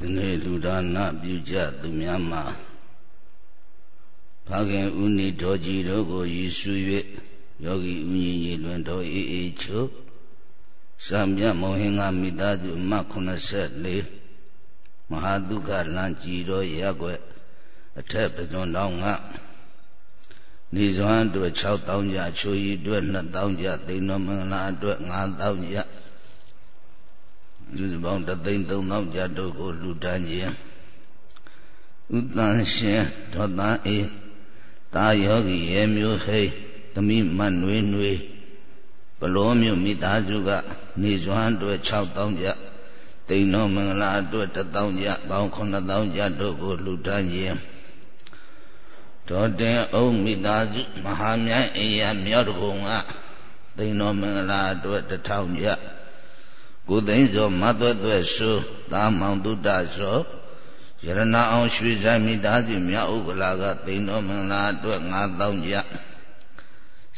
ဒီနေ့လူဒါနပြုကြသူများမှာဖခင်ဥနိတော်ကြီးတို့ကိုရည်စူး၍ယောဂီဥညင်ကြီးလွင်တော်အေးအေးချုပ်စံမြတ်မောဟင်္ဂမိသားစုအမှ84မဟာဒုက္ခလမ်းကြည်တော်ရက်ွယ်အထက်ပဇွန်တော်ကနေဇွမ်းအတွက်6000ကျချိုးရီအတွက်2000ကျသိန်းတော်မင်္ဂလာအတွက်9000ကျ လူစပေါင်း3သိန်း3000ကျတို့ကိုလှူဒန်းခြင်းဥတန်ရှင်ဒေါသံအေးတာယောဂီရဲ့မျိုးဟိသမီးမတ်နွေနွေဘလောမျိုးမိသားစုကနေဇွမ်းအတွက်6000ကျသိန်းတော်မင်္ဂလာအတွက်1000ကျပေါင်း9000ကျတို့ကိုလှူဒန်းခြင်းဒေါတင်အုံမိသားစုမဟာမြိုင်အိယာမြောက်တဘုံကသိန်းတော်မင်္ဂလာအတွက်1000ကျ ကိုသိန်းစောမသွဲ့သွဲ့ဆူသာမောင်တုတ္တစောရဏအောင်ရွှေဆိုင်မိသားစုမြောက်ဥက္ကလာကသိန်းတော်မင်္ဂလာအတွက်9000ကျ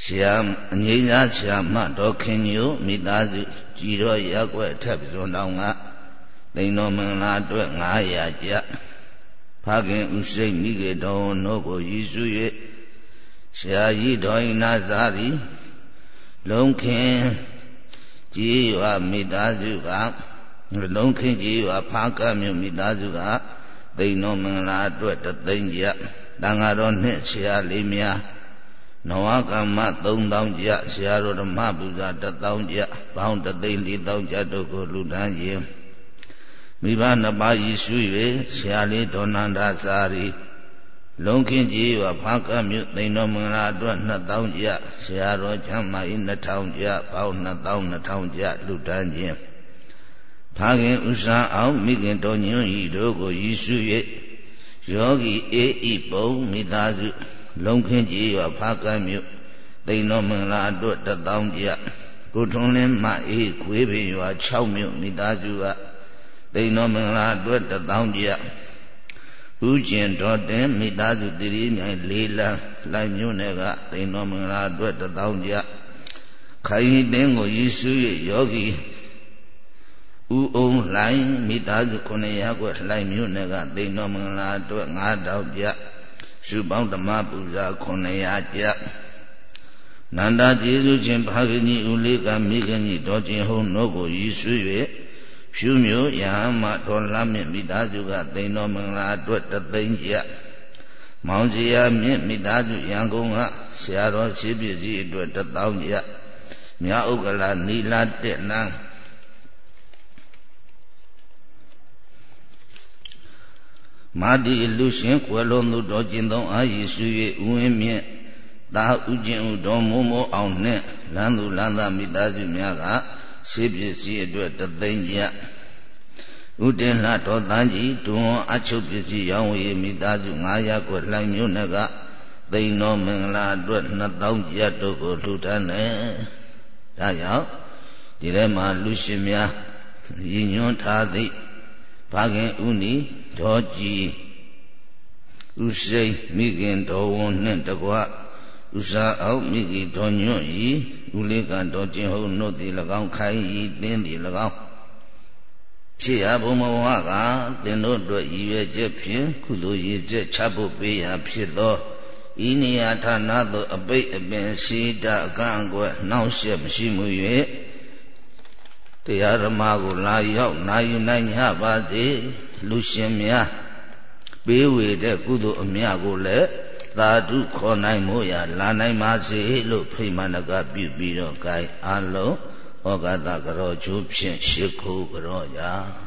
ဆရာအငိမ့်သားဆရာမတော်ခင်ညိုမိသားစုကြည်တော်ရက်ွက်ထက်စွန်တောင်ကသိန်းတော်မင်္ဂလာအတွက်900ကျဖခင်ဥစိတ်မိကေတော်တို့ကိုရည်စူး၍ဆရာကြီးတော်ဤနာဇာရီလုံးခင် ကြီးရွာမိသားစုကလုံးခင်ကြီးရွာဖားကမြို့မိသားစုကသိန်းတော်မင်္ဂလာအတွက်တသိန်းကျတန်ဃာတော်နှင့်ဆရာလေးများနဝကမ္မ3000ကျဆရာတော်ဓမ္မပူဇာ1000ကျပေါင်းတသိန်း4000ကျတို့ကိုလူတန်းခြင်းမိဘနှစ်ပါးရည်ရှိ၍ဆရာလေးဒေါနန္ဒစာရီ လုံခင်းကြီးရွာဖားကမြို့သိန်တော်မင်္ဂလာအတွက်2000ကျဆရာတော်ချမ်းမာ၏2000ကျပေါင်း2000 2000ကျလူတန်းခြင်းဖာခင်ဥစ္စာအောင်မိခင်တော်ညွန့်ဤတို့ကိုရည်ရှိ၍ယောဂီအေးဤပုံမိသားစုလုံခင်းကြီးရွာဖားကမြို့သိန်တော်မင်္ဂလာအတွက်1000ကျကိုထွန်းလင်းမအေးခွေးပင်ရွာ6မြို့မိသားစုကသိန်တော်မင်္ဂလာအတွက်တသောင်းပြ ဥကျင်တော်တင်မိသားစုတိရိမြိုင်လေးလံလိုက်မြို့နယ်ကသိန်တော်မင်္ဂလာအတွက်တသောင်းပြခိုင်တင်းကိုရည်စူး၍ယောဂီဥအုံလိုင်းမိသားစု900ကွက်လှိုင်မြို့နယ်ကသိန်တော်မင်္ဂလာအတွက်9000ကျရှုပေါင်းဓမ္မပူဇာ900ကျနန္ဒကျေးဇူးရှင်ဖခင်ကြီးဦးလေးကမိခင်ကြီးတော်ကျင်ဟုံးတို့ကိုရည်စူး၍ ဖြူမျိုးယဟမတော်လှမြင့်မိသားစုကသိန်တော်မင်္ဂလာအတွက်တသိန်းကျမောင်စီယာမြင့်မိသားစုရန်ကုန်ကဆရာတော်ရှိပစ္စည်းအတွက်တသောင်းကျမြဥက္ကလာနီလာတက်နန်းမာတိလူရှင်ကွယ်လွန်သူတော်ကျင်သောအာယေစု၍ဥဝင်းမြင့်သာဥကျင်ဥတော်မိုးမိုးအောင်နှင့်လမ်းသူလမ်းသားမိသားစုများက ရှေးပစ္စည်းအတွက်တသိန်းကျဥတင်လှတော်တန်းကြီးတွန်အချုပ်ပစ္စည်းရောင်းဝယ်မိသားစု900ကိုလှိုင်မျိုးနဲ့ကသိန်းတော်မင်္ဂလာအတွက်2000ကျပ်တို့ကိုလှူဒန်းတယ်။ဒါကြောင့်ဒီထဲမှာလူရှင်များရည်ညွှန်းထားသည့်ဘာခင်ဥနီဒေါ်ကြည်ဥစိတ်မိခင်တော်ဝန်နှင့်တကွ ဥစားအောင်မိခင်တော်ညွန့်ဤဥလေးကတော်ကျင်ဟုနှုတ်သည်၎င်းခိုင်းဤသင်သည်၎င်းဖြစ်ရဘုံဘဝကသင်တို့အတွက်ရည်ရွယ်ချက်ဖြင့်ကုသိုလ်ရည်ချက်ချဖို့ပေးရာဖြစ်သောဤနေရာဌာနသို့အပိတ်အပင်ရှိတအကန့်အကွက်နှောင့်ယှက်မရှိမှု၍တရားဓမ္မကိုလာရောက်နာယူနိုင်ကြပါစေလူရှင်များပေးဝေတဲ့ကုသိုလ်အမြတ်ကိုလည်း သာဓုခေါ်နိုင်မို့ရလာနိုင်ပါစေလို့ဖိမဏကပြုပြီးတော့ gain အလုံးဩဃတကရောကျိုးဖြင့်ရှ िख ိုးကြော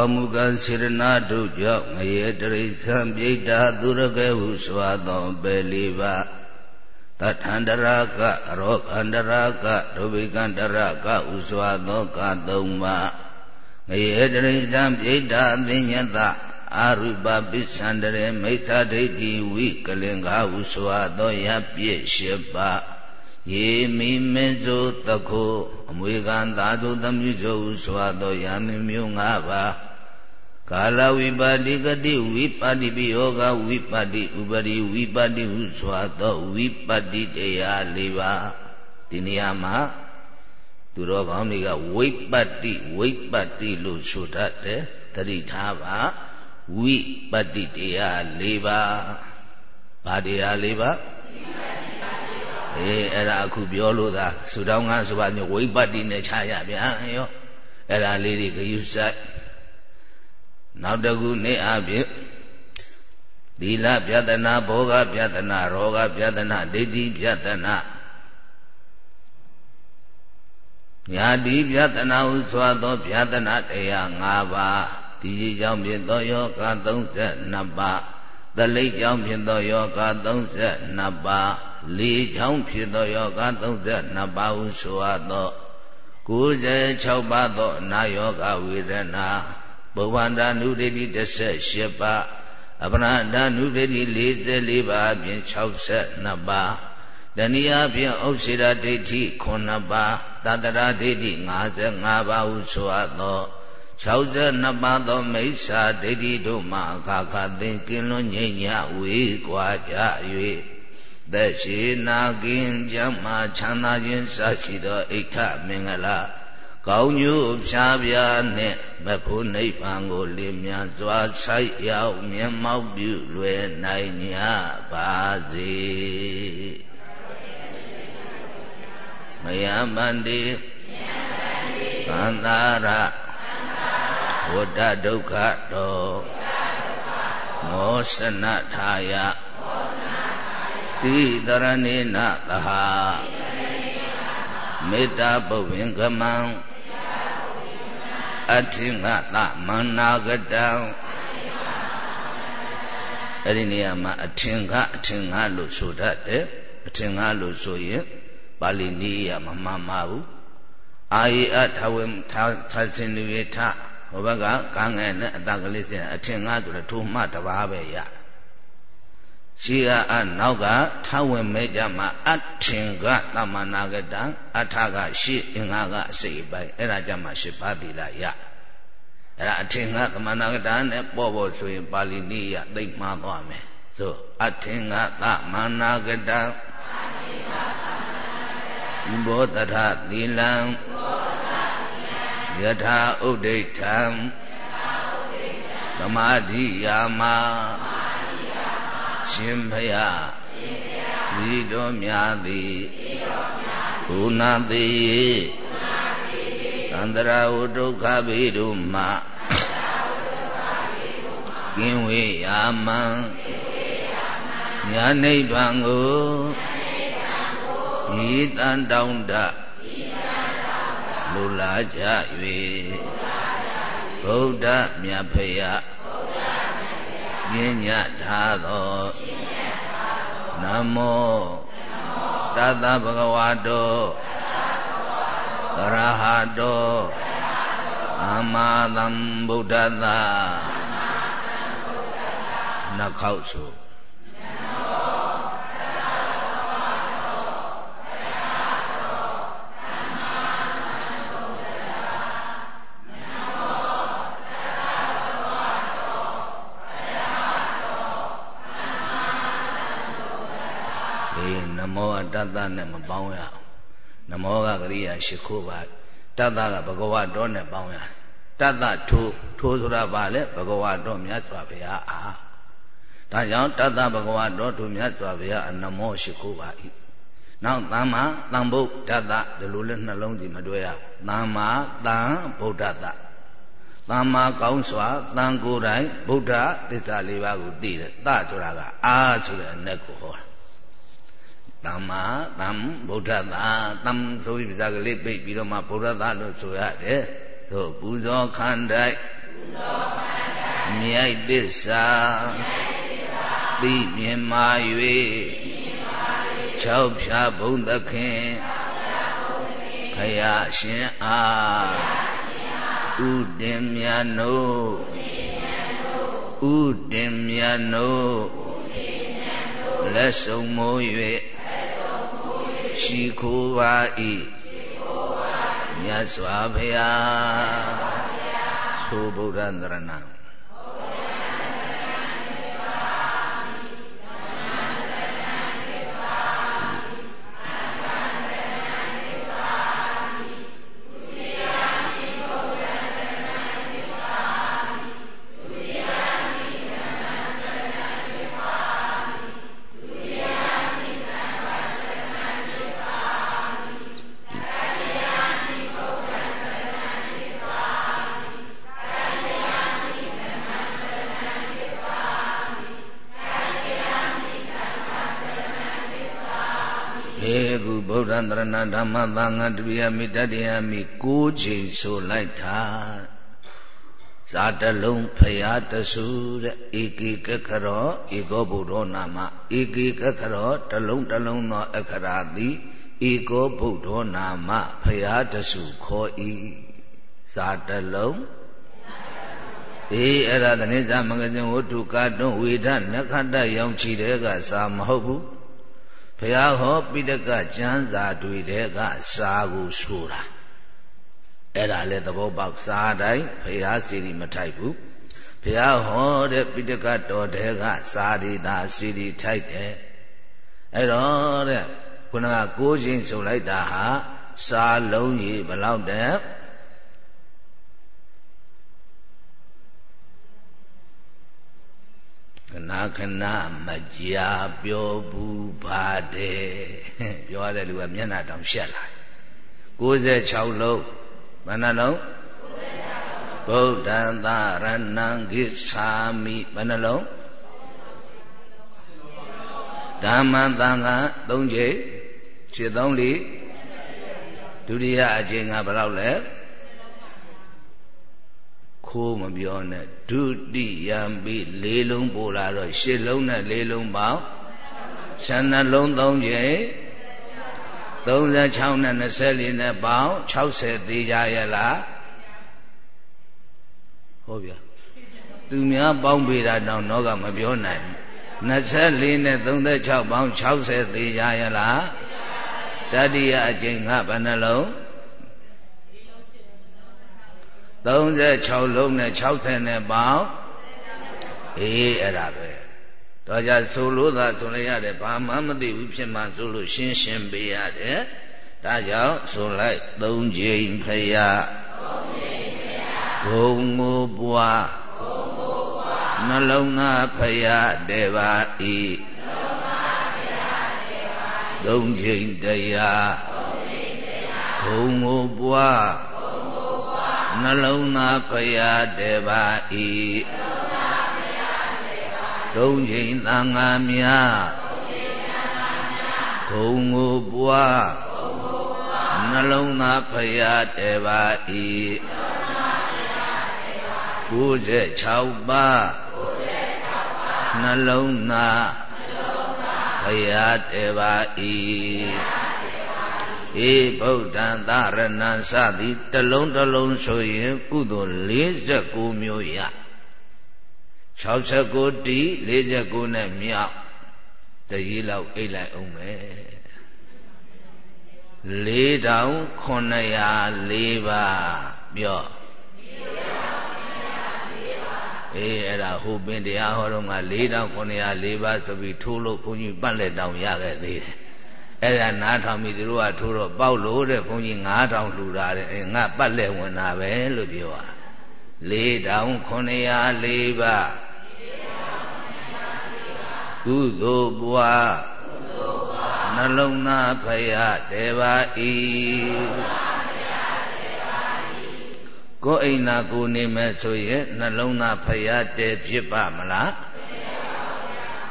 သောကောမှုကံစေရနာတို့ကြောင့်ငရေတရိသံပိဋ္ဌာသူရကဲဟုစွာသောပေလေးပါတထန္တရာကရောခန္တရာကဒုဗိကန္တရာကဥစွာသောကသုံးပါငရေတရိသံပိဋ္ဌာအသိညတအာရုပပိစ္ဆန္တရေမိစ္ဆာဒိဋ္ဌိဝိကလင်္ကာဟုစွာသောယပြည့်ရှိပါယေမိမေဇုတခုအမွေကံသာသုသမီးဇုစွာသောယံမျိုး၅ပါး ကာလဝိပါတိကတိဝိပါတိပိယောဂဝိပါတိဥပရိဝိပါတိဟုစွာသောဝိပါတိတရား၄ပါးဒီနေရာမှာသူတော်ကောင်းတွေကဝိပတ္တိဝိပတ္တိလို့ဆိုတတ်တယ်သတိထားပါဝိပတ္တိတရား၄ပါးဘာတရား၄ပါးအေးအဲ့ဒါအခုပြောလို့သာဆူတောင်းငါဆိုပါညဝိပတ္တိနဲ့ခြားရဗျာရောအဲ့ဒါလေးတွေကယူဆိုင် နောက်တခုနေ့အဖြစ်သီလပြဒနာဘောဂပြဒနာရောဂပြဒနာဒိဋ္ဌိပြဒနာညာတိပြဒနာဟုဆိုသောပြဒနာတရား၅ပါးဒီကြီးကြောင့်ဖြစ်သောယောဂ32ပါးသလိတ်ကြောင့်ဖြစ်သောယောဂ32ပါးလေးချောင်းဖြစ်သောယောဂ32ပါးဟုဆိုအပ်သော96ပါးသောနာယောဂဝေဒနာ ဘုဗ္ဗန္တာနုဒိဋ္ဌိ18ပါးအပရဒာနုဒိဋ္ဌိ44ပါးဖြင့်62ပါးတဏှာဖြင့်ဥစ္စေရဒိဋ္ဌိ9ပါးတတရာဒိဋ္ဌိ55ပါးဟုဆိုအပ်သော62ပါးသောမိစ္ဆာဒိဋ္ဌိတို့မှအခါခါသင်ကင်းလွန်ငြိမ်ညဝေးကွာကြ၍သက်ရှိနာကင်းကြမှာချမ်းသာခြင်းစရှိသောအိဋ္ဌမင်္ဂလာ ကောင်းကျိုးဖြားပြားနှင့်မဖို့နိဗ္ဗာန်ကိုလင်းမြန်စွာဆိုင်ရောက်မျက်မှောက်ပြုလွယ်နိုင်ကြပါစေမယမန္တိသန္တာရဝတ္တဒုက္ခတောမောစနထာယတိတရဏေနသဟာမေတ္တာပုဗ္ဗင်္ဂမံ အထင်္ဂသမန္နာကတံအဲ့ဒီနေရာမှာအထင်္ဂအထင်္ဂလို့ဆိုတတ်တယ်အထင်္ဂလို့ဆိုရင်ပါဠိနည်းရမမှန်ပါဘူးအာယအထဝေထသင်လူရထဟိုဘက်ကကံငယ်နဲ့အတကလေးစင်အထင်္ဂဆိုတော့ထိုမှတပါးပဲရတယ် ရှိကအနောက်ကထဝင်မဲကြမှာအထင်ကသမနာကတံအထကရှိအင်္ဂါကအစိပ်ပိုင်းအဲ့ဒါကြမှာရှိပါသီလရအဲ့ဒါအထင်ကသမနာကတံနဲ့ပေါ့ပေါ့ဆိုရင်ပါဠိနည်းရသိမှားသွားမယ်ဆိုအထင်ကသမနာကတံဘောတထသီလံယထာဥဒိဋ္ဌံသမာဓိယာမ ရှင်ဖယားဤတော်များသည်ဘုနာတိသန္တရာဝဒုက္ခဘိတုမကင်းဝေးယာမံညာနိဗ္ဗာန်ကိုဤတန်တောင်းတလူလာကြ၍ဗုဒ္ဓမြတ်ဖယား ပညာထားသောနမောတသဗ္ဗဂဝါတောကရဟတောအမသံဗုဒ္ဓသာနှခေါက်ဆို တတ္တနဲ့မပေါင်းရအောင်နမောကကရိယာရှိခိုးပါတတ္တကဘဂဝါတော်နဲ့ပေါင်းရတယ်တတ္တထိုးထိုးဆိုတာဘာလဲဘဂဝါတော်မြတ်စွာဘုရားအားဒါကြောင့်တတ္တဘဂဝါတော်သူမြတ်စွာဘုရားအနမောရှိခိုးပါ၏နောက်သမ္မာတန်ဗုဒ္ဓတ္တဒီလိုလဲနှလုံးကြည့်မတွေ့ရသမ္မာတန်ဗုဒ္ဓတ္တသမ္မာကောင်းစွာတန်ကိုယ်တိုင်ဗုဒ္ဓသစ္စာလေးပါးကိုသိတယ်တဆိုတာကအာဆိုတဲ့အ내ကိုဟောတာ သမ္မာသမ္ဗုဒ္ဓသာသမ္ဆိုပြီးပါးကလေးပိတ်ပြီးတော့မှဗုဒ္ဓသာလို့ဆိုရတယ်သို့ပူဇော်ခန္တိုက်မြိုက်သစ္စာသိမြင်မာ၍၆ဖြာဘုံသခင်ခရရှင်အားဥတင်မြတ်နို့ဥတင်မြတ်နို့လက်ဆုံးမိုး၍ ရှိခိုးပါ၏မြတ်စွာဘုရားသို့ဗုဒ္ဓံတရဏံ ရတရဏဓမ္မသံဃာတပိယမိတတယမိကိုးချိန်ဆိုလိုက်တာဇာတလုံးဖရာတဆုတဲ့ဧကိကခရောဧကောဗုဒ္ဓနာမဧကိကခရောတလုံးတလုံးသောအခရာသည်ဧကောဗုဒ္ဓနာမဖရာတဆုခေါ်၏ဇာတလုံးအေးအဲ့ဒါတနေ့ဇာမဂ္ဂဇင်ဝတ္ထုကာတွန်းဝေဒနခတ္တရောင်ချီတဲ့ကစာမဟုတ်ဘူး ဘုရားဟောပိဋကကျမ်းစာတွေတဲ့ကစာကိုဆိုတာအဲ့ဒါလည်းသဘောပေါက်စာတိုင်းဘုရားစီရီမထိုက်ဘူးဘုရားဟောတဲ့ပိဋကတော်တဲ့ကစာရီသာစီရီထိုက်တယ်အဲ့တော့တဲ့ခုနကကိုးခြင်းဆိုလိုက်တာဟာစာလုံးကြီးဘလောက်တဲ့ ခဏခဏမကြာပြောဘူးပါတယ်ပြောရတဲ့လူကမျက်နှာတောင်ရှက်လာ96လုံးဘယ်နှလုံးဗုဒ္ဓံသာရဏံကိသာမိဘယ်နှလုံးဓမ္မသံဃာ၃ချိန်ရှင်းသုံးလေးဒုတိယအချိန်ကဘယ်လောက်လဲ ခိုးမပြောနဲ့ဒုတိယံပိလေးလုံးပို့လာတော့ရှစ်လုံးနဲ့လေးလုံးပေါင်းရှဏလုံးသုံးချိန်36နဲ့24နဲ့ပေါင်း60သေးကြရဲ့လားဟုတ်ဗျာသူများပေါင်းပေးတာတော့တော့ကမပြောနိုင်ဘူး24နဲ့36ပေါင်း60သေးကြရဲ့လားတတိယအကျင့်ကဘယ်နှလုံး 36လုံးနဲ့60နဲ့ပေါင်းအေးအဲ့ဒါပဲတော့ကြဆိုလို့သာဆိုလိုက်ရတယ်ဘာမှမသိဘူးဖြစ်မှဆိုလို့ရှင်းရှင်းပေးရတယ်ဒါကြောင့်ဆိုလိုက်၃ချိန်ဖရာ၃ချိန်ဖရာဘုံကိုပွားဘုံကိုပွားနှလုံးသားဖရာတေပါဤနှလုံးသားဖရာတေပါဤ၃ချိန်တရား၃ချိန်တရားဘုံကိုပွား နှလုံးသားဖရာတေပါဤဒုံချိန်သံဃာများဂုံကိုပွားနှလုံးသားဖရာတေပါဤ96ပါးနှလုံးသားဖရာတေပါဤဧ ဗုဒ္ဓံသရဏံစသည်တလုံးတလုံးဆိုရင်ကုသိုလ်49မျိုးရ69တိ49နဲ့မြောက်တကြီးလောက်အိတ်လိုက်အောင်မယ်4904ပါပြောအေးအဲ့ဒါဟိုပင်တရားဟောတော့က4904ပါဆိုပြီးထိုးလို့ဘုန်းကြီးပတ်လက်တောင်ရခဲ့သေးတယ် အဲ့ဒါနားထောင်ပြီးသူတို့ကထိုးတော့ပေါက်လို့တဲ့ဘုန်းကြီး9000လှူတာတဲ့အဲငါပတ်လက်ဝင်တာပဲလို့ပြောတာ4904ပါကုသိုလ်ဘွားနှလုံးသားဖယားတေပါဤကိုယ်အိမ်သာကိုနေမဲ့ဆိုရင်နှလုံးသားဖယားတေဖြစ်ပါမလား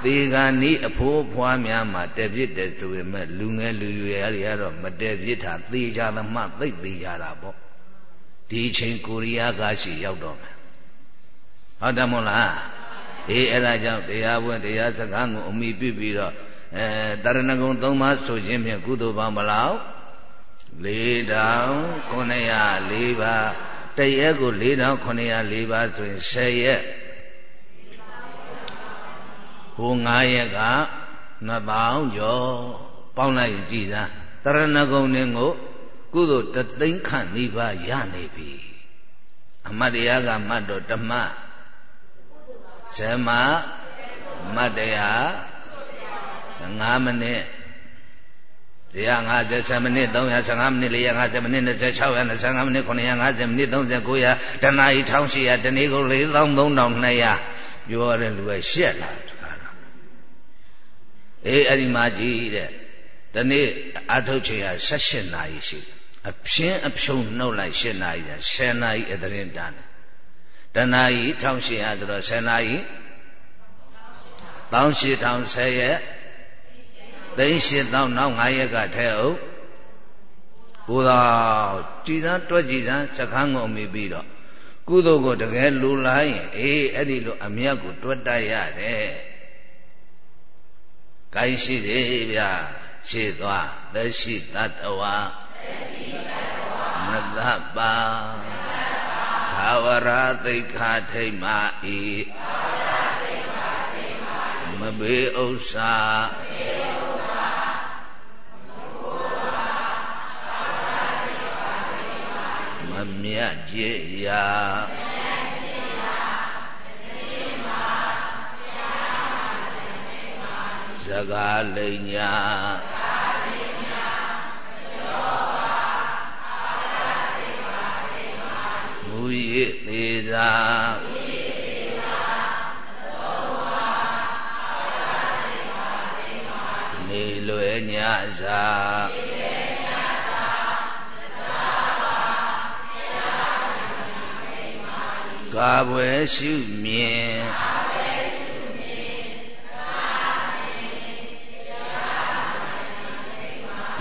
သေကနီးအဖိုးဖွားများမှာတက်ပြစ်တယ်ဆိုပေမဲ့လူငယ်လူရွယ်တွေကတော့မတက်ပြစ်တာသေချာသမှသိသိကြတာပေါ့ဒီချိန်ကိုရီးယားကားရှိရောက်တော့မယ်ဟုတ်တယ်မို့လားအေးအဲ့ဒါကြောင့်တရားပွဲတရားစကားကိုအမိပြုပြီးတော့အဲတရဏဂုံသုံးပါးဆိုခြင်းဖြင့်ကုသိုလ်ပေါင်းဘလောက်၄တောင်904ပါးတရက်ကို၄တောင်904ပါးဆိုရင်10ရက် ဟို9ရက်က2000ကျော်ပေါင်းလိုက်ကြည်စားတရဏဂုံနဲ့ကိုကုသိုလ်တသိန်းခန့်နိဗ္ဗာန်ရနေပြီအမတ်တရားကမတ်တော်ဓမ္မဇမမတ်တရား5မိနစ်150မိနစ်315မိနစ်450မိနစ်2625မိနစ်950မိနစ်3900တနာရီ1800တနေ့ကို4300ပြောရတဲ့လူပဲရှက်လာတခါတော့ အေးအဲ့ဒီမှာကြည့်တဲ့ဒီနေ့အထုတ်ချိန်က18နာရီရှိတယ်အဖြင်းအဖြုံနှုတ်လိုက်7နာရီ10နာရီအသရင်တန်းတယ်တနာရီ1800ဆိုတော့10နာရီ18010ရက်သိန်း8000နောက်9ရက်ကထဲအောင်ဘုရားကြည်စမ်းတွက်ကြည်စမ်းစခန်းကုန်ပြီပြီးတော့ကုသိုလ်ကိုတကယ်လူလိုက်ရင်အေးအဲ့ဒီလိုအမြတ်ကိုတွက်တတ်ရတယ်။ ကိုင်းရှိစေဗျာရှေ့သွားသက်ရှိတတ္တဝါသက်ရှိတတ္တဝါမတ္တပါသာဝရသိခာထိမ့်မာဤသာဝရသိခာထိမ့်မာမဘေးဥစ္စာမဘေးဥစ္စာမမြတ်ကြည်ရာ စကားလိန်ညာမူရည်သေးသာနေလွယ်ညစာကာဘွယ်ရှုမြင်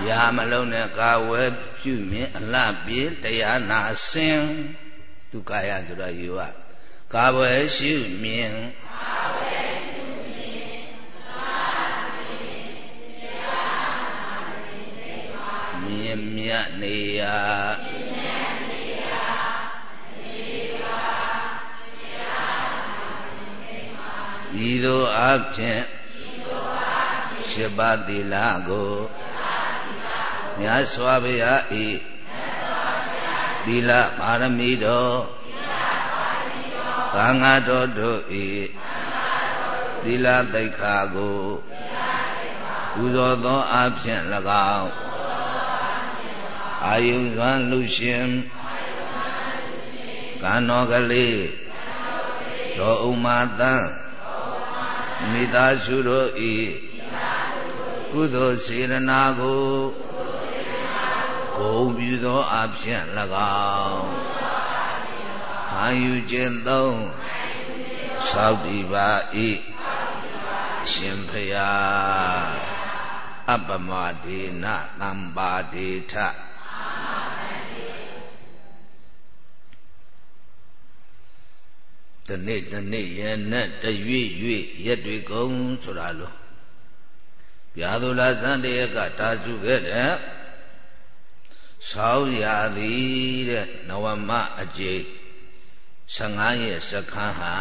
ရာမလုံးနဲ့ကာဝယ်ပြုမြင်အလှပြေတရားနာစင်ဒုက္ခယဆိုတာယူရကာဝယ်ရှုမြင်ကာဝယ်ရှုမြင်မြင်မြတ်နေရာဤသို့အဖြစ်ရှိပါတိလကို မြတ်စွာဘုရားဤသီလပါရမီတော်သံဃာတော်တို့ဤသီလသိက္ခာကိုပူဇော်သောအဖြစ်၎င်းအာယုဇံလူရှင်ကံတော်ကလေးတော်ဥမာတံမိသားစုတို့ဤကုသိုလ်စေရနာကို ဂုံပြုသောအဖြစ်၎င်းခံယူခြင်းသုံးသောက်တည်ပါ၏ရှင်ဖျားအပမဒေနသံပါဒေထတနေ့တနေ့ရနဲ့တရွေ့ရွေ့ရက်တွေကုန်ဆိုတာလို့ဗျာဒုလာသံတရကတာစုခဲ့တဲ့ ဆောင်းရာသည်တဲ့နဝမအကျိ15ရက်စခန်းဟာ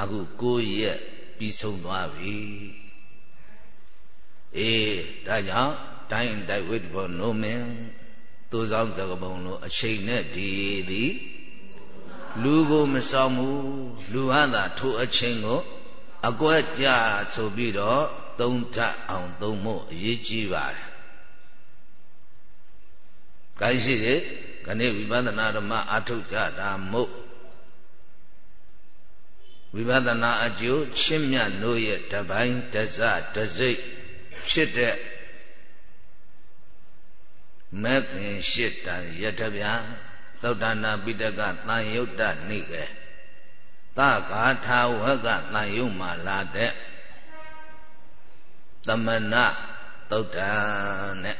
အခု9ရက်ပြီးဆုံးသွားပြီအေးဒါကြောင့်တိုင်းတိုက်ဝိတ္တဘောနိုမင်းသူဆောင်သကပုံလိုအချိန်နဲ့ဒီသည်လူကိုမဆောင်ဘူးလူဟာသာထိုအချိန်ကိုအကွက်ကြဆိုပြီးတော့သုံးထအောင်သုံးဖို့အရေးကြီးပါတယ်။ ကိုင်းရှိတယ်ခဏဝိပဿနာဓမ္မအထုတ်ကြတာမို့ဝိပဿနာအကျိုးရှင်းမြတ်လို့ရဲ့တပိုင်းတစတစိတ်ဖြစ်တဲ့မဂ်ခင်ရှစ်တန်ယထဗျာသုတ်တနာပိတကသံယုတ်တနိကေသဂါထာဝကသံယုတ်မှာလာတဲ့သမဏသုတ်တန်နဲ့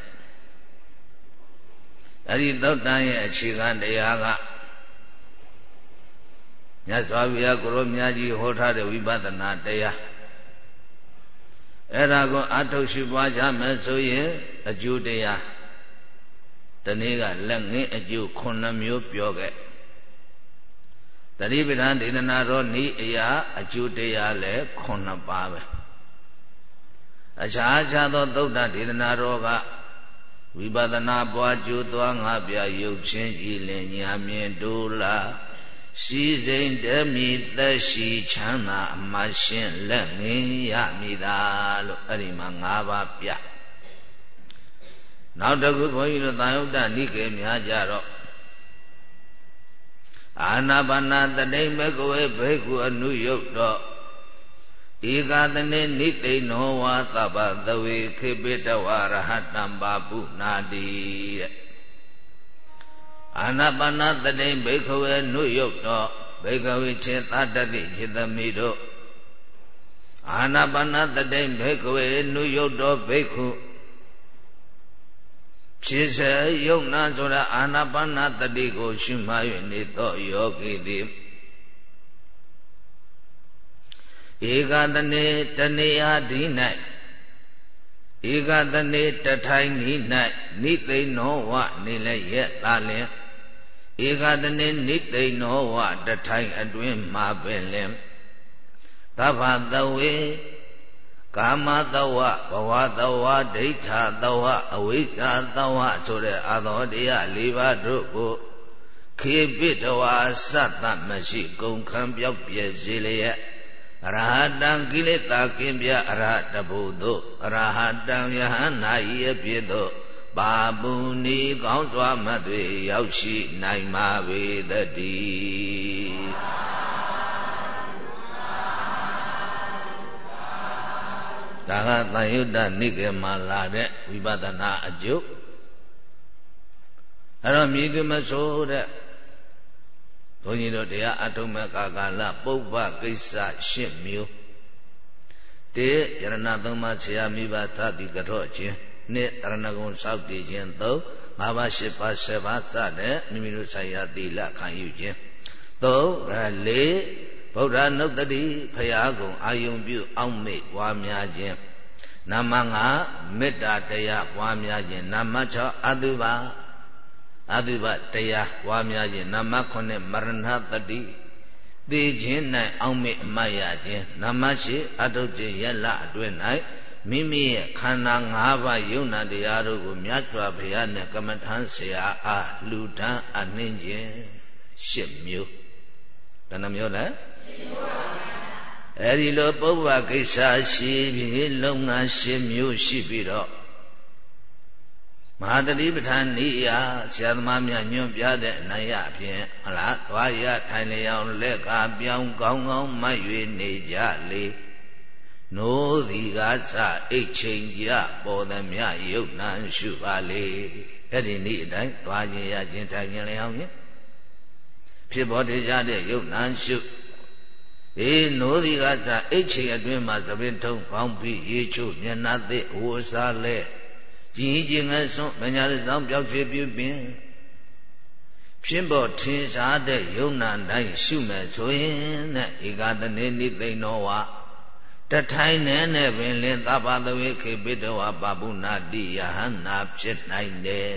အဲ့ဒီသုတ်တန်ရဲ့အခြေခံတရားကမြတ်စွာဘုရားကိုရောမြတ်ကြီးဟောထားတဲ့ဝိပဿနာတရားအဲ့ဒါကိုအထုတ်ရှိပွားကြမယ်ဆိုရင်အကျိုးတရားတနေ့ကလက်ငင်းအကျိုး9မျိုးပြောခဲ့တတိပဌာန်ဒေသနာတော်ဤအရာအကျိုးတရားလည်း9ပါးပဲအခြားခြားသောသုဒ္ဓဒေသနာတော်က ဝိပဿနာပွားကြိုးသွားငါပြရုပ်ချင်းကြည်လင်ညာမြင်ဒူလာရှိစိန်တမီသက်ရှိချမ်းသာအမရှင်းလက်ငင်းရမိသာလို့အဲ့ဒီမှာ၅ပါးပြနောက်တစ်ခုဘုန်းကြီးတို့သာယုတ္တနိကေများကြတော့အာနာပါနာတတိမကဝေဘိက္ခုအနုယုတ်တော့ ဧကသနေနိသိဏောဝါသဗ္ဗသဝေခေပိတဝရဟတံပါပုနာတိတဲ့အာနာပါနာတတိဘိက္ခဝေနုယုတ်တော့ဘိက္ခဝေခြေသတ္တတိခြေသမီတို့အာနာပါနာတတိဘိက္ခဝေနုယုတ်တော့ဘိက္ခုဖြစ်စေယုံနာဆိုတာအာနာပါနာတတိကိုရှုမှတ်၍နေသောယောဂီသည် ဧကတနေတနေဟာဒီ၌ဧကတနေတထိုင်ဤ၌နိသိဏောဝနေလည်းရဲ့သာလင်ဧကတနေနိသိဏောဝတထိုင်အတွင်းမှာပင်လင်သဗ္ဗသဝေကာမတဝဘဝတဝဒိဋ္ဌတဝအဝိဇ္ဇာတဝဆိုတဲ့အာသောတရား၄ပါးတို့ကိုခေပိတဝသတ္တမရှိ ကုန်ခံပြောက်ပြည့်စေလျက် အရဟတံကိလေသာကင်းပြအရဟတဘုသို့အရဟတံယဟနာဤအဖြစ်သို့ပါပုနီကောင်းစွာမသွေရောက်ရှိနိုင်ပါပေတည်းဒါကသံယုတ္တနိကေမှာလာတဲ့ဝိပဿနာအကျုပ်အဲ့တော့မြည်သူမဆိုတဲ့ဘု န်းကြီးတို့တရားအထုံးမဲ့ကာကာလပုပ္ပကိစ္စ၈မျိုးတေယရဏသုံးပါးဆရာမိဘသတိကြော့ခြင်းနှစ်တရဏဂုံစောက်တည်ခြင်းသုံးငါးပါး၈ပါး၁၀ပါးစတဲ့မိမိတို့ဆိုင်ရာသီလခံယူခြင်းသုံးလေးဗုဒ္ဓနုတ္တိဖရာကုံအာယုံပြုအောက်မေ့ပွားများခြင်းနာမငါမေတ္တာတရားပွားများခြင်းနာမ6အတုပါ အတုပတရားဝါများခြင်းနာမခုနှစ်မရဏတတိသိခြင်း၌အောင်းမေအမတ်ရခြင်းနာမရှိအတုခြင်းယလအတွင်း၌မိမိရဲ့ခန္ဓာ၅ပါးယုံနာတရားတို့ကိုမြတ်စွာဘုရားနဲ့ကမ္မထမ်းဆရာအားလူထမ်းအနှင်းခြင်း၈မျိုးဘယ်နှမျိုးလဲအဲဒီလိုပုဗ္ဗကိစ္စရှိပြီးလုံငန်း၈မျိုးရှိပြီးတော့ မဟာတတိပဋ္ဌာန်ဤရာဆရာသမားများညွှန်ပြတဲ့အနိုင်အပြင်ဟလားသွားရထိုင်လျောင်းလက်ကပြောင်းကောင်းကောင်းမတ်၍နေကြလေနိုးသည်ကစအိတ်ချိန်ကြပေါ်သမျှယုတ်နံရှုပါလေအဲ့ဒီနေ့အတိုင်းသွားခြင်းရခြင်းထိုင်ခြင်းလျောင်းခြင်းဖြစ်ပေါ်တည်ကြတဲ့ယုတ်နံရှုအေးနိုးသည်ကစအိတ်ချိန်အတွင်းမှာသပင်ထုံကောင်းပြီးရေချို့မျက်နှာသစ်ဝှစားလဲ ကြည်ကျင်ငယ်စွန့်မညာရဆောင်ပြောက်ရွှေပြုပင်ဖြစ်ပေါ်ထင်ရှားတဲ့ယုံနာတိုင်းရှုမယ်ဆိုရင်နဲ့ဧကတနေနိသိဏောဝတထိုင်နဲ့နဲ့ပင်လင်သဗ္ဗသဝေခေပိတဝပပုနာတိယဟနာဖြစ်နိုင်တယ်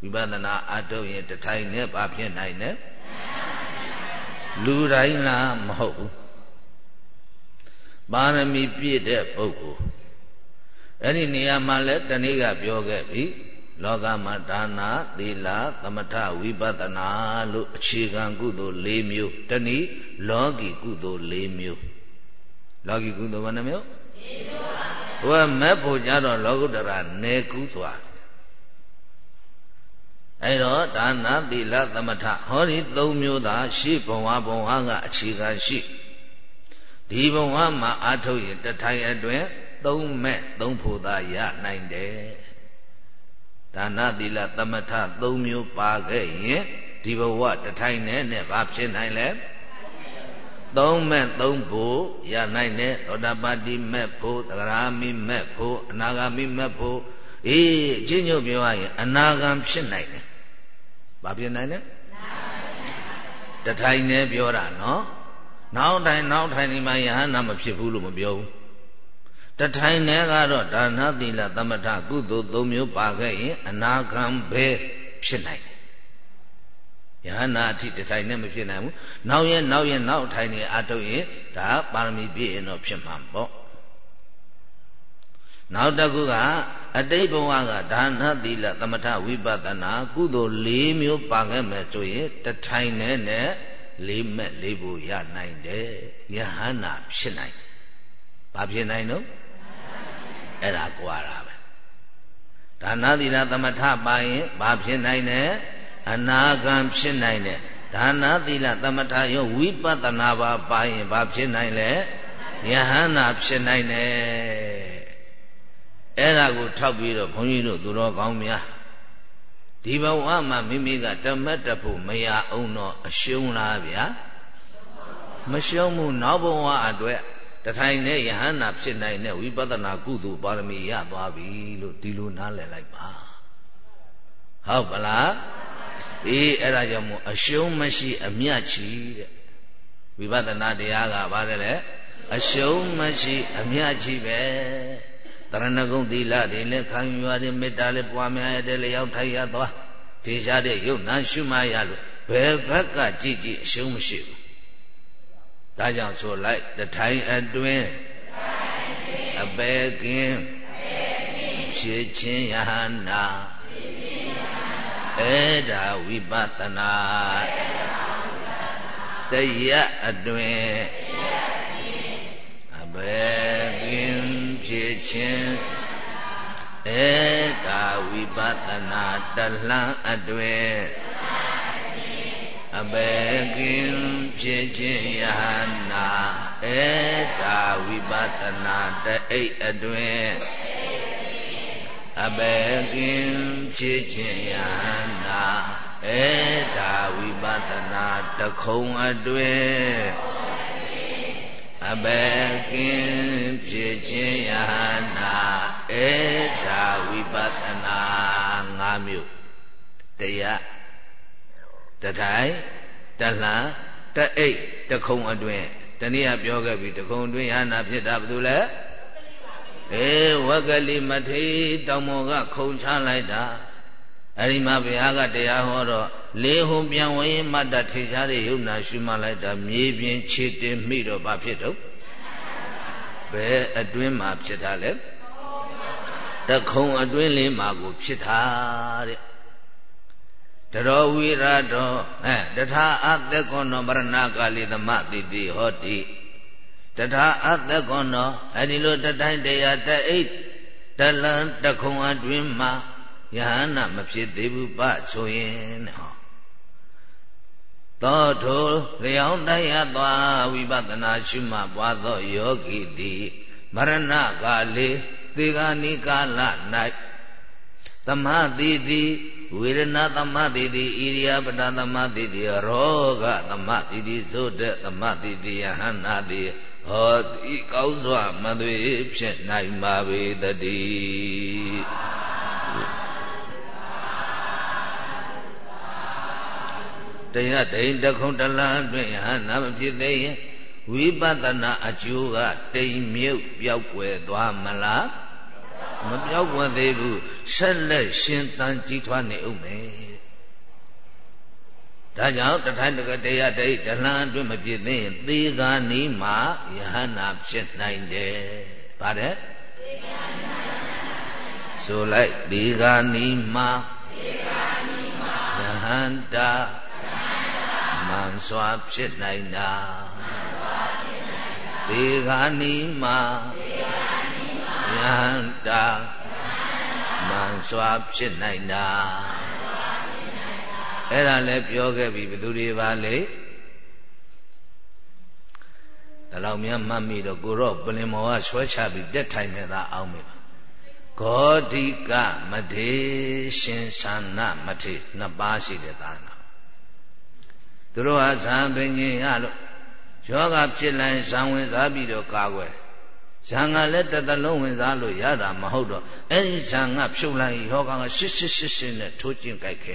ဝိပဿနာအထုတ်ရင်တထိုင်နဲ့ပါဖြစ်နိုင်တယ်လူတိုင်းလားမဟုတ်ဘူးပါရမီပြည့်တဲ့ပုဂ္ဂိုလ် အဲ့ဒီနေရာမှာလည်းတဏိကပြောခဲ့ပြီလောကမှာဒါနာသီလသမထဝိပဿနာလို့အခြေခံကုသိုလ်၄မျိုးတဏိလောကီကုသိုလ်၄မျိုးလောကီကုသိုလ်ဘယ်နှမျိုး၄မျိုးပါဘုရားမဲ့ဖို့ကြတော့လောကုတ္တရာနေကုသွားအဲ့တော့ဒါနာသီလသမထဟောဒီ၃မျိုးသာရှိဘဝဘဝကအခြေခံရှိဒီဘဝမှာအာထုတ်ရင်တထိုင်အတွင်း သုံးမဲ့သုံးဖို့သာရနိုင်တယ်ဒါနသီလသမထသုံးမျိုးပါခဲ့ရင်ဒီဘဝတထိုင်နဲ့နဲ့ဘာဖြစ်နိုင်လဲသုံးမဲ့သုံးဖို့ရနိုင်တယ်သောတာပတိမဲ့ဖို့သဂရာမိမဲ့ဖို့အနာဂါမိမဲ့ဖို့အေးအချင်းညွတ်ပြောရရင်အနာဂံဖြစ်နိုင်တယ်ဘာဖြစ်နိုင်လဲတတထိုင်နဲ့ပြောတာနော်နောက်ထိုင်နောက်ထိုင်ဒီမှာယဟနာမဖြစ်ဘူးလို့မပြောဘူး တထိုင်နဲ့ကတော့ဒါနသီလသမထကုသိုလ်၃မျိုးပါခဲ့ရင်အနာခံပဲဖြစ်နိုင်တယ်ယဟနာအထိတထိုင်နဲ့မဖြစ်နိုင်ဘူးနောက်ရဲ့နောက်ရဲ့နောက်ထိုင်နေအထုတ်ရင်ဒါပါရမီပြည့်ရင်တော့ဖြစ်မှာပေါ့နောက်တစ်ခုကအတိတ်ဘဝကဒါနသီလသမထဝိပဿနာကုသိုလ်၄မျိုးပါခဲ့မယ်ဆိုရင်တထိုင်နဲ့နဲ့လေးမဲ့လေးဖို့ရနိုင်တယ်ယဟနာဖြစ်နိုင်ဘာဖြစ်နိုင်တော့ အဲ့ဒါကြွားတာပဲဒါနသီလသမထပါရင်ဘာဖြစ်နိုင်တယ်အနာဂံဖြစ်နိုင်တယ်ဒါနသီလသမထရောဝိပဿနာပါပါရင်ဘာဖြစ်နိုင်လဲယဟနာဖြစ်နိုင်တယ်အဲ့ဒါကိုထောက်ပြီးတော့ဘုန်းကြီးတို့သူတော်ကောင်းများဒီဘဝမှာမိမိကတမတ်တဖို့မရအောင်တော့အရှုံးလားဗျာမရှုံးဘူးနောက်ဘဝအတွက် တထိုင်နဲ့ယဟန္တာဖြစ်နိုင်တဲ့ဝိပဿနာကုသိုလ်ပါရမီရသွားပြီလို့ဒီလိုနားလည်လိုက်ပါဟုတ်ပလားအေးအဲ့ဒါကြောင့်မို့အရှုံးမရှိအမြတ်ချီတဲ့ဝိပဿနာတရားကဘာလဲလဲအရှုံးမရှိအမြတ်ချီပဲတရဏဂုံသီလတွေလည်းခံယူရတယ်မေတ္တာလည်းပွားများရတဲ့လျောက်ထိုက်ရသွားထေရှားတဲ့ယုတ်နာရှုမှရလို့ဘယ်ဘက်ကကြည့်ကြည့်အရှုံးမရှိဘူး ဒါကြောင့်ဆိုလိုက်တထိုင်အတွင်းအပေကင်းဖြစ်ခြင်းယဟနာအဲ့ဒါဝိပဿနာတရအတွင်းအပေကင်းဖြစ်ခြင်းအဲ့ဒါဝိပဿနာတလန်းအတွင်း အဘေကင်းဖြစ်ခြင်းယဟနာဧတာဝိပဿနာတအိတ်အတွင်အဘေကင်းဖြစ်ခြင်းယဟနာဧတာဝိပဿနာတခုံအတွင်အဘေကင်းဖြစ်ခြင်းယဟနာဧတာဝိပဿနာ၅မျိုးတရား တထိုင်တလှန်တအိတ်တခုံအတွင်းတနည်းပြောခဲ့ပြီတခုံအတွင်းဟာနာဖြစ်တာဘယ်သူလဲအေးဝကလိမထေတောင်မောကခုံချလိုက်တာအဲ့ဒီမှာဘုရားကတရားဟောတော့လေးဟုံပြန်ဝင်မတ်တထေချားတဲ့ယုံနာရှုမှလိုက်တာမြေပြင်ခြေတင်မိတော့ဘာဖြစ်တော့ဘယ်အတွင်းမှာဖြစ်တာလဲတခုံအတွင်းလေးမှာကိုဖြစ်တာတဲ့ တရောဝိရတောအဲတထာအသက်ကွန်သောမရဏကာလိသမတိတိဟောတိတထာအသက်ကွန်သောအဲဒီလိုတတိုင်းတရားတအိတ်တလန်တခုံအတွင်းမှာယဟနာမဖြစ်သေးဘူးပဆိုရင်ဟောသောထိုလျောင်းတရားသွားဝိပဿနာရှုမှပွားသောယောဂီသည်မရဏကာလေသေဂာနိကာလ၌ သမတိတိဝေဒနာသမတိတိဣရိယာပဒသမတိတိရောဂသမတိတိသို့တဲ့သမတိတိယဟန္နာတိဟောတိကောင်းစွာမသွေဖြစ်နိုင်ပါပေတည်းတရားဒိန်တခုံတလန်းတွင်ဟန္နာမဖြစ်သေးရင်ဝိပဿနာအကျိုးကတိမ်မြုပ်ပြောက်ွယ်သွားမလား မပြောက်ွယ်သေးဘူးဆက်လက်ရှင်တန်ကြီးထွားနေဦးမယ်ဒါကြောင့်တထိုင်တကတရားတိတ်ဒလန်အတွင်းမဖြစ်သေးရင်သေဂာနီမှာယဟနာဖြစ်နိုင်တယ်ဗါတဲ့ဆိုလိုက်သေဂာနီမှာယဟန္တာမန်စွာဖြစ်နိုင်တာသေဂာနီမှာယ န္တာမန်စွာဖြစ်နိုင်တာအဲ့ဒါလည်းပြောခဲ့ပြီဘယ်သူတွေပါလဲဒါလောက်များမှတ်မိတော့ကိုတော့ပလင်မောကဆွဲချပြီးတက်ထိုင်နေသားအောင်မိပါဂောဓိကမထေရှင်သန္နမထေနှစ်ပါးရှိတဲ့သာနာသူတို့ဟာဇံပင်ကြီးရလို့ယောဂဖြစ်လိုက်ဇံဝင်စားပြီးတော့ကာကွယ် ဇံကလည်းတစ်သလုံးဝင်စားလို့ရတာမဟုတ်တော့အဲ့ဒီဇံကဖြုတ်လိုက်ယောဂကရှစ်ရှစ်ရှစ်ရှစ်နဲ့ထိုးကျင်ကြိုက်ခဲ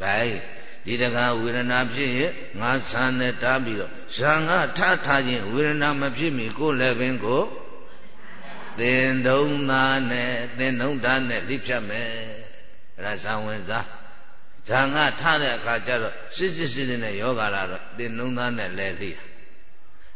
ဘိုင်ဒီတကားဝေဒနာဖြစ်ရင်ငါဆန်းနဲ့တားပြီးတော့ဇာငါထထားခြင်းဝေဒနာမဖြစ်မီကိုလည်းပင်ကိုသင်တုံးသားနဲ့သင်တုံးသားနဲ့လိဖြတ်မယ်အဲ့ဒါဇံဝင်စားဇာငါထတဲ့အခါကျတော့စစ်စစ်စစ်စစ်နဲ့ယောဂလာတော့သင်တုံးသားနဲ့လဲလိတာ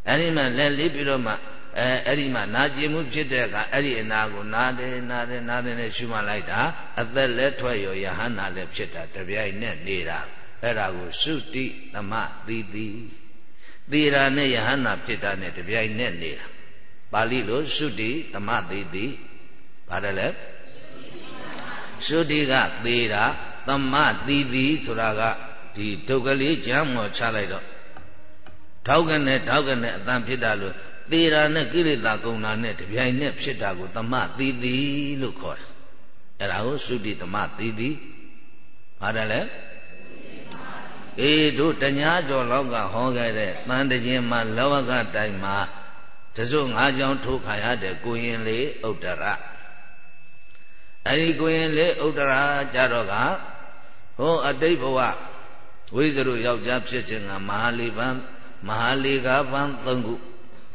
အဲ့ဒီမှာလဲလိပြီးတော့မှ အဲအဲ့ဒီမှာနာကျင်မှုဖြစ်တဲ့အခါအဲ့ဒီအနာကိုနာတယ်နာတယ်နာတယ်နဲ့ရှုမှတ်လိုက်တာအသက်လဲထွက်ရောယဟန္တာလည်းဖြစ်တာတပြိုင်နဲ့နေတာအဲ့ဒါကိုသုတိသမသီတိသေရာနဲ့ယဟန္တာဖြစ်တာနဲ့တပြိုင်နဲ့နေတာပါဠိလိုသုတိသမသီတိပါတယ်လေသုတိကသေရာသမသီတိဆိုတာကဒီဒုက္ခလေးကြမ်းမော်ချလိုက်တော့ထောက်ကနေထောက်ကနေအတန်ဖြစ်တာလို့ သေတာနဲ့ကိလေသာကုန်တာနဲ့တပြိုင်နက်ဖြစ်တာကို သမသီတိလို့ခေါ်တယ်အဲ့ဒါကိုသုတိသမသီတိပါတယ်လေအေးတို့တညာကျော်လောက်ကဟောခဲ့တဲ့တန်တခြင်းမှာလောကတိုင်မှာတစုံငါးကြောင်းထိုးခါရတဲ့ကိုရင်လေးဥဒ္ဒရအဲ့ဒီကိုရင်လေးဥဒ္ဒရကြတော့ကဟောအတိတ်ဘဝဝိဇ္ဇရုယောက်ျားဖြစ်ခြင်းကမဟာလီပံမဟာလီကပံ၃ခု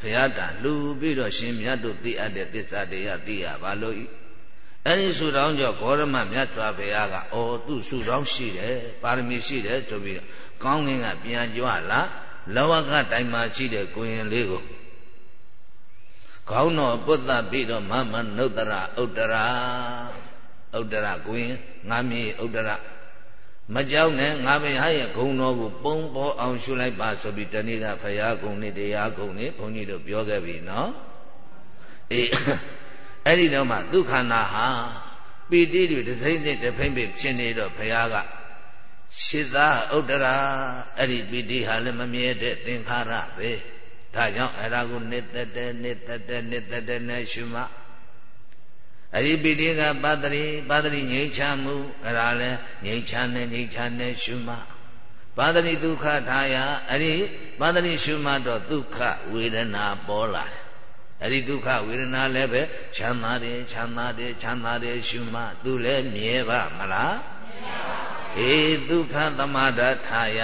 ဘုရားတန်လှူပြီးတော့ရှင်မြတ်တို့သိအပ်တဲ့သစ္စာတရားသိရပါလို့ဤအဲ့ဒီဆူတောင်းကြောဂေါရမမြတ်စွာဘုရားကအော်သူ့ဆူတောင်းရှိတယ်ပါရမီရှိတယ်ဆိုပြီးတော့ကောင်းကင်ကပြန်ကြွလာလောကတိုင်မှာရှိတဲ့ကိုရင်လေးကိုခေါင်းတော်ပုတ္တပြီးတော့မမနုဿရဥတ္တရာဥတ္တရာကိုရင်ငါမြေဥတ္တရာ မကြောက်နဲ့ငါဘုရားရဲ့ဂုံတော်ကိုပုံပေါ်အောင်ရှုလိုက်ပါဆိုပြီးတနေ့ကဘုရားဂုံနဲ့တရားဂုံနဲ့ဘုန်းကြီးတို့ပြောခဲ့ပြီနော်အေးအဲ့ဒီတော့မှဒုက္ခနာဟာပီတိတွေတစိမ့်စိမ့်တဖိမ့်ဖိဖြစ်နေတော့ဘုရားကရှစ်သာဥဒ္ဒရာအဲ့ဒီပီတိဟာလည်းမမြဲတဲ့သင်္ခါရပဲဒါကြောင့်အဲ့ဒါကိုနေတတ်တဲ့နေတတ်တဲ့နေတတ်တဲ့နဲ့ရှုမှ အဲ့ဒီပိဋကပါတရိပါတရိငြိမ်းချမှုအဲ့ဒါလဲငြိမ်းချနဲ့ငြိမ်းချနဲ့ရှုမှပါတရိဒုက္ခထာယအဲ့ဒီပါတရိရှုမှတော့ဒုက္ခဝေဒနာပေါ်လာတယ်အဲ့ဒီဒုက္ခဝေဒနာလည်းပဲချမ်းသာတယ်ချမ်းသာတယ်ချမ်းသာတယ်ရှုမှသူလည်းမြဲပါမလားမြဲပါအေဒုက္ခသမဒထာယ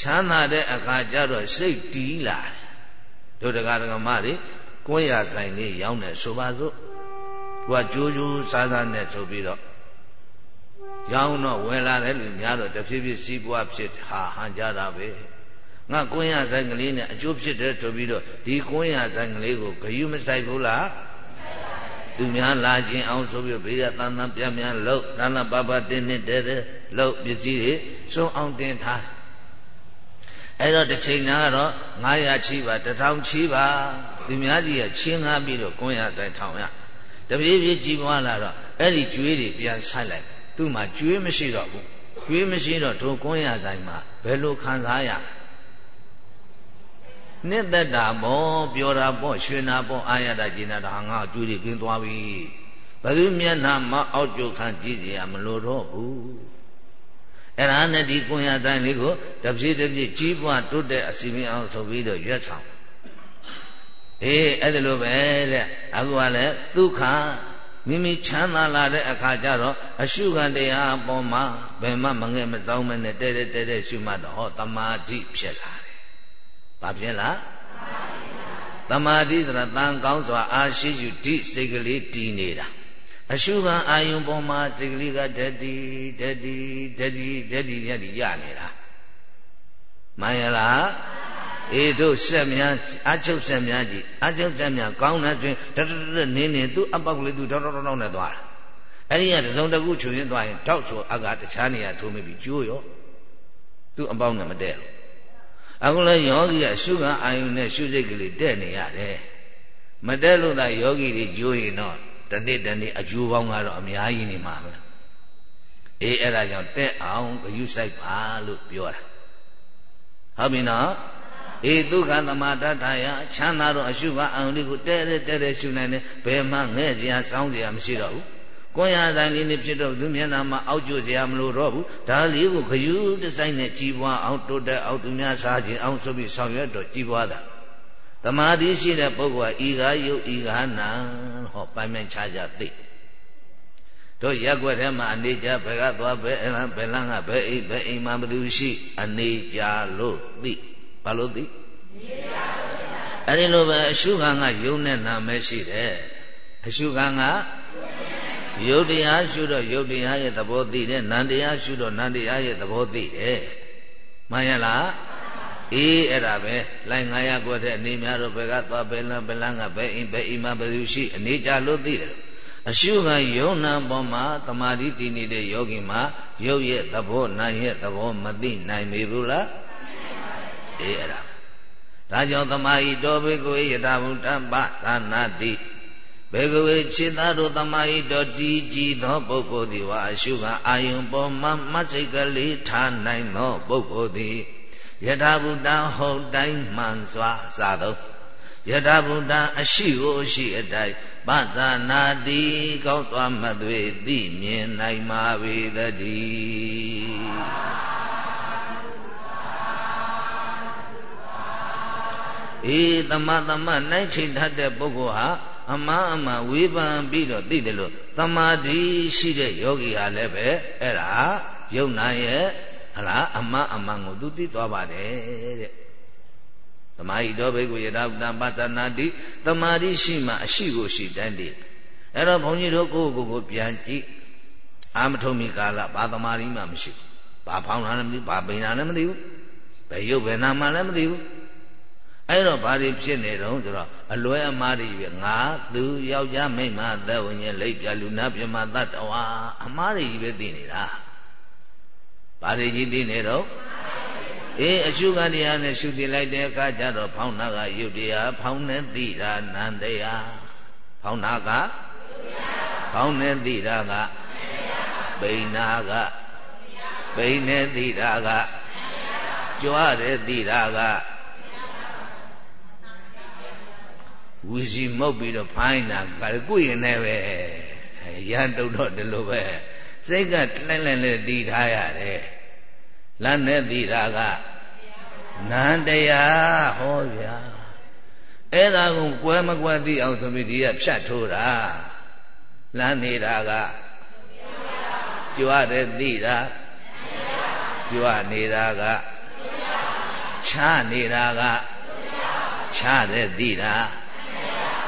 ချမ်းသာတဲ့အခါကျတော့စိတ်တီးလာတယ်တို့တရားဓမ္မတွေ ကိုယ်ရဆိုင်လေးရောင်းတယ်ဆိုပါစို့ကိုကကြိုးကြိုးစားစားနဲ့ဆိုပြီးတော့ရောင်းတော့ဝယ်လာတဲ့လူများတော့တဖြည်းဖြည်းစီးပွားဖြစ်ဟာဟန်ကြတာပဲငါကွင်းရဆိုင်ကလေးနဲ့အကျိုးဖြစ်တယ်ဆိုပြီးတော့ဒီကွင်းရဆိုင်ကလေးကိုဂယုမဆိုင်ဘူးလားသူများလာခြင်းအောင်ဆိုပြီးဘေးကတန်တန်ပြပြလှုပ်ရဏပပတင်းတင်းတဲတဲလှုပ်ပစ္စည်းတွေစုံအောင်တင်ထားအဲ့တော့တစ်ချိန်နာကတော့900ချီပါ1000ချီပါ သူများကြီးကချင်းငါပြီးတော့ကွန်းရတိုင်းထောင်ရတပြေးပြေးကြီးပွားလာတော့အဲ့ဒီကျွေးတွေပြန်ဆိုင်လိုက်သူ့မှာကျွေးမရှိတော့ဘူးကျွေးမရှိတော့ထိုကွန်းရတိုင်းမှာဘယ်လိုခံစားရနှစ်သက်တာပေါ့ပြောတာပေါ့ရွှေနာပေါ့အာရတာကျင်တာငါကျွေးတွေကင်းသွားပြီဘယ်သူမျက်နှာမအောက်ကျခံကြည့်ကြရမလို့တော့ဘူးအဲ့ဒါနဲ့ဒီကွန်ရတိုင်းလေးကိုတပြည့်တပြည့်ကြီးပွားတိုးတဲ့အစီအမံအောင်ဆိုပြီးတော့ရွက်ဆောင် အေးအဲ့ဒါလိုပဲတဲ့အခုကလည်းဒုက္ခမိမိချမ်းသာလာတဲ့အခါကျတော့အရှုခံတရားအပေါ်မှာဘယ်မှမငဲ့မစောင်းမနဲ့တဲတဲတဲတဲရှုမှတ်တော့ဟောတမာတိဖြစ်လာတယ်။ဘာဖြစ်လား။တမာတိဆိုတာတန်ကောင်းစွာအာရှိယူတိစိတ်ကလေးတည်နေတာအရှုခံအာယုံပေါ်မှာစိတ်ကလေးကဓတိဓတိဓတိဓတိရတိရနေတာမှန်ရလား အေးတို့ဆက်များအချုပ်ဆက်များကြည့်အချုပ်ဆက်များကောင်းတဲ့တွင်တတတနင်းနေသူအပေါက်ကလေးသူတောက်တောက်တောက်နဲ့သွားတာအဲ့ဒီကတစုံတကူချွေရင်းသွားရင်တောက်ဆိုအကတခြားနေရာထိုးမိပြီးကျိုးရောသူအပေါက်နဲ့မတည့်လို့အခုလဲယောဂီကရှုခံအာယုန်နဲ့ရှုစိတ်ကလေးတဲ့နေရတယ်မတည့်လို့သာယောဂီတွေကျိုးရင်တော့တနေ့တနေ့အကျိုးပေါင်းကတော့အများကြီးနေမှာပဲအေးအဲ့ဒါကြောင့်တက်အောင်ဂယုစိုက်ပါလို့ပြောတာဟုတ်ပြီနော် အေးဒုက္ခသမတတ္ထာယချမ်းသာတော့အရှုဘအောင်လေးကိုတဲတဲတဲတဲရှုနိုင်တယ်ဘယ်မှငဲ့စရာစောင်းစရာမရှိတော့ဘူးကွန်ရတိုင်းလေးနဲ့ဖြစ်တော့သူမျက်နှာမှာအောက်ကျစရာမလိုတော့ဘူးဒါလေးကိုဂယုတဆိုင်နဲ့ကြီးပွားအောင်တိုးတက်အောင်သူများစားခြင်းအောင်ဆိုပြီးဆောင်ရွက်တော့ကြီးပွားတာတမာတိရှိတဲ့ပုဂ္ဂိုလ်ကဤကားယုတ်ဤကားနာဟောပိုင်ပိုင်ခြားခြားသိတို့ရက်ွက်ထဲမှာအနေကြဘယ်ကသွားဘယ်အလံဘယ်လန်းကဘယ်အိဘယ်အိမ်မှာဘသူရှိ အနေကြလို့သိ ဘာလို့သိအဲ့ဒီလိုပဲအရှုခံကယုံနဲ့နာမရှိတယ်အရှုခံကယုတ်တရားရှုတော့ယုတ်တရားရဲ့သဘောသိတယ်နန္တရားရှုတော့နန္တရားရဲ့သဘောသိတယ်မှန်ရလားအေးအဲ့ဒါပဲလိုင်900ကွက်တဲ့အနေများတော့ဘယ်ကသွားဘယ်လန်းဘယ်လန်းကဘယ်အိမ်ဘယ်အိမ်မှာဘယ်သူရှိအနေကြလို့သိတယ်အရှုခံယုံနာပေါ်မှာတမာတိတည်နေတဲ့ယောဂီမှာရုပ်ရဲ့သဘောနာရဲ့သဘောမသိနိုင်ပေဘူးလား အေးအဲ့ဒါဒါကြောင့်သမာဟိတောဘေကိုယထာဘုဒ္ဓပသာနာတိဘေကဝေခြေသားတို့သမာဟိတောတီကြည်သောပုဂ္ဂိုလ်သည်ဝါအရှုခံအာယုံပေါ်မှာမစိတ်ကလေးထားနိုင်သောပုဂ္ဂိုလ်သည်ယထာဘုဒ္ဓဟုတ်တိုင်းမှန်စွာစသောယထာဘုဒ္ဓအရှိကိုအရှိအတိုင်းပသနာတိကောက်သွားမှသွေသိမြင်နိုင်ပါပေတည်းေး သမသမနိုင်ချိန်ထတဲ့ပုဂ္ဂိုလ်ဟာအမှန်အမှန်ဝေဖန်ပြီးတော့သိတယ်လို့သမာဓိရှိတဲ့ယောဂီဟာလည်းပဲအဲ့ဒါယုံနာရဲ့ဟလားအမှန်အမှန်ကိုသူသိသွားပါတယ်တဲ့သမာဟိတောဘေကုယထာပတံပသနာတိသမာဓိရှိမှအရှိကိုရှိတတ်တယ်အဲ့တော့ဘုန်းကြီးတို့ကိုယ့်ကိုယ်ကိုပြန်ကြည့်အာမထုံမီကာလဘာသမာဓိမှမရှိဘူးဘာဖောင်းတာလည်းမသိဘူးဘာပိန်တာလည်းမသိဘူးဘယ်ရုပ်ဘယ်နာမှလည်းမသိဘူး အဲ့တော့ဘာတွေဖြစ်နေတော့ဆိုတော့အလွဲအမှားတွေပဲငါသူယောက်ျားမိန်းမသက်ဝင်ရင်လိပ်ပြလူနာပြမတတ်တော်အမှားတွေကြီးပဲသိနေတာဘာတွေကြီးသိနေတော့အေးအရှုခံတရားနဲ့ရှုတည်လိုက်တဲ့အခါကျတော့ဖောင်းနာကယုတ်တရားဖောင်းနေသိတာနန္တရားဖောင်းနာကဖောင်းနေသိတာကဘိနာကဘိနေသိတာကကြွားတယ်သိတာက ဝီစီမုတ်ပြီးတော့ဖိုင်းတာကကိုရင်နဲ့ပဲရန်တုတ်တော့ဒီလိုပဲစိတ်ကလှဲ့လှဲ့လေးတည်ထားရတယ်လမ်းနဲ့သိတာကနန္တရားဟောဗျာအဲ့ဒါကိုကွဲမကွဲသိအောင်ဆိုပြီးဒီကဖြတ်ထိုးတာလမ်းနေတာကကြွတဲ့သိတာကြွနေတာကချနေတာကချတဲ့သိတာ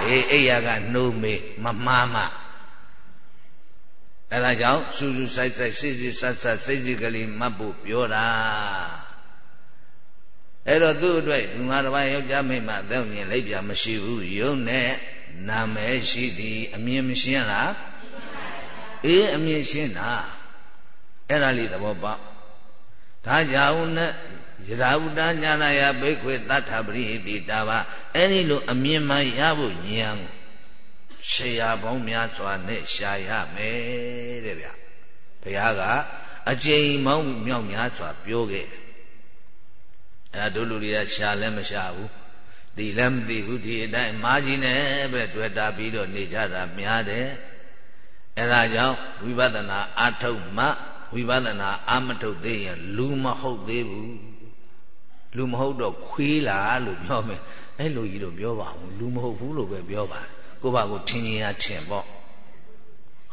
အေးအိယာကနှိုးမေးမမှားမှအဲဒါကြောင့်စူးစူးဆိုင်ဆိုင်စစ်စစ်ဆတ်ဆတ်စိတ်စိတ်ကလေးမှတ်ဖို့ပြောတာအဲ့တော့သူ့အတွက်သူငါတစ်ပါးယောက်ျားမိန်းမသက်မြင်လိုက်ပြမရှိဘူးယုံနဲ့နာမည်ရှိသည်အမြင်မရှင်းလားအေးအမြင်ရှင်းတာအဲ့ဒါလေးသဘောပေါက်ဒါကြောင့်နဲ့ ယရာဝတ္တညာနာယဘိခွေတတ္ထပရိတိတာပါအဲ့ဒီလိုအမြင်မှရဖို့ဉာဏ်ရှရာပေါင်းများစွာနဲ့ရှာရမယ်တဲ့ဗျဘုရားကအကျိန်မောင်းမြောက်များစွာပြောခဲ့တယ်အဲ့ဒါတို့လူတွေကရှာလည်းမရှာဘူးသိလည်းမသိဘူးဒီအတိုင်းမာကြီးနဲ့ပဲတွေ့တာပြီးတော့နေကြတာများတယ်အဲ့ဒါကြောင့်ဝိပဿနာအာထုတ်မှဝိပဿနာအာမထုတ်သေးရင်လူမဟုတ်သေးဘူး လူမဟုတ်တော့ခွေးလားလို့ပြောမယ်အဲ့လိုကြီးတော့ပြောပါဘူးလူမဟုတ်ဘူးလို့ပဲပြောပါတယ်ကိုယ့်ဘာကိုထင်ရင်ရထင်ပေါ့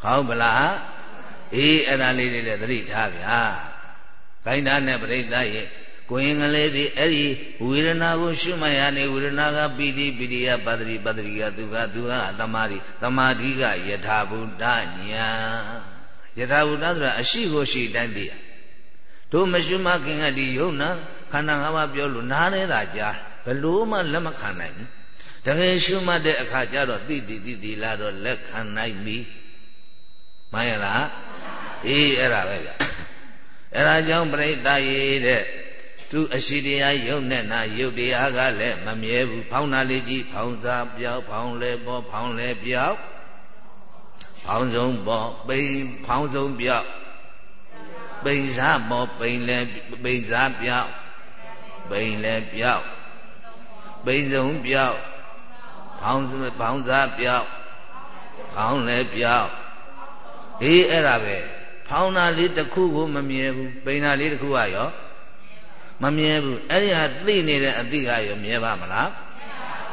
ဟုတ်ပလားအေးအဲ့ဒါလေးတွေလည်းသတိထားဗျာခိုင်းတာနဲ့ပြိဿရဲ့ကိုရင်ကလေးဒီအဲ့ဒီဝေဒနာကိုရှုမှတ်ရနေဝေဒနာကပိတိပိတိယပတ္တိပတ္တိကသူကသူကသမာဓိသမာဓိကယထာဘုဒ္ဓညာယထာဘုဒ္ဓဆိုတာအရှိကိုရှိတိုင်းသိရတို့မရှုမှခင်ကဒီယုံနာခ န္ဓာ၅ပါးပြောလို့နားရဲတာကြားဘလို့မှလက်မခံနိုင်ဘူးတကယ်ရှုမှတ်တဲ့အခါကျတော့သိသိသိသိလာတော့လက်ခံနိုင်ပြီမှန်ရလားအေးအဲ့ဒါပဲဗျအဲ့ဒါကြောင့်ပြိတ္တရေတဲ့သူအရှိတရားယုံနဲ့နာယုတ်တရားကလည်းမမြဲဘူးဖောင်းတာလေးကြီးဖောင်းစားပြောက်ဖောင်းလဲပေါ်ဖောင်းလဲပြောက်ဖောင်းဆုံးပေါ်ပိန်ဖောင်းဆုံးပြောက်ပိန်စားပေါ်ပိန်လဲပိန်စားပြောက် ပိန်လဲပြောက်ပိန်ဆုံးပြောက်ဖောင်းဖောင်းစားပြောက်ဖောင်းလဲပြောက်အေးအဲ့ဒါပဲဖောင်းတာလေးတစ်ခုကိုမမြဲဘူးပိန်တာလေးတစ်ခုကရောမမြဲဘူးအဲ့ဒီဟာသိနေတဲ့အသိကရောမြဲပါမလား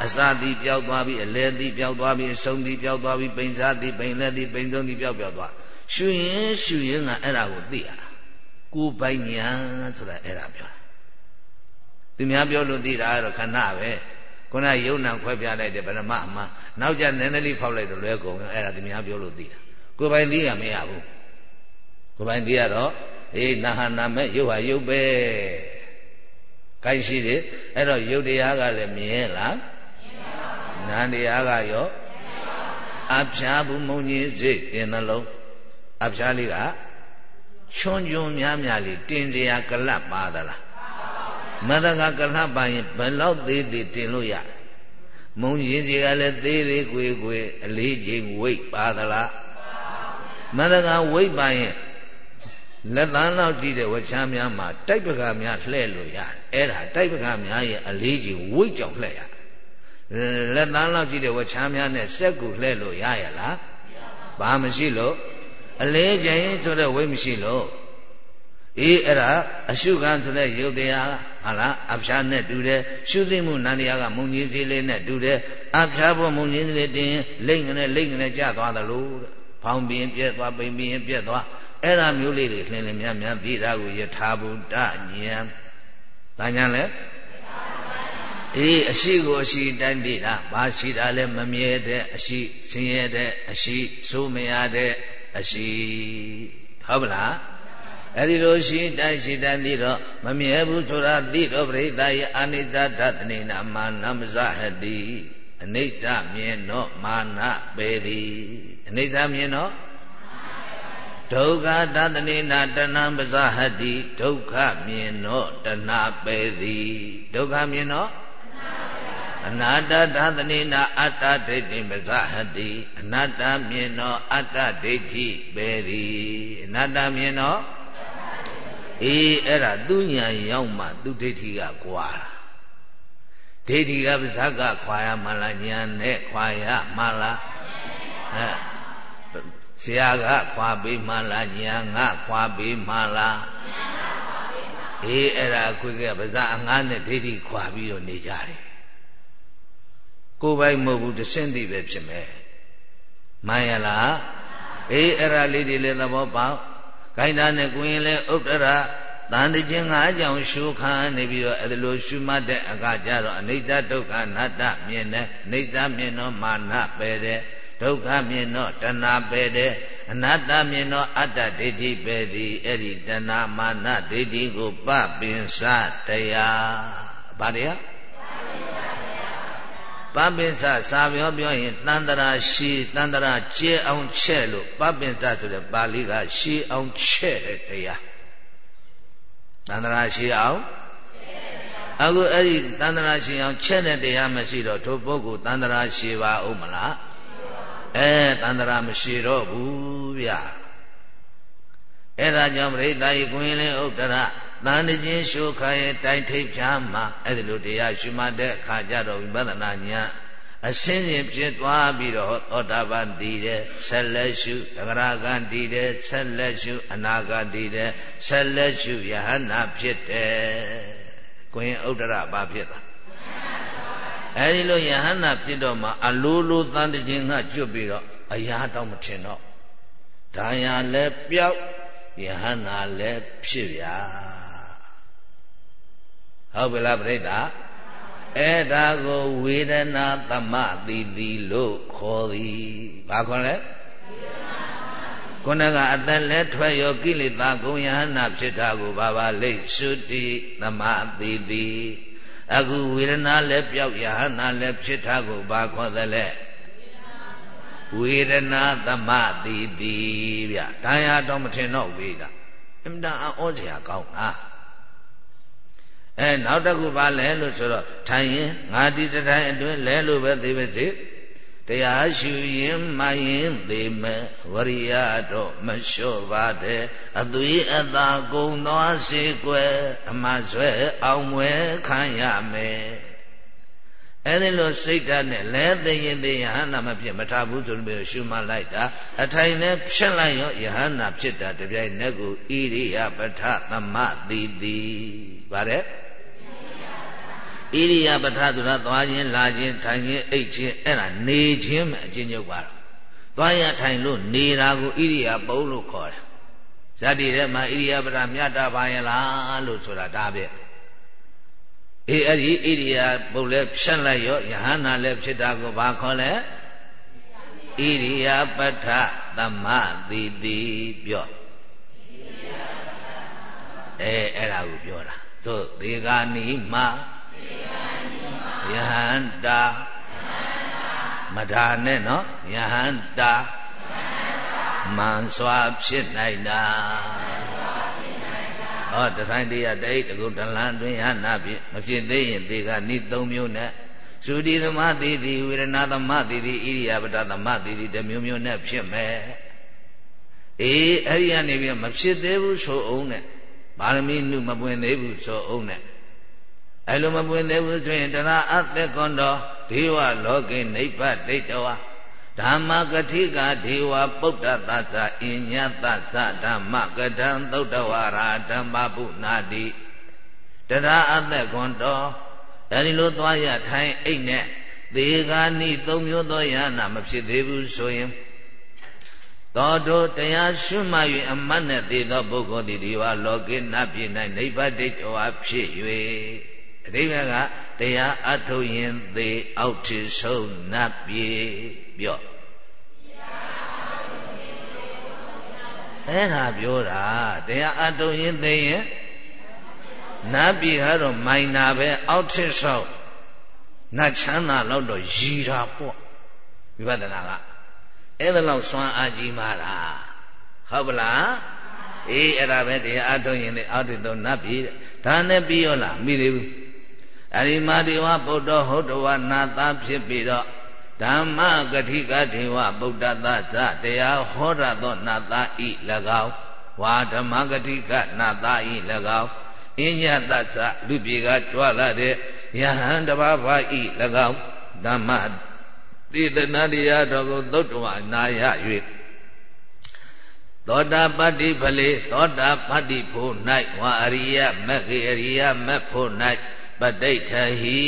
အစာတိပျောက်သွားပြီအလဲတိပျောက်သွားပြီအဆုံးတိပျောက်သွားပြီပိန်စားတိပိန်လဲတိပိန်ဆုံးတိပျောက်ပျောက်သွားရှုရင်ရှုရင်ကအဲ့ဒါကိုသိရတာကိုယ်ပိုင်ညာဆိုတာအဲ့ဒါပြောတာ သူများပြောလို့သိတာကတော့ခဏပဲခုနယုံနာခွဲပြလိုက်တယ်ဗရမအမှနောက်ကျနည်းနည်းလေးဖောက်လိုက်တော့လွဲကုန်အဲ့ဒါသူများပြောလို့သိတာကိုယ်ပိုင်သိရမရဘူးကိုယ်ပိုင်သိရတော့အေးနာဟနာမဲ့ယုတ်ဟာယုတ်ပဲကိုင်းရှိတယ်အဲ့တော့ယုတ်တရားကလည်းမြင်လားမြင်ပါဘူးနာတရားကရောအဖျားဘူးမုံကြီးစိတ်ပြင်နှလုံးအဖျားလေးကချွန်ချွန်များများလေးတင်စရာကလပ်ပါသလား မတကကလပ်ပါရင်ဘယ်လောက်သေးသေးတင်လို့ရမုံကြီးစီကလည်းသေးသေးကွေကွေအလေးချိန်ဝိတ်ပါသလားမတကဝိတ်ပါရင်လက်သားလောက်ကြည့်တဲ့ဝချမ်းများမှာတိုက်ပကများလှဲ့လို့ရတယ်အဲ့ဒါတိုက်ပကများရဲ့အလေးကြီးဝိတ်ကြောင့်လှဲ့ရလက်သားလောက်ကြည့်တဲ့ဝချမ်းများနဲ့စက်ကူလှဲ့လို့ရရလားဘာမရှိလို့အလေးချိန်ဆိုတဲ့ဝိတ်မရှိလို့ အေးအဲ့ဒါအရှုခံဆိုတဲ့ယုတ်တရားဟာလားအဖျားနဲ့တူတယ်ရှုသိမှုနန္တရားကမုံကြီးစည်းလေးနဲ့တူတယ်အဖျားဖို့မုံကြီးစည်းလေးတင်လိမ့်ငနဲ့လိမ့်ငနဲ့ကျသွားသလိုတဲ့ဖောင်းပြင်းပြက်သွားပိန်ပြင်းပြက်သွားအဲ့ဒါမျိုးလေးတွေလှင်လင်းများများသိတာကိုယထာဘုဒ္ဓဉာဏ်။ဘာညာလဲအေးအရှိကိုအရှိတိုင်းသိတာဘာရှိတာလဲမမြဲတဲ့အရှိဆင်းရဲတဲ့အရှိဆိုးမရတဲ့အရှိဟုတ်ပလား အဲ့ဒီလိုရှိတိုင်းရှိတိုင်းသိတော့မမြဲဘူးဆိုတာသိတော့ပရိသတ်ရဲ့အနိစ္စဓာတ်နေနာမာနမဇဟတိအနိစ္စမြင်တော့မာနပေသည်အနိစ္စမြင်တော့ဒုက္ခတသနေနာတဏံပဇဟတိဒုက္ခမြင်တော့တဏပေသည်ဒုက္ခမြင်တော့အနာတ္တသသနေနာအတ္တဒိဋ္ဌိပဇဟတိအနတ္တမြင်တော့အတ္တဒိဋ္ဌိပေသည်အနတ္တမြင်တော့ အေးအဲ့ဒါသူညာရောက်မှသူဒိဋ္ဌိကကွာတာဒိဋ္ဌိကပဇကခွာရမလားညာနဲ့ခွာရမလားဟဲ့ဆရာကခွာပေးမှလားညာငါခွာပေးမှလားအေးအဲ့ဒါခွေကပါဇာအငားနဲ့ဒိဋ္ဌိခွာပြီးတော့နေကြတယ်ကိုယ်ပိုင်မဟုတ်ဘူးတဆင့်သိပဲဖြစ်မယ်မှန်ရလားအေးအဲ့ဒါလေးတွေလည်းသဘောပေါက် ခိုင်းတာနဲ့ကိုရင်လည်းဥဒ္ဒရာတန်တခြင်းငါးကြောင့်ရှုခံနေပြီးတော့အဲ့ဒါလိုရှုမှတ်တဲ့အခါကျတော့အနိစ္စဒုက္ခအနတ္တမြင်တယ်အနိစ္စမြင်တော့မာနပဲတဲ့ဒုက္ခမြင်တော့တဏှာပဲတဲ့အနတ္တမြင်တော့အတ္တဒိဋ္ဌိပဲသည်အဲ့ဒီတဏှာမာနဒိဋ္ဌိကိုပပင်စတရားဘာတရား ပပင်စစာပြောပြောရင်တန်တရာရှိတန်တရာကျဲအောင်ချဲ့လို့ပပင်စဆိုတဲ့ပါဠိကရှိအောင်ချဲ့တဲ့တရားတန်တရာရှိအောင်အခုအဲ့ဒီတန်တရာရှိအောင်ချဲ့တဲ့တရားမရှိတော့ထိုပုဂ္ဂိုလ်တန်တရာရှိပါဦးမလားအဲတန်တရာမရှိတော့ဘူးဗျအဲ့ဒါကြောင့်ပရိသတ်ဤကွင်းလင်းဥဒ္ဒရ တန်တခြင်းရှုခါရဲ့တိုင်ထိပ်ဖြာမှာအဲ့ဒီလိုတရားရှုမှတ်တဲ့အခါကျတော့ဝိပဿနာဉာဏ်အရှင်းရှင်ဖြစ်သွားပြီးတော့သောတာပန်တည်တယ်ဆက်လက်ရှုသဂရကံတည်တယ်ဆက်လက်ရှုအနာဂတ်တည်တယ်ဆက်လက်ရှုယဟနာဖြစ်တယ်ကိုရင်ဥဒ္ဒရဘာဖြစ်တာအဲဒီလိုယဟန္တာဖြစ်တော့မှအလိုလိုတန်တခြင်းကကျွတ်ပြီးတော့အရာတော့မထင်တော့ဒါရလည်းပျောက်ယဟန္တာလည်းဖြစ်ဗျာ ဟုတ်ပြီလားပြိဿအဲ့ဒါကိုဝေဒနာသမတိတိလို့ခေါ်သည်ဘာခေါ်လဲခုနကအတန်လဲထွက်ရောကိလေသာဂုံယဟနာဖြစ်တာကိုဘာပါလိမ့်သုတိသမတိတိအခုဝေဒနာလည်းပြောက်ယဟနာလည်းဖြစ်တာကိုဘာခေါ်သလဲဝေဒနာသမတိတိဗျဒါရတော့မထင်တော့ဝေဒအင်တာအောစရာကောင်းတာ အဲနောက်တစ်ခုပါလဲလို့ဆိုတော့ထိုင်ရင်ငါဒီတိုင်းအတွင်းလဲလို့ပဲသိပါစေတရားရှုရင်မှရင်သိမယ်ဝရိယတော့မလျှော့ပါတဲ့အသွေးအသာကုန်သွားစေကွယ်အမဆွဲအောင်မွဲခံရမယ် အဲ့ဒီလိုစိတ်ဓာတ်နဲ့လဲသိရင်သိယဟန္တာမဖြစ်မထဘူးဆိုလို့ရှုမှလိုက်တာအထိုင်နဲ့ဖြစ်လိုက်ရောယဟန္တာဖြစ်တာတပြိုင်နက်ကိုဣရိယပထသမတိတိဗါတဲ့ဣရိယာပထဆိုတာသွားခြင်းလာခြင်းထိုင်ခြင်းအိတ်ခြင်းအဲ့ဒါနေခြင်းပဲအချင်းချုပ်ပါတော့သွားရထိုင်လို့နေတာကိုဣရိယာပုလို့ခေါ်တယ်ဇတိထဲမှာဣရိယာပဒမြတ်တာပါရဲ့လားလို့ဆိုတာဒါပဲ အေးအဲ့ဒီဣရိယာပုလည်းဖြတ်လိုက်ရောယဟန္တာလည်းဖြစ်တာကိုဘာခေါ်လဲဣရိယာပဋ္ဌသမတိတိပြောအဲအဲ့ဒါကိုပြောတာသို့သေဂာနိမယဟန္တာမဒါနဲ့နော်ယဟန္တာမန်စွာဖြစ်နိုင်တာ ဟောတထိုင်တရားတိတ်တကုတလန်တွင်ဟနာဖြစ်မဖြစ်သေးရင်သေကနိ၃မျိုးနဲ့သုတိသမတိတိဝေရဏသမတိတိဣရိယာပတသမတိတိတမျိုးမျိုးနဲ့ဖြစ်မယ်အေးအဲ့ဒီကနေပြီးမဖြစ်သေးဘူးဆိုအောင်နဲ့ပါရမီနုမပွင့်သေးဘူးဆိုအောင်နဲ့အဲ့လိုမပွင့်သေးဘူးဆိုရင်တရာအသက်ကွန်တော်ဒေဝလောကေနိဗ္ဗဒိဋ္ဌဝ ဓမ္မကတိကဒေဝပုဒ္ဒသသအညတသဓမ္မကတံသုတ္တဝါရာဓမ္မပုနာတိတရာအသက်ကွန်တော်အဲဒီလိုသွားရထိုင်အိတ်နဲ့သေဂာနိသုံးမျိုးသောယနာမဖြစ်သေးဘူးဆိုရင်သောတောတရားရှုမှတ်၍အမတ်နဲ့သေသောပုဂ္ဂိုလ်သည်ဒီဝလောကေနပြည်၌နိဗ္ဗာန်ဒိဋ္ဌဝါဖြစ်၍ အဓိပ္ပာယ်ကတရားအထုတ်ရင်သေအောက်ထဆုံးနတ်ပြေပြောအဲ့ဒါပြောတာတရားအထုတ်ရင်သေရင်နတ်ပြေကတော့မိုင်နာပဲအောက်ထဆုံးနတ်ချမ်းသာတော့တော့ရည်တာပေါ့ဝိပဿနာကအဲ့ဒါလောက်စွမ်းအားကြီးမားတာဟုတ်ပလားအေးအဲ့ဒါပဲတရားအထုတ်ရင်သေအောက်ထဆုံးနတ်ပြေဒါနဲ့ပြီးရောလားမိသေးဘူး အရိမာဒေဝဗုဒ္ဓဟုတ်တဝနာသားဖြစ်ပြီးတော့ဓမ္မကတိကဒေဝဗုဒ္ဓသဇတရားဟောရသောနာသားဤ၎င်းဝါဓမ္မကတိကနာသားဤ၎င်းအညတသလူပြေကကြွလာတဲ့ယဟန်တဘာဘာဤ၎င်းဓမ္မတိတနာတရားတော်ကိုသုတ်တဝနာရ၍သောတာပတ္တိဖလေသောတာပတ္တိဖို့၌ဝါအရိယမဂ္ဂေအရိယမက်ဖို့၌ ပဋိဋ္ဌဟိ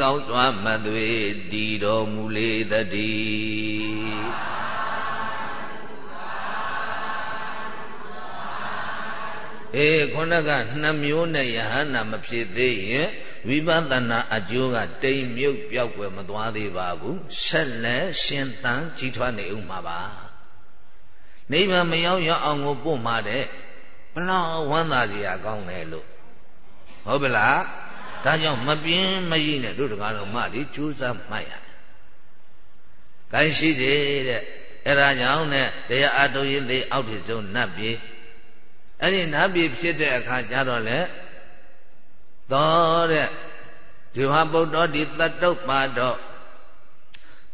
ကောင်းစွာမသွေတည်တော်မူလေတည်းအေးခုနကနှစ်မျိုးနဲ့ယဟန္တာမဖြစ်သေးရင်ဝိပဿနာအကျိုးကတိမ်မြုပ်ပြောက်ွယ်မသွားသေးပါဘူးဆက်လက်ရှင်သန်ကြီးထွားနေဦးမှာပါနိဗ္ဗာန်မရောက်ရအောင်ကိုပို့မှာတဲ့ဘလောက်ဝမ်းသာစရာကောင်းတယ်လို့ဟုတ်ပလား ဒါကြောင့်မပြင်းမရည်နဲ့တို့တကားတော်မလေးကြိုးစားမှတ်ရတယ်။ကိုင်းရှိစေတဲ့အဲ့ဒါကြောင့်နဲ့တရားအထုတ်ရင်သိအောက်ထစ်ဆုံးနတ်ပြေအဲ့ဒီနတ်ပြေဖြစ်တဲ့အခါကျတော့လေသောတဲ့ဒီဟာဗုဒ္ဓဒီတတ္တုပ္ပါတော့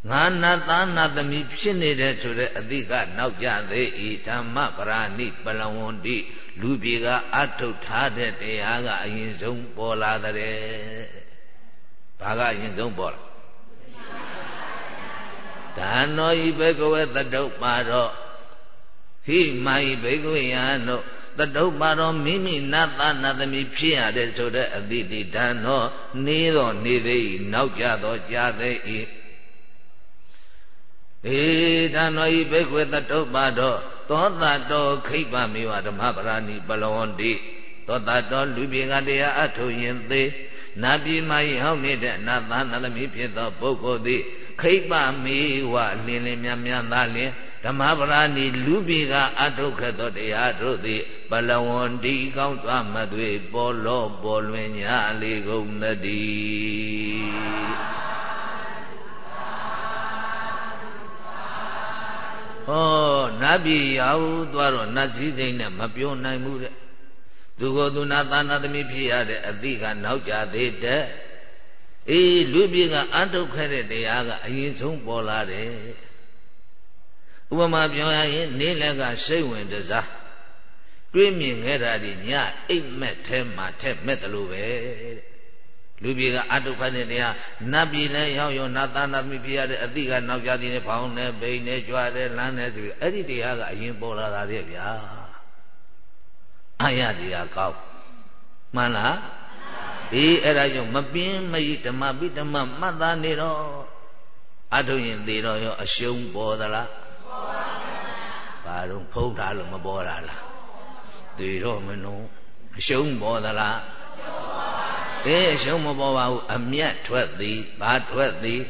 ငါနတ်သားနတ်သမီးဖြစ်နေတဲ့ဆိုတဲ့အတိကနောက်ကြသေးဤဓမ္မပရာဏိပလဝန္တိလူပြေကအထုတ်ထားတဲ့တရားကအရင်ဆုံးပေါ်လာတဲ့ဘာကအရင်ဆုံးပေါ်လာဒါနောဤဘေကဝေတတုပ္ပါတော့ဟိမာဤဘေကဝေယံတို့တတုပ္ပါတော့မိမိနတ်သားနတ်သမီးဖြစ်ရတဲ့ဆိုတဲ့အတိတိဒါနောနေတော့နေသေး၏နောက်ကြတော့ကြာသေး၏ေ ဓာနောဤဘိက္ခွေတတုပ္ပါတော့သောတတောခိပ္ပမေဝဓမ္မပရာဏိပလဝန္တိသောတတောလူပြေကတရားအထုရင်သေးနာပြေမယဟောင်းနေတဲ့နာသနာသမီးဖြစ်သောပုဂ္ဂိုလ်သည်ခိပ္ပမေဝလင်းလင်းမြတ်မြတ်သားလင်ဓမ္မပရာဏိလူပြေကအထုခဲ့သောတရားတို့သည်ပလဝန္တိကောင်းစွာမသွေပေါ်လောပေါ်လွင်ညာလေကုန်သတည်း ဟောနတ်ပြည်ရောက်သွားတော့နတ်စည်းစိမ်နဲ့မပြောနိုင်ဘူးတဲ့သူကိုသူနာသာနာသမီးဖြစ်ရတဲ့အသည့်ကနောက်ကြသေးတဲ့အေးလူပြည်ကအထုတ်ခဲ့တဲ့တရားကအရင်ဆုံးပေါ်လာတယ်ဥပမာပြောရရင်နေလက်ကစိတ်ဝင်တစားတွေးမြင်ခဲ့တာဒီညအိတ်မက်ထဲမှာထက်မဲ့တယ်လို့ပဲတဲ့ လူပြေကအတုဖတ်တဲ့တရားနတ်ပြည်လည်းရောက်ရောနတ်သားနတ်မိဖြစ်ရတဲ့အတိကနောက်ကြသည်နဲ့ဖောင်းနဲ့ဘိန်းနဲ့ကြွားတဲ့လမ်းနဲ့ဆိုပြီးအဲ့ဒီတရားကအရင်ပေါ်လာတာတဲ့ဗျာအာရတရားကောက်မှန်လားဒီအဲ့ဒါကြောင့်မပြင်းမယိဓမ္မပိဓမ္မမှတ်သားနေတော့အထုရင်သေးတော့ရောအရှုံးပေါ်သလားဘာတော့ဖုံးထားလို့မပေါ်တာလားတွေတော့မနှုံးအရှုံးပေါ်သလား အေးအရှုံးမပေါ်ပါဘူးအမျက်ထွက်သည်ဘာထွက်သည်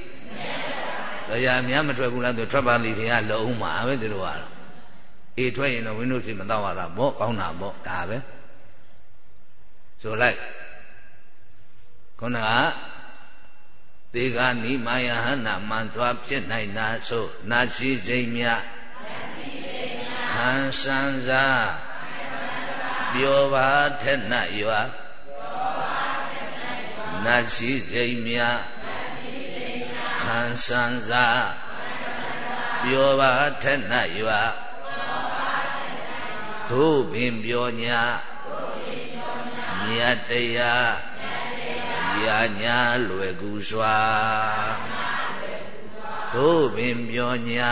တရားအမျက်မထွက်ဘူးလားသူထွက်ပါသည်ခင်ဗျာလုံးမှာပဲသူတို့ကတော့အေးထွက်ရင်တော့ဝင်းတို့စီမတော့ရတာပေါ့ကောင်းတာပေါ့ဒါပဲဆိုလိုက်ခုနကသေဂာနိမယဟနာမန်သွားဖြစ်နိုင်တာဆိုနာစီစိတ်မြခံစံစားပျော်ပါထက်နှရွာ နာစီစိတ်မြခံစံစားပျော်ပါထက်နှရွာတို့ပင်ပြောညာမြတ်တရားရာညာလွယ်ကူစွာတို့ပင်ပြောညာ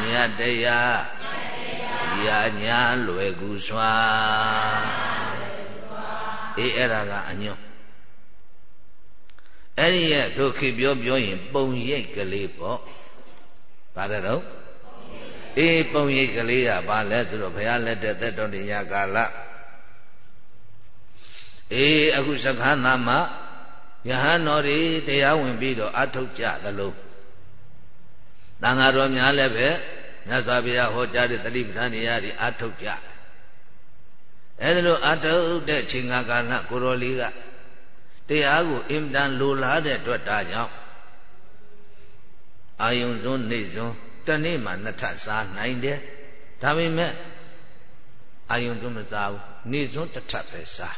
မြတ်တရားရာညာလွယ်ကူစွာ အေးအဲ့ဒါကအညွန့်အဲ့ဒီရဲ့တို့ခေပြောပြောရင် ပုံရိပ်ကလေးပေါ့ဘာတဲ့တော့အေးပုံရိပ်ကလေးကဘာလဲဆိုတော့ဘုရားလက်တဲ့သက်တော်တင်ရကာလအေးအခုစခန်းသားမှာယဟန်တော်တွေတရားဝင်ပြီးတော့အထုတ်ကြသလိုတန်ဃာတော်များလည်းပဲမြတ်စွာဘုရားဟောကြားတဲ့တတိပဋ္ဌာန်တရားတွေအထုတ်ကြ အဲဒါလိုအထုတ်တဲ့ချိန်ကာလကိုရောလေးကတရားကိုအင်တန်လိုလားတဲ့အတွက်ဒါကြောင့်အာယုံစွန်းနေစွန်းတနေ့မှနှစ်ထပ်စားနိုင်တယ်ဒါပေမဲ့အာယုံစွန်းမစားဘူးနေစွန်းတစ်ထပ်ပဲစား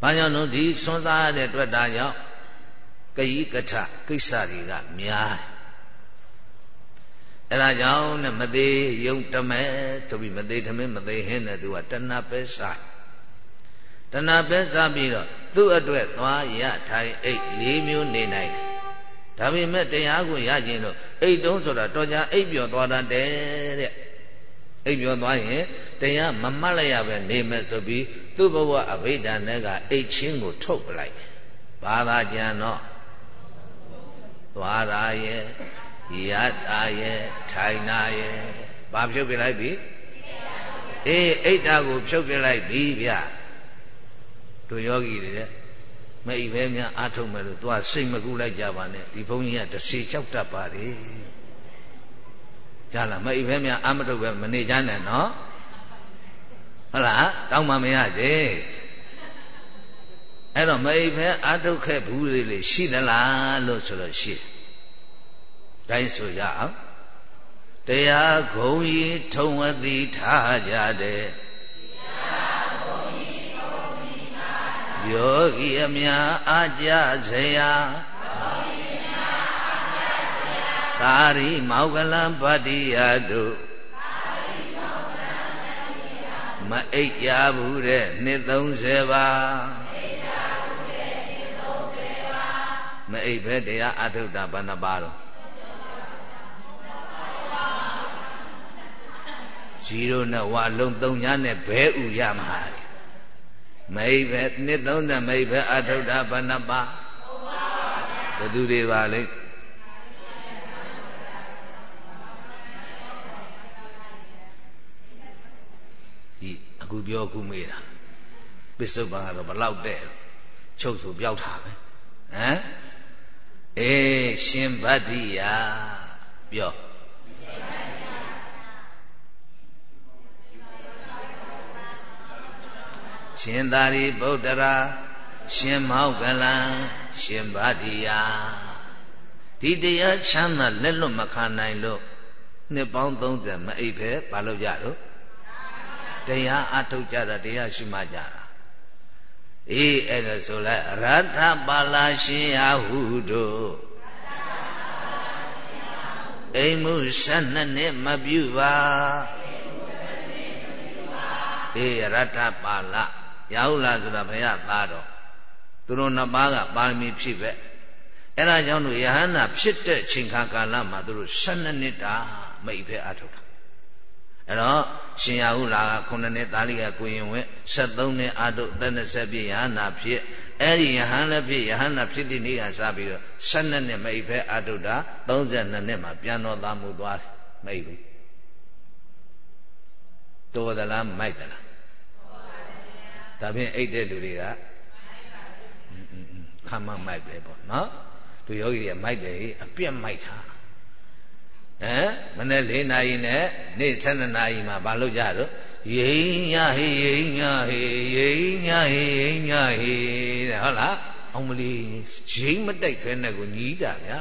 ဘာကြောင့်လို့ဒီစွန့်စားရတဲ့အတွက်ဒါကြောင့်ကယိကထကိစ္စတွေကများတယ် အဲဒါကြောင့်နဲ့မသေးယုံတမဲဆိုပြီးမသေးထမင်းမသေးဟင်းနဲ့သူကတဏပဲစားတဏပဲစားပြီးတော့သူ့အတွက်သွားရထိုင်အိတ်၄မျိုးနေနိုင်တယ်ဒါပေမဲ့တရားကိုရခြင်းလို့အိတ်တုံးဆိုတာတော်ကြအိတ်ပြော်သွားတတ်တယ်တဲ့အိပ်ပြောသွားရင်တရားမမှတ်လိုက်ရပဲနေမယ်ဆိုပြီးသူ့ဘဝအဘိဓမ္မာကအိတ်ချင်းကိုထုတ်ပလိုက်တယ်။ဘာသာကြံတော့သွားတာရဲ့ ရတာရဲ့ထိုင်တာရဲ့ဘာဖြုတ်ပြလိုက်ပြီအေးအိတ်တာကိုဖြုတ်ပြလိုက်ပြီဗျတို့ယောဂီတွေမအိပဲများအာထုတ်မယ်လို့သွားစိတ်မကူလိုက်ကြပါနဲ့ဒီဘုန်းကြီးကတစီချောက်တတ်ပါလေကြားလားမအိပဲများအာမထုတ်ပဲမနေကြနဲ့နော်ဟုတ်လားတောင်းမှမရစေအဲ့တော့မအိပဲအာထုတ်ခဲ့ဘူးလေလေရှိသလားလို့ဆိုလို့ရှိတို င်းဆိုကြအောင်တရားဂုံရီထုံဝတိထားကြတဲ့ယောဂီအများအာကြစေရာသာရိမောကလံဗတ္တိယတုမအိပ်ကြဘူးတဲ့နှစ်30ပါမအိပ်ပဲတရားအထုတ်တာဘယ်နှပါတော့ 0နဲ့ဝါလုံး3ညနဲ့ဘဲဥရမှာမိဘနှစ်30မိဘအထုတ်တာဘယ်နှပါဘယ်သူတွေပါလဲအခုပြောခုမေးတာပစ္စုပန်ကတော့ဘလောက်တဲ့ချုပ်ဆိုပြောက်တာပဲဟမ်အေးရှင်ဗတ္တိယပြော ရှင်သာရိပုတ္တရာရှင်မောကလံရှင်ဗတ္တိယဒီတရားချမ်းသာလက်လွတ်မခံနိုင်လို့နှစ်ပေါင်း30မအိပ်ပဲမလုပ်ကြတော့တရားအထုတ်ကြတာတရားရှိမှကြတာအေးအဲ့ဒါဆိုလိုက်ရထပါလာရှင်ယဟုတို့အိမ်မှု12နှစ်မပြုပါအေးရထပါလာ ရဟုလားဆိုတာဘုရားသားတော်သူတို့နှစ်ပါးကပါရမီဖြည့်ပဲအဲ့ဒါကြောင့်လို့ယဟန္တာဖြစ်တဲ့ချိန်ခါကာလမှာသူတို့12နှစ်တာမိတ်ဖဲအထုတ်တာအဲ့တော့ရှင်ရဟုလာက9နှစ်သားလေးကကိုရင်ဝဲ73နှစ်အာတုအသက်20ပြည့်ယဟန္တာဖြစ်အဲ့ဒီယဟန်လည်းဖြစ်ယဟန္တာဖြစ်တဲ့နေ့ကစပြီးတော့12နှစ်မိတ်ဖဲအာတုတာ32နှစ်မှာပြန်တော်သားမှုသွားတယ်မိတ်ဘူးတော်သလားမိုက်သလား ဒါဖြင့်အိတ်တဲ့လူတွေကခမ်းမမိုက်ပဲပေါ့နော်သူယောဂီတွေကမိုက်တယ်အပြက်မိုက်တာဟမ်မနေ့၄နာရီနဲ့နေ့7နာရီမှာဘာလုပ်ကြတော့ရိညာဟေရိညာဟေရိညာဟေရိညာဟေတဲ့ဟုတ်လားအောင်မလီရိမတိုက်ခဲနဲ့ကိုညီးတာဗျာ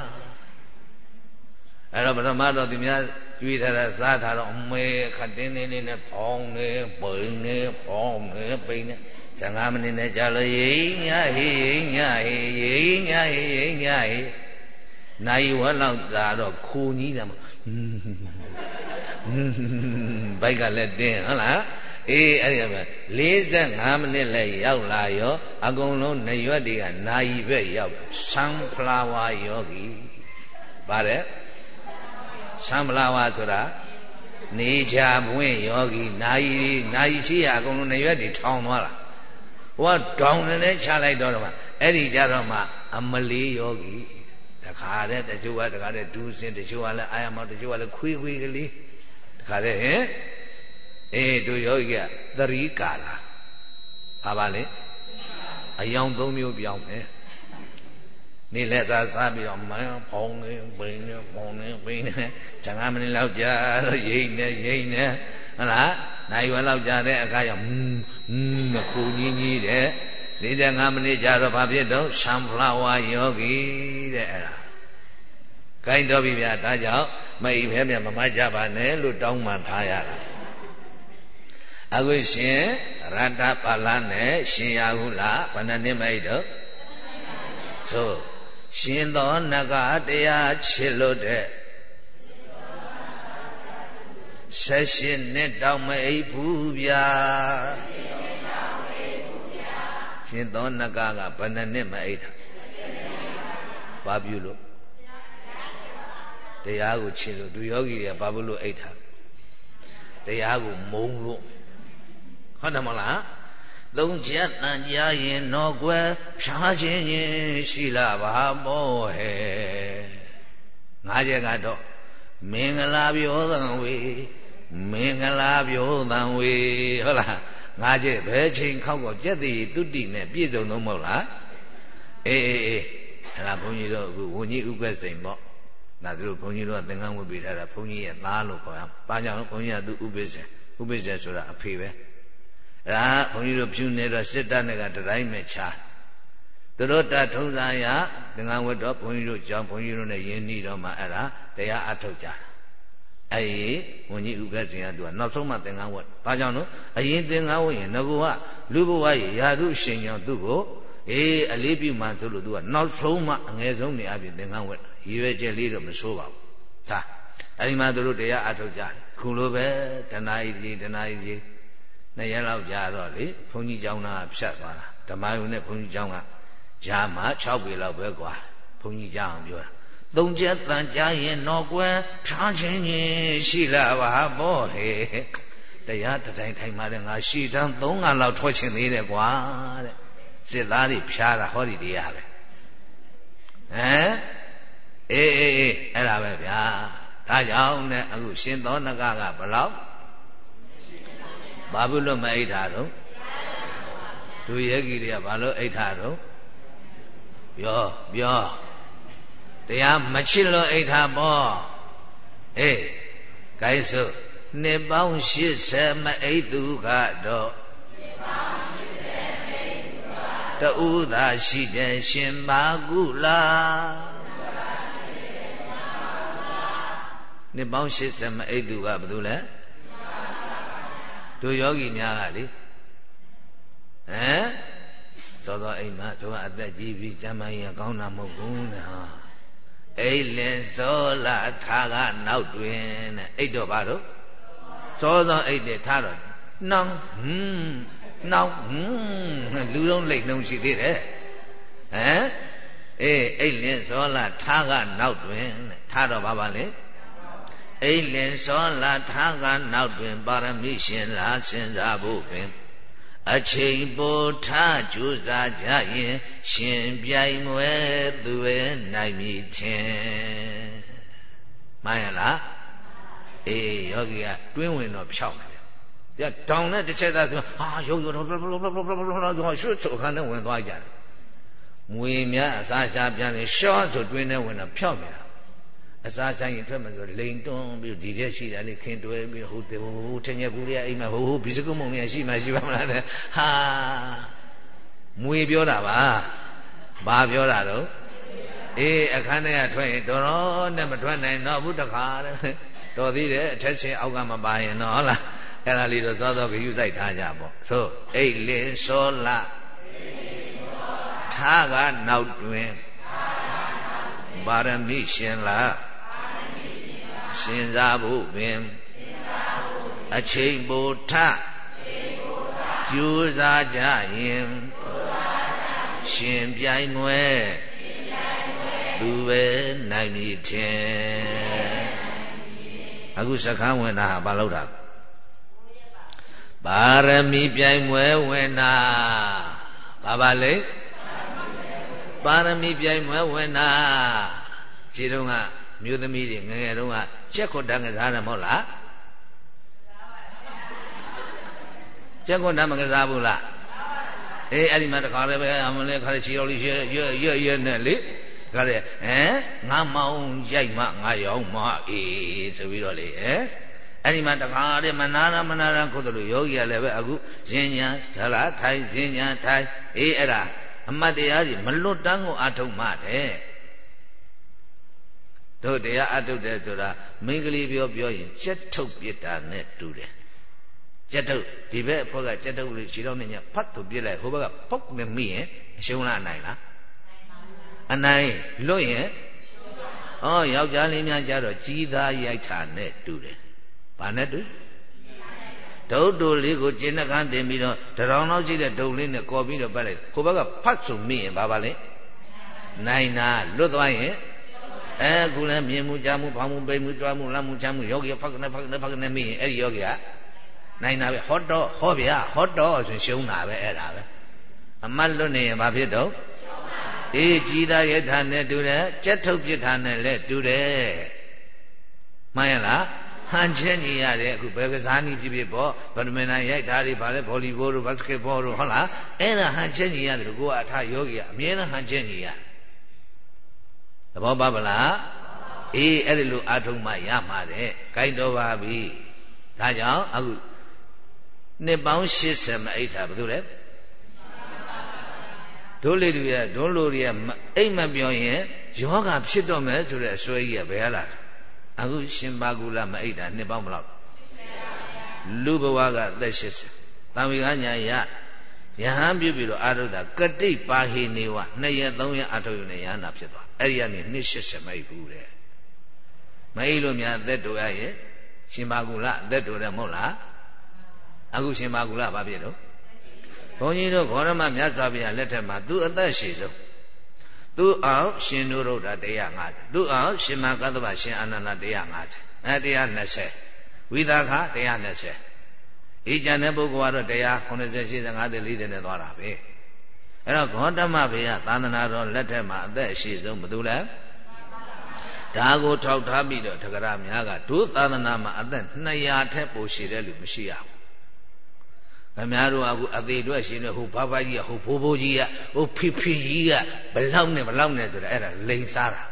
အဲ့တော့ပထမတော့သူများကျွေးထားတာစားထားတော့အမေခတင်းနေနေနဲ့ဖောင်းနေပိန်နေဖောင်းနေပိန်နေ15မိနစ်နဲ့ကြာလို့ရိညာဟေရိညာဟေရိညာဟေရိညာဟေနိုင်ဝက်လောက်သာတော့ခိုးကြီးတယ်မဘိုက်ကလည်းတင်းဟုတ်လားအေးအဲ့ဒီမှာ45မိနစ်လဲရောက်လာရောအကုန်လုံးနရွက်တွေကနာယီဘက်ရောက်ဆန်ဖလာဝါယောဂီပါတယ် ဆန်ဖလာဝါဆိုတာနေချာပွင့်ယောဂီနာယီနာယီရှိရအကုန်လုံးနရွက်တွေထောင်သွားတာဟိုကဒေါင်နဲ့ချလိုက်တော့မှအဲ့ဒီကြတော့မှအမလေးယောဂီတခါတည်းတချို့ကတခါတည်းဒူးစင်တချို့ကလည်းအာရမောတချို့ကလည်းခွေးခွေးကလေးတခါတည်းဟင်အေးတို့ယောဂီကသရီကာလာဘာပါလဲအယောင်သုံးမျိုးပြောင်းမယ် နေလက်သာစားပြီးတော့မန်းဖောင်းနေပိန်နေဖောင်းနေပိန်နေ15မိနစ်လောက်ကြာတော့ရိမ့်နေရိမ့်နေဟုတ်လားနိုင်ဝက်လောက်ကြာတဲ့အခါကျဟွန်းဟွန်းမခုန်ကြီးကြီးတဲ့45မိနစ်ကြာတော့ဘာဖြစ်တော့ရှမ်ဖလာဝါယောဂီတဲ့အဲ့ဒါကိုင်းတော့ပြီဗျာဒါကြောင့်မအိဖဲမြမမကြပါနဲ့လို့တောင်းပန်ထားရတာအခုရှင်ရတ္တပါဠနဲ့ရှင်ရဟုလားဘယ်နှနှစ်မိုက်တော့သို့ ရှင်သောနဂတရားချစ်လို့တဲ့ဆက်ရှင်နှစ်တောင်မအိပ်ဘူးဗျာရှင်သောနဂကဘယ်နှနှစ်မအိပ်တာဘာပြုလို့တရားကိုချစ်လို့သူယောဂီတွေကဘာလို့အိပ်တာတရားကိုမုံလို့ဟုတ်တယ်မလား သုံးချက်တန်ကြရင်တော့ကွယ်ဖြားခြင်းရင်ရှိလာပါမောဟဲ့ငါးချက်ကတော့မင်္ဂလာပြောသံဝေမင်္ဂလာပြောသံဝေဟုတ်လားငါးချက်ဘယ်ချိန်ခောက်ကောကြက်တည်တုတိနဲ့ပြည့်စုံသုံးမဟုတ်လားအေးအေးအေးအဲ့ဒါဘုန်းကြီးတို့အခုဝဉ္ကြီးဥက္ကစိန်ပေါ့ဒါသူတို့ဘုန်းကြီးတို့ကသင်္ကန်းဝတ်ပေးထားတာဘုန်းကြီးရဲ့သားလို့ခေါ်ရမှာ။ဘာကြောင့်လဲဘုန်းကြီးကသူဥပိ္ပဇ္ဇဥပိ္ပဇ္ဇဆိုတာအဖေပဲ။အဲ့ ဒါဘုန်းကြီးတို့ဖြူနေတော့စစ်တပ်နဲ့ကတတိုင်းမဲ့ချာသူတို့တထုံးစားရသင်္ကန်းဝတ်တော့ဘုန်းကြီးတို့ကြောင့်ဘုန်းကြီးတို့နဲ့ယဉ်နီးတော့မှအဲ့ဒါတရားအထုတ်ကြတာအဲ့ဒီဘုန်းကြီးဥက္ကဋ္ဌကသူကနောက်ဆုံးမှသင်္ကန်းဝတ်ဘာကြောင့်လို့အရင်သင်္ကန်းဝတ်ရင်ငကူကလူဘဝရဲ့ယာရုရှင်ကြောင့်သူ့ကိုအေးအလေးပြုမှဆိုလို့သူကနောက်ဆုံးမှအငယ်ဆုံးနေအပြင်သင်္ကန်းဝတ်ရည်ရွယ်ချက်လေးတော့မဆိုးပါဘူးဒါအဲ့ဒီမှာသူတို့တရားအထုတ်ကြတယ်ခုလိုပဲတဏှာကြီးတဏှာကြီး နှစ်ရက်လောက်ကြာတော့လေဘုန်းကြီးကျောင်းသားဖြတ်သွားတာဓမ္မယုံနဲ့ဘုန်းကြီးကျောင်းကဂျာမှာ6ပေလောက်ပဲกว่าဘုန်းကြီးကျောင်းပြောတာသုံးချက်တန်ကြရင်တော့ကွယ်ဖြားခြင်းချင်းရှိလာပါဘောဟဲ့တရားတတိုင်းထိုင်မှတဲ့ငါရှီတန်း၃ငါလောက်ထွက်ချင်သေးတယ်ကွာတဲ့စစ်သားတွေဖြားတာဟောဒီတရားပဲဟမ်အေးအေးအေးအဲ့ဒါပဲဗျာဒါကြောင့်နဲ့အခုရှင်သောနကကဘလောက် ဘာဖြစ်လို့မအိဋ္ဌာတော့သူရဲကြီးတွေကဘာလို့အိဋ္ဌာတော့ပြောပြောတရားမချစ်လို့အိဋ္ဌာပေါ့အေးဂိုင်းစုနှစ်ပေါင်း80မအိတ်သူကတော့တူသာရှိတယ်ရှင်မာကုလားနှစ်ပေါင်း80မအိတ်သူကဘာလို့လဲ တို့ယောဂီများကလေဟမ်သောသောအိမ်မှာတို့ကအသက်ကြီးပြီးကျမ်းမာရင်ကောင်းတာမဟုတ်ဘူးနဲ့ဟာအိလင်စောလာထားကနောက်တွင်တဲ့အိတ်တော့ဘာတော့စောစောအိတ်တယ်ထားတော့နှောင်းဟွန်းနှောင်းဟွန်းလူလုံးလိတ်နှုံရှိသေးတယ်ဟမ်အေးအိတ်လင်စောလာထားကနောက်တွင်တဲ့ထားတော့ဘာပါလဲ အိလင်စောလာထားကနောက်တွင် ပါရမီရှင်လာစဉ်းစားဖို့ပင်အချိန်ပိုထကြိုးစားကြရင် ရှင်ပြိုင်မွဲသူရဲ့နိုင်မည်ထင်မှန်ရလားအေးယောဂီကတွင်းဝင်တော့ဖြောက်တယ်ပြတောင်နဲ့တစ်ချက်သားဆိုဟာရုပ်ရုပ်တော့ဘလဘလဘလဘလဘလဘလရွှတ်ချုပ်ခန်းနဲ့ဝင်သွားကြတယ်မွေများအစားရှားပြန်ရင်ရှော့ဆိုတွင်းနဲ့ဝင်တော့ဖြောက်နေတာ အစားဆိုင်ရင်ထွက်မှဆိုလိန်တွန်းပြီးဒီထဲရှိတယ်လေခင်တွဲပြီးဟိုဟိုထင်ရဘူးလေအိမ်မှာဟိုဟိုဘီစကုမုံလေးရှိမှရှိပါမလားတဲ့ဟာမွေပြောတာပါဘာပြောတာတော့အေးအခန်းထဲကထွက်ရင်တော်တော်နဲ့မထွက်နိုင်တော့ဘူးတခါတဲ့တော်သေးတယ်အထက်ချင်းအောက်ကမပါရင်တော့ဟုတ်လားအဲ့ဒါလေးတော့သွားတော့ကြယူဆိုင်ထားကြပေါ့ဆိုအိတ်လင်းစောလထားကနောက်တွင်ပါရမီရှင်လား ရှင်စားဖို့ပင်အချိန်ပိုထကျိုးစားကြရင်ရှင်ပြိုင်ွယ်သူပဲနိုင်ပြီထင်အခုစခန်းဝင်တာဘာလို့တာပါရမီပြိုင်ွယ်ဝင်တာဘာပါလဲပါရမီပြိုင်ွယ်ဝင်တာခြေတုံးက မြို့သမီးတွေငငယ်တုန်းကချက်ခွတ်တန်းကစားတယ်မဟုတ်လားချက်ခွတ်တန်းမကစားဘူးလားအေးအဲ့ဒီမှာတခါလည်းပဲအမလေးခါလေးခြေတော်လေးရွရွရွရွနဲ့လေခါတဲ့ဟမ်ငါမောင်းရိုက်မှငါရောင်းမအေးဆိုပြီးတော့လေဟမ်အဲ့ဒီမှာတခါတည်းမနာရမနာရခုတ်လို့ယောဂီကလည်းပဲအခုဇင်ညာသလားထိုင်ဇင်ညာထိုင်အေးအဲ့ဒါအမတ်တရားကြီးမလွတ်တန်းကိုအထုံမှတဲ့ တို့တရားအထုတ်တယ်ဆိုတာမိန်းကလေးပြောပြောရင်ကြက်ထုတ်ပြစ်တာနဲ့တူတယ်ကြက်ထုတ်ဒီဘက်အဖို့ကကြက်ထုတ်လေးခြေတော်နဲ့ညဖတ်သူပြစ်လိုက်ဟိုဘက်ကပုတ်နဲ့မိရင်အရှုံးလားအနိုင်လားအနိုင်လွတ်ရင်ဩယောက်ျားလေးများကြတော့ကြီးသားရိုက်တာနဲ့တူတယ်ဘာနဲ့တူဒုတ်တူလေးကိုကျင်းနှကန်းတင်ပြီးတော့တရောင်လောက်ရှိတဲ့ဒုတ်လေးနဲ့ကော်ပြီးတော့ပတ်လိုက်ဟိုဘက်ကဖတ်ဆိုမိရင်ဘာပါလဲနိုင်တာလွတ်သွားရင် အဲခုလည်းမြင်မှုကြားမှုဖောင်းမှုပိန်မှုကြွားမှုလမ်းမှုချမ်းမှုယောဂီဖက်ကနေဖက်ကနေဖက်ကနေမိရင်အဲ့ဒီယောဂီကနိုင်တာပဲဟောတော့ဟောဗျာဟောတော့ဆိုရှုံးတာပဲအဲ့ဒါပဲအမတ်လွတ်နေရင်ဘာဖြစ်တော့အေးကြည်သာယထာနဲ့တူတယ်ကြက်ထုတ်ပြစ်ထာနဲ့လည်းတူတယ်မှန်ရလားဟန်ချင်းကြီးရတယ်အခုဘယ်ကစားနည်းဖြစ်ဖြစ်ပေါ့ဗဒမင်နာရိုက်ထားတွေဗာလဲဗောလီဘောတို့ဘတ်စကတ်ဘောတို့ဟုတ်လားအဲ့ဒါဟန်ချင်းကြီးရတယ်ကိုကအထယောဂီကအမြဲတမ်းဟန်ချင်းကြီးရ သဘောပါဗလားအေးအဲ့ဒီလိုအာထုံမှရမှာတဲ့ဂိုက်တော်ပါပြီဒါကြောင့်အခုနှစ်ပေါင်း80မအိတ်တာဘာလို့လဲဒုလေးတွေဒုလိုတွေအိတ်မပြောရင်ယောဂဖြစ်တော့မယ်ဆိုတဲ့အစွဲကြီးကဘယ်လာအခုရှင်ပါကုလမအိတ်တာနှစ်ပေါင်းဘယ်လောက်လူဘဝကအသက်80တံဝေကညာရယဟန်ပြုပြီးတော့အာရုဒ္ဒကတိပါဟိနေဝနှစ်ရက်သုံးရက်အထုတ်ယူနေယဟနာဖြစ်သွား အဲ့ဒီကနေနှစ်80မိတ်ဘူးတဲ့မိတ်လို့များအသက်တူရရဲ့ရှင်ပါကုလအသက်တူတယ်မဟုတ်လားအခုရှင်ပါကုလဘာဖြစ်တော့ဘုန်းကြီးတို့ဂေါရမမြတ်စွာဘုရားလက်ထက်မှာသူအသက်ရှိဆုံးသူအောင်ရှင်နုရုဒ္ဓ150သူအောင်ရှင်မကသဗ္ဗရှင်အာနန္ဒ150အဲ120ဝိသခ120အေးကြံတဲ့ပုဂ္ဂိုလ်ကတော့တရား80 85 40နဲ့သွားတာပဲ အဲ့တော့ဂေါတမဘုရားသာသနာတော်လက်ထက်မှာအသက်အရှိဆုံးဘယ်သူလဲဒါကိုထောက်ထားပြီးတော့တက္ကရာများကဒုသာသနာမှာအသက်200ထက်ပိုရှိတဲ့လူမရှိရဘူးခင်ဗျားတို့အခုအသေးအတွက်ရှင်နေဟိုဘာဘာကြီးကဟိုဘိုးဘိုးကြီးကဟိုဖိဖိကြီးကဘလောက်နဲ့ဘလောက်နဲ့ဆိုတာအဲ့ဒါလိန်စားတာ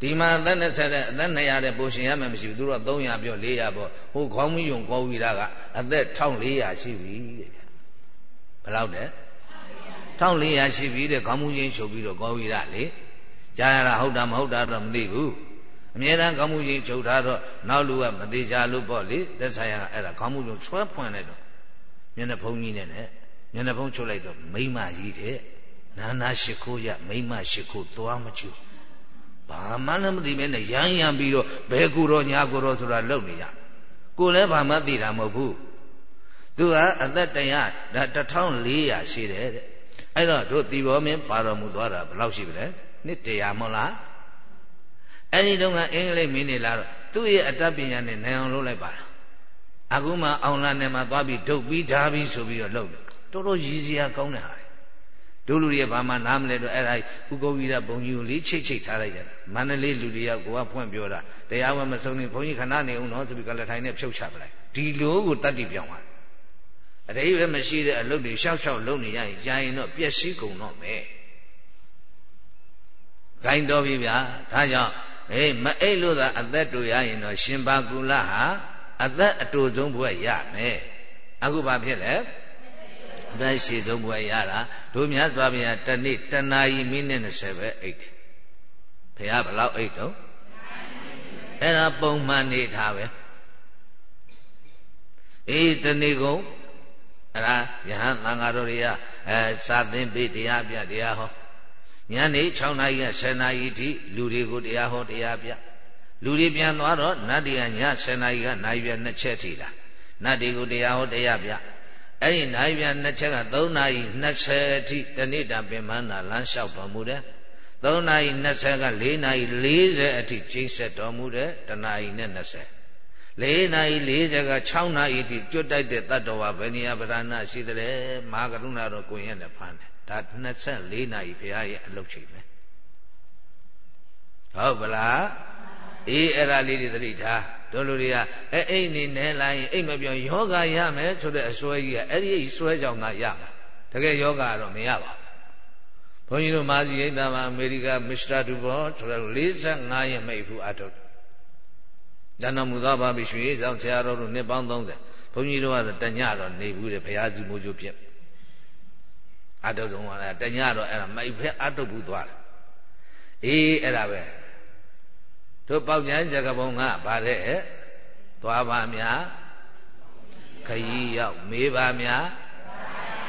ဒီမှာအသက်နဲ့ဆက်တဲ့အသက်200တဲ့ပိုရှင်ရမယ်မရှိဘူးသူတို့300ပြော400ပေါ့ဟိုခေါင်းမီးယုံကောဝီရာကအသက်1400ရှိပြီတဲ့ဗျဘလောက်တဲ့ 1400ရှိပြီတဲ့ခေါင်းမူးချင်းချုပ်ပြီးတော့ကောဝီရလေကြားရတာဟုတ်တာမဟုတ်တာတော့မသိဘူးအမြဲတမ်းခေါင်းမူးချင်းချုပ်ထားတော့နောက်လူကမသေးချာလို့ပေါ့လေသက်ဆိုင်ရာအဲ့ဒါခေါင်းမူးချင်းဆွဲဖွင့်လိုက်တော့မျက်နှာဖုံးကြီးနဲ့လေမျက်နှာဖုံးချုပ်လိုက်တော့မိမကြီးတဲ့နာနာရှိခိုးရမိမရှိခိုးသွားမချူဘာမှလည်းမသိမဲနဲ့ရမ်းရမ်းပြီးတော့ဘဲကူတော့ညာကူတော့ဆိုတာလုပ်နေကြကိုလည်းဘာမှသိတာမဟုတ်ဘူးသူကအသက်တရဒါ1400ရှိတယ်တဲ့ အဲ့တော့တို့သီဘောမင်းပါတော်မူသွားတာဘယ်လောက်ရှိပြီလဲနှစ်တရာမဟုတ်လားအဲ့ဒီတော့ကအင်္ဂလိပ်မင်းနေလာတော့သူ့ရဲ့အတတ်ပညာနဲ့နိုင်အောင်လုပ်လိုက်ပါလားအခုမှအောင်လာနဲ့မှသွားပြီးဒုတ်ပြီးဓာပြီးဆိုပြီးတော့လုပ်တယ်တော်တော်ရည်စရာကောင်းတဲ့ဟာတို့လူတွေဘာမှနားမလဲတော့အဲ့ဒါဥက္ကုဝိရဘုံကြီးကိုလေးချိတ်ချိတ်ထားလိုက်ကြတာမန္တလေးလူတွေကကိုကဖွင့်ပြောတာတရားဝဲမဆုံးသေးဘုန်းကြီးခဏနေအောင်နော်ဆိုပြီးကလထိုင်နဲ့ဖြုတ်ချပလိုက်ဒီလိုကိုတတ္တိပြောင်းသွား အတိပဲမရှိတဲ့အလုပ်တွေရှောက်ရှောက်လုပ်နေရရင်ကြာရင်တော့ပျက်စီးကုန်တော့မယ်ဂိုင်းတော်ပြီဗျာဒါကြောင့်အေးမအိတ်လို့သာအသက်တူရရင်တော့ရှင်ဘာကုလဟာအသက်အတူဆုံးဘွဲ့ရမယ်အခုဘာဖြစ်လဲအသက်ရှိဆုံးဘွဲ့ရတာတို့မြတ်စွာဘုရားတနေ့တနာရီမိနစ်20ပဲအိတ်တယ်ဘုရားဘယ်လောက်အိတ်တော့အဲ့ဒါပုံမှန်နေထားပဲအေးတနေ့ကုန် အဲ့ဒါယဟန်သံဃာတော်တွေကအဲစာသင်ပေးတရားပြတရားဟောညနေ6နာရီက10နာရီထိလူတွေကိုတရားဟောတရားပြလူတွေပြန်သွားတော့နတ်တရားည10နာရီကနိုင်ပြနှစ်ချက်ထိလာနတ်တွေကိုတရားဟောတရားပြအဲ့ဒီနိုင်ပြနှစ်ချက်က3နာရီ20အထိတဏိတာပင်မနာလမ်းလျှောက်တော်မူတယ်3နာရီ20က4နာရီ40အထိကျိတ်ဆက်တော်မူတယ်တနာရီနဲ့20 ၄နာရီ40က6နာရီထိကျွတ်တိုက်တဲ့တတ္တဝါဘယ်နေရာဗရဏရှိတယ်မဟာကရုဏာတော်ကိုရင်နဲ့ဖမ်းတယ်ဒါ24နာရီဘုရားရဲ့အလုပ်ချိန်ပဲဟုတ်ပလားအေးအဲ့ဒါလေးတွေသတိထားတို့လူတွေကအဲအိမ်နေနေလိုက်အိမ်မပြောင်းယောဂရမယ်ဆိုတဲ့အစွဲကြီးကအဲ့ဒီစွဲကြောင့်သာရမှာတကယ်ယောဂကတော့မရပါဘူးဘုန်းကြီးတို့မာစီအိတ်သားမှာအမေရိကမစ္စတာဒူဘောဆိုတော့45ရက်မိတ်ဘူးအထုတ် တဏ္ဍမူသောဘာပိရွှေဆောင်ဆရာတော်တို့နှစ်ပေါင်း30ဘုန်းကြီးတို့ကတော့တညတော့နေဘူးတဲ့ဘုရားစုမိုးကျိုးဖြစ်အတုဆုံးကလည်းတညတော့အဲ့ဒါမိုက်ဖက်အတုဘူးသွားတယ်အေးအဲ့ဒါပဲတို့ပေါက်ညာဇကပုံကဗါတဲ့သွားပါများခရီးရောက်မေးပါများ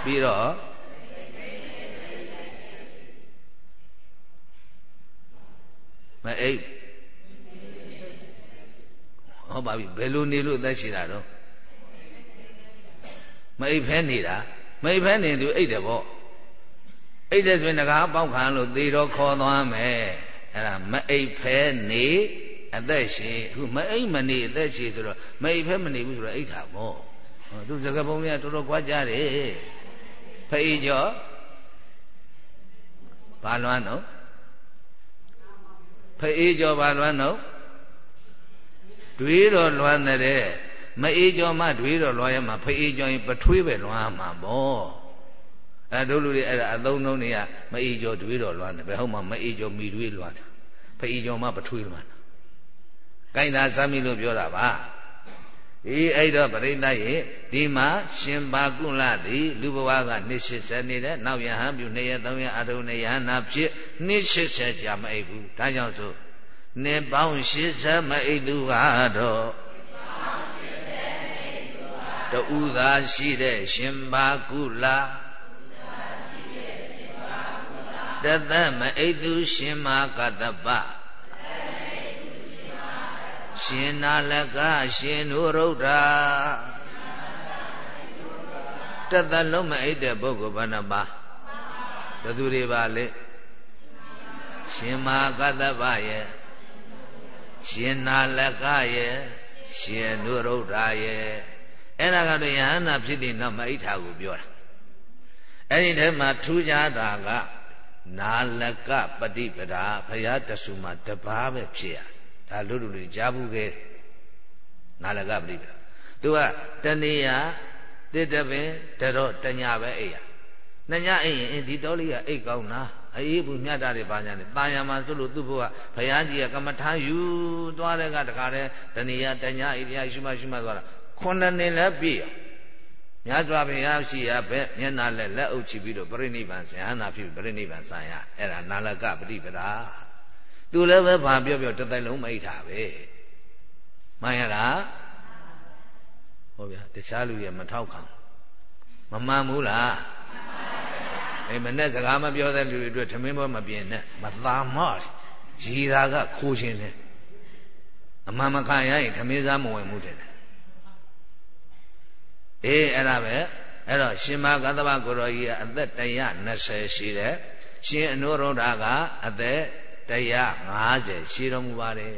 ပြီးတော့မအိပ် ဟောပါပြီဘယ်လိုနေလို့အသက်ရှင်တာတော့မအိပ်ဖဲနေတာမအိပ်ဖဲနေသူအိပ်တယ်ပေါ့အိပ်တယ်ဆိုရင်ငကားပေါက်ခံလို့သေတော့ခေါ်သွားမယ်အဲ့ဒါမအိပ်ဖဲနေအသက်ရှင်အခုမအိပ်မနေအသက်ရှင်ဆိုတော့မအိပ်ဖဲမနေဘူးဆိုတော့အိပ်တာပေါ့သူစကပုံလေးကတော်တော်ကြွားကြတယ်ဖေးကျော်ဘာလွမ်းတော့ဖေးကျော်ဘာလွမ်းတော့ တွေးတော့လွမ်းတဲ့မအေးကြောမှတွေးတော့လွမ်းရမှာဖအေးကြောရင်ပထွေးပဲလွမ်းမှာပေါ့အဲတို့လူတွေအဲ့ဒါအသုံးလုံးတွေကမအေးကြောတွေးတော့လွမ်းတယ်ဘယ်ဟုတ်မှမအေးကြောမိတွေးလွမ်းတယ်ဖအေးကြောမှပထွေးလွမ်းတယ်ကိုင်းသာစမ်းမိလို့ပြောတာပါအေးအဲ့တော့ပရိသတ်ရေဒီမှာရှင်ဘာကုလသည်လူဘဝကနှစ်80နေတဲ့နောက်ယဟန်ပြု2ရက်3ရက်အထုံးနေယဟနာဖြစ်နှစ်80ကြာမအိပ်ဘူးဒါကြောင့်ဆို နှစ်ပေါင်း80မအိသူကတော့တူသာရှိတဲ့ရှင်ဘာကုလာတသက်မအိသူရှင်မာကတပရှင်နာလကရှင်နုရုဒ္ဓတသက်လုံးမအိတဲ့ပုဂ္ဂိုလ်ဘာနှပါဘယ်သူတွေပါလဲရှင်မာကတပရဲ့ ရှင်နာလကရဲ့ရှင်နုရုဒ္ဓရဲ့အဲ့ဒါကတော့ယဟန္တာဖြစ်တဲ့နောက်မအိဋ္ဌာကိုပြောတာအဲ့ဒီထဲမှာထူးခြားတာကနာလကပฏิပဒါဘုရားတဆူမှာတပါးပဲဖြစ်ရဒါလူလူတွေကြားဘူးခဲ့နာလကပฏิပဒါသူကတဏီယာတစ်တပင်တတော့တညာပဲအိပ်ရနှညအိပ်ရင်ဒီတော်လေးကအိပ်ကောင်းတာ အေးဘူးမြတ်တာတွေပါညာတယ်တာယာမှာဆိုလို့သူ့ဘုရားဘုရားကြီးကကမ္မထာယူသွားတဲ့ကတခါတည်းတဏှာတညာဣရိယာရှုမှရှုမှသွားတာခုနှစ်နှစ်လည်းပြည့်မြတ်စွာဘုရားရှိရပဲမျက်နာလက်လက်အုပ်ချပြီးတော့ပြိဋိဘံဆရာနာဖြစ်ပြိဋိဘံဆံရအဲ့ဒါနာလကပฏิပဒါသူလည်းပဲဘာပြောပြောတစ်သက်လုံးမိတ်တာပဲမှန်ရလားဟုတ်ဗျာတခြားလူတွေမထောက်ခံမမှန်ဘူးလား အဲမနဲ့စကားမပြောတဲ့လူတွေအတွက်ထမင်းပွဲမပြင်းနဲ့မသာမော့ရီတာကခိုးခြင်းနဲ့အမှန်မခံရရင်ထမင်းစားမဝင်မှုတဲ့အေးအဲ့ဒါပဲအဲ့တော့ရှင်မကသဗ္ဗကိုရောကြီးကအသက်120ရှိတယ်ရှင်အနုရုဒ္ဓကအသက်150ရှိတော်မူပါတယ်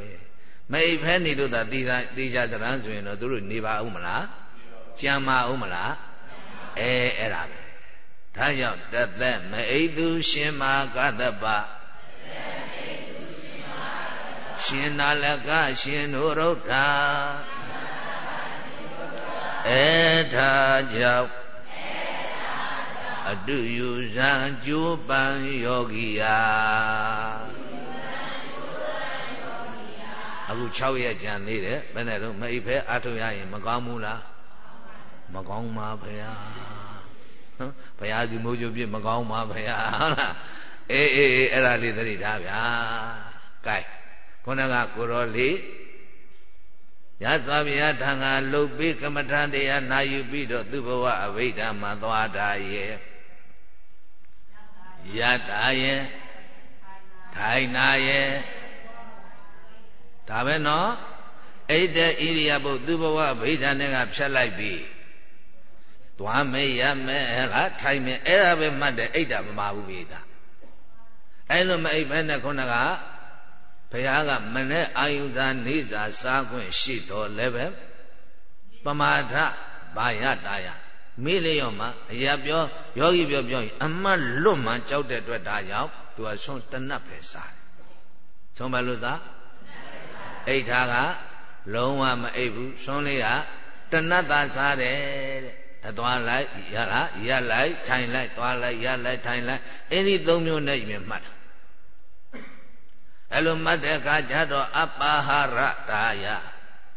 မအိပ်ဖဲနေလို့သာတိသာတိကြတရံဆိုရင်တော့သူတို့နေပါဦးမလားကြံပါဦးမလားအဲအဲ့ဒါပဲ ဒါကြောင့်တသက်မအိသူရှင်မာကတပရှင်နာလကရှင်နုရုဒ္ဓအဲထာကြောင့်အတုယူဇံကျိုးပံယောဂီယာအခု6ရက်ကြံသေးတယ်ဘယ်နဲ့တော့မအိပ်ဖဲအထုတ်ရရင်မကောင်းဘူးလားမကောင်းပါဗျာ ဘုရားဒီမိုးကျုပ်ပြမကောင်းပါဗျာဟုတ်လားအေးအေးအဲ့ဒါလေးသတိထားဗျာကဲခုနကကိုရောလေးရသော်ဗျာထံဃာလှုပ်ပြီးကမ္မထတရားနာယူပြီးတော့သူဘဝအဘိဓမ္မာသွားတာရဲ့ယတာရဲ့ထိုင်နာရဲ့ဒါပဲနော်အိတ်တဲ့ဣရိယာပုသူဘဝဗိဓာနဲ့ကဖြတ်လိုက်ပြီ သွားမေးရမယ်ဟလားထိုင်မယ်အဲ့ဒါပဲမှတ်တယ်အိတ်တာမမှာဘူးပြေတာအဲ့လိုမအိတ်ဘဲနဲ့ခုနကဘုရားကမနဲ့အာယုဇာနေစာစားခွင့်ရှိတော်လည်းပဲပမာထဘာယတာယမေးလျော့မှာအရာပြောယောဂီပြောပြောရင်အမတ်လွတ်မှကြောက်တဲ့အတွက်ဒါကြောင့်သူကဆုံးတနတ်ပဲစားတယ်ဆုံးမလို့သားအိတ်ထားကလုံးဝမအိပ်ဘူးဆုံးလေးကတနတ်သာစားတယ်တဲ့ အသွားလိုက်ရလားရလိုက်ထိုင်လိုက်သွားလိုက်ရလိုက်ထိုင်လိုက်အဲ့ဒီသုံးမျိုးနဲ့ပြင်မှတ်တာအဲ့လိုမှတ်တဲ့အခါကျတော့အပ္ပါဟာရတာယ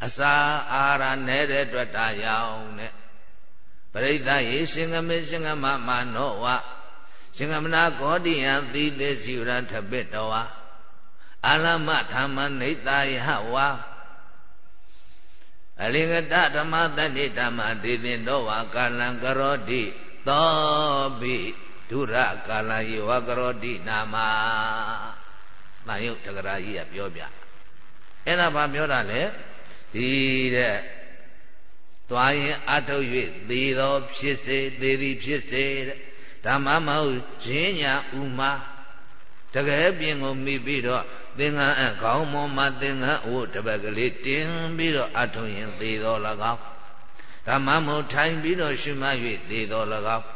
အစာအာဟာရနဲ့တဲ့အတွက်တာရောင်တဲ့ပရိသတ်ယေရှင်ကမေရှင်ကမမနောဝရှင်ကမနာဂောတိယံသီသေစီရထပိတောဝအာလမဓမ္မနိတယဝါ အလင်္ကတဓမ္မတတ္တိဓမ္မဒေသင်တော်ဝါကာလံကရောတိသောဘိဒုရကာလယေဝကရောတိနာမ။တန်ယုတ်တဂရာကြီးကပြောပြ။အဲ့ဒါဘာပြောတာလဲဒီတဲ့သွားရင်အထုတ်၍သေသောဖြစ်စေသေသည်ဖြစ်စေတဲ့ဓမ္မမဟုတ်ရင်းညာဥမာတကယ်ပြင်ကိုမိပြီးတော့ သင်္ကန်းအခေါင်းမောမှာသင်္ကန်းအဝတ်တပတ်ကလေးတင်ပြီးတော့အထုံရင်သေတော်၎င်းဓမ္မမို့ထိုင်ပြီးတော့ရှုမှတ်၍သေတော်၎င်း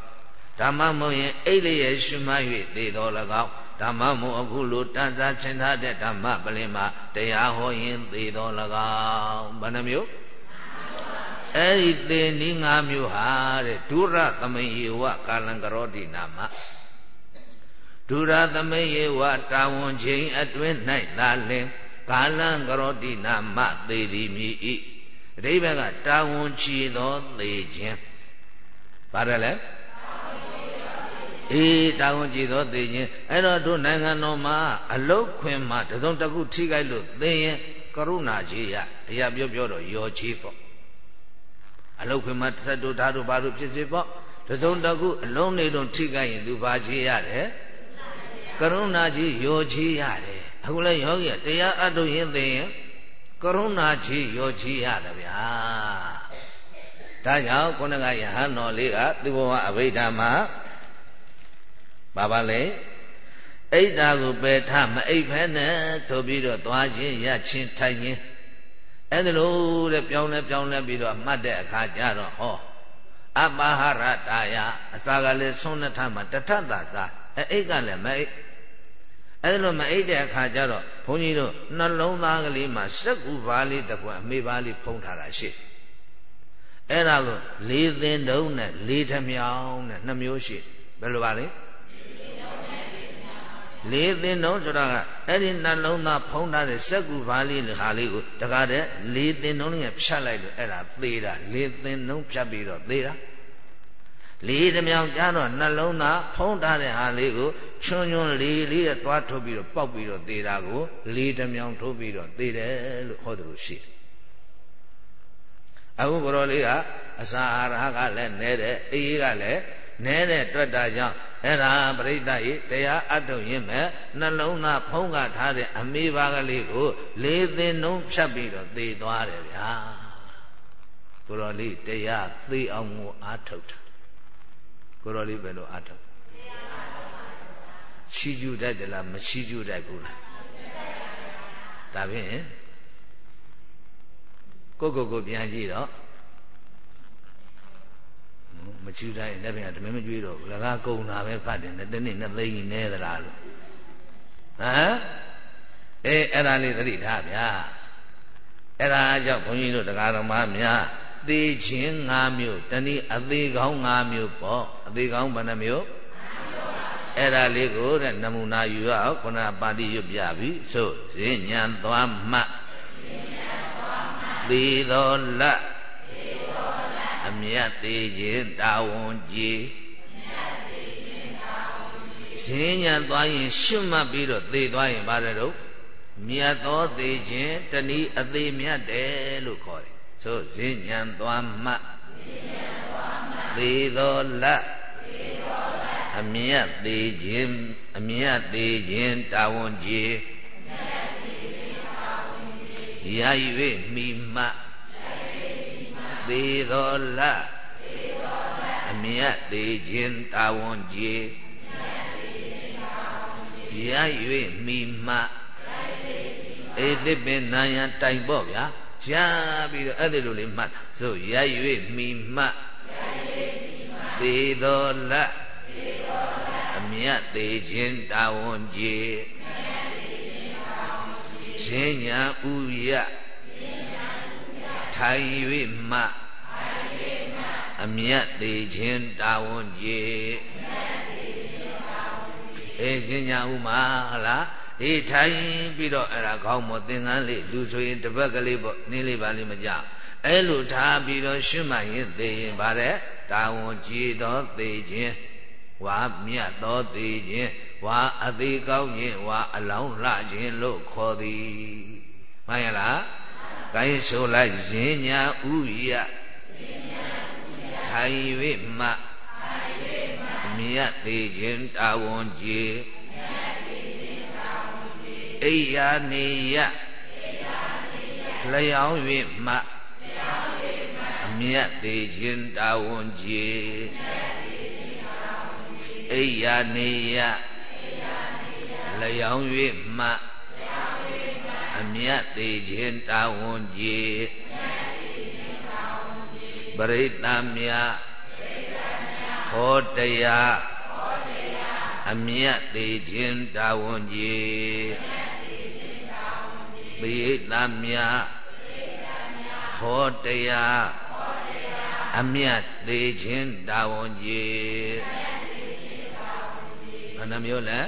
ဓမ္မမို့ရင်အိတ်လျက်ရှုမှတ်၍သေတော်၎င်းဓမ္မမို့အခုလိုတန်စားချင်ထားတဲ့ဓမ္မပလင်မှာတရားဟောရင်သေတော်၎င်းဘယ်နှမျိုးအဲ့ဒီသေနည်း၅မျိုးဟာတဲ့ဒုရသမိယေဝကာလံကရောတိနာမ ဒုရသမိယေဝတာဝန်ချိန်အတွင်း၌သာလင်ကာလံကရောတိနာမသေဒီမြည်ဤအဓိပ္ပာယ်ကတာဝန်ချီသောသေခြင်းပါတယ်လေအေးတာဝန်ကြည်သောသိခြင်းအဲ့တော့တို့နိုင်ငံတော်မှာအလုတ်ခွင်မှာတစုံတစ်ခုထိခိုက်လို့သိရင်ကရုဏာကြီးရအရာပြောပြောတော့ရောချေးပေါ့အလုတ်ခွင်မှာတစ်သက်တို့ဓာတ်တို့ဘာတို့ဖြစ်စေပေါ့တစုံတစ်ခုအလုံးနေတော့ထိခိုက်ရင်သူဘာချေးရတယ် ကရုဏာကြီးရောချေးရတယ်အခုလဲယောဂီကတရားအထုတ်ရင်သိရင်ကရုဏာကြီးရောချေးရတယ်ဗျာဒါကြောင့်ခုနကယဟန်တော်လေးကသူဘဝအဘိဓမ္မာဘာပါလဲအိတ်တာကိုပယ်ထမအိတ်ဖဲနဲ့ဆိုပြီးတော့သွားခြင်းရချင်းထိုင်ခြင်းအဲ့ဒါလို့တဲ့ပြောင်းလဲပြောင်းလဲပြီးတော့မှတ်တဲ့အခါကျတော့ဟောအပဟာရတာယအစာကလည်းဆုံးနှထမှာတထတာသာအဲ့အိတ်ကလည်းမအိတ် အဲ့လိုမအိတ်တဲ့အခါကျတော့ဘုန်းကြီးတို့နှလုံးသားကလေးမှာစက်ကူပါးလေးတစ်ပွက်အမေပါးလေးဖုံးထားတာရှိအဲ့ဒါကိုလေးသင်းတုံးနဲ့လေးထမြောင်းနဲ့နှမျိုးရှိဘယ်လိုပါလဲလေးသင်းလုံးဆိုတာကအဲ့ဒီနှလုံးသားဖုံးထားတဲ့စက်ကူဘာလေးဟာလေးကိုတကားတဲ့လေးသင်းလုံးလေးဖြတ်လိုက်လို့အဲ့ဒါသေးတာလေးသင်းလုံးဖြတ်ပြီးတော့သေးတာ လေးတမြောင်ကြားတော့နှလုံးသားဖုံးထားတဲ့ဟာလေးကိုချွန်းချွန်းလေးလေးရဲ့သွားထုတ်ပြီးတော့ပေါက်ပြီးတော့သေးတာကိုလေးတမြောင်ထုတ်ပြီးတော့သေးတယ်လို့ဟောတယ်လို့ရှိတယ်အခုဘရောလေးကအစာအာဟာရကလည်းနဲတယ်အေးကလည်းနဲတဲ့တွေ့တာကြောင့်အဲ့ဒါပရိသတ်ဤတရားအထုတ်ရင်းမဲ့နှလုံးသားဖုံးကထားတဲ့အမေပါကလေးကိုလေးသင်နှုံးဖြတ်ပြီးတော့သေသွားတယ်ဗျာကိုတော်လေးတရားသေအောင်ကိုအာထုတ်တာ ကိုတော်လေးဘယ်လိုအာထုတ်ချီကျူတတ်တယ်လားမချီကျူတတ်ဘူးလားဒါဖြင့်ကိုကိုကိုပြန်ကြည့်တော့မချူတိုင်းလက်ပြန်တမင်မကြွေးတော့ဘူးလကားကုံတာပဲဖတ်တယ်တနေ့နှစ်သိန်းကြီးနဲသလားလို့ဟမ်အေးအဲ့ဒါလေးသတိထားဗျာအဲ့ဒါကြောင့်ဘုန်းကြီးတို့တရားတော်မများ သေခြင်း၅မျိုးတနည်းအသေးကောင်း၅မျိုးပေါ့အသေးကောင်းဘယ်နှမျိုးအဲ့ဒါလေးကိုတဲ့နမူနာယူရအောင်ခုနပါဠိရွတ်ပြပြီဆိုဈဉ္ဉံသွားမှသေတော်လအမြတ်သေးခြင်းတာဝန်ကြီးဈဉ္ဉံသွားရင်ရှုမှတ်ပြီးတော့သေသွားရင်ဘာလဲတော့မြတ်သောသေခြင်းတဏီအသေးမြတ်တယ်လို့ခေါ်တယ် ဆိုဈဉ္ဉံသွားမှသေတော်လအမြတ်သေးခြင်းအမြတ်သေးခြင်းတာဝန်ကြီးရ၍မိမှသေတော်လအမြတ်သေးခြင်းတာဝန်ကြီးရ၍မိမှဧသစ်ပင်နာယတိုင်ပေါ့ဗျာ ရပြီးတော့အဲ့ဒီလိုလေးမှတ်တာဆိုရ၍မိမှသေတော်လအမြတ်သေးခြင်းတာဝန်ကြီးရှင်ညာဥယထိုင်၍မှအမြတ်သေးခြင်းတာဝန်ကြီးအေးရှင်ညာဥမှာဟလား အေးထိုင်ပြီးတော့အဲ့ဒါခေါင်းမသင်္ကန်းလေးလူဆိုရင်တပတ်ကလေးပေါ့နင်းလေးပါလေးမကြအဲ့လိုထားပြီးတော့ရှုမှတ်ရင်သိရင်ဗါတဲ့တာဝန်ကြီးသောသိခြင်းဝါမြတ်သောသိခြင်းဝါအသေးကောင်းခြင်းဝါအလောင်းလှခြင်းလို့ခေါ်သည်မှန်ရလားကိုင်းဆိုလိုက်ရင်ညာဥယထိုင်၍မှမြတ်သေးခြင်းတာဝန်ကြီး အိယာနေယလျောင်း၍မှအမြတ်သေးခြင်းတာဝန်ကြီးအိယာနေယလျောင်း၍မှအမြတ်သေးခြင်းတာဝန်ကြီးပရိသတ်မြတ်ဟောတရား အမြတ်သေးခြင်းတာဝန်ကြီးပိဋကမြတ်ဟောတရားအမြတ်သေးခြင်းတာဝန်ကြီးဘယ်နှမျိုးလဲ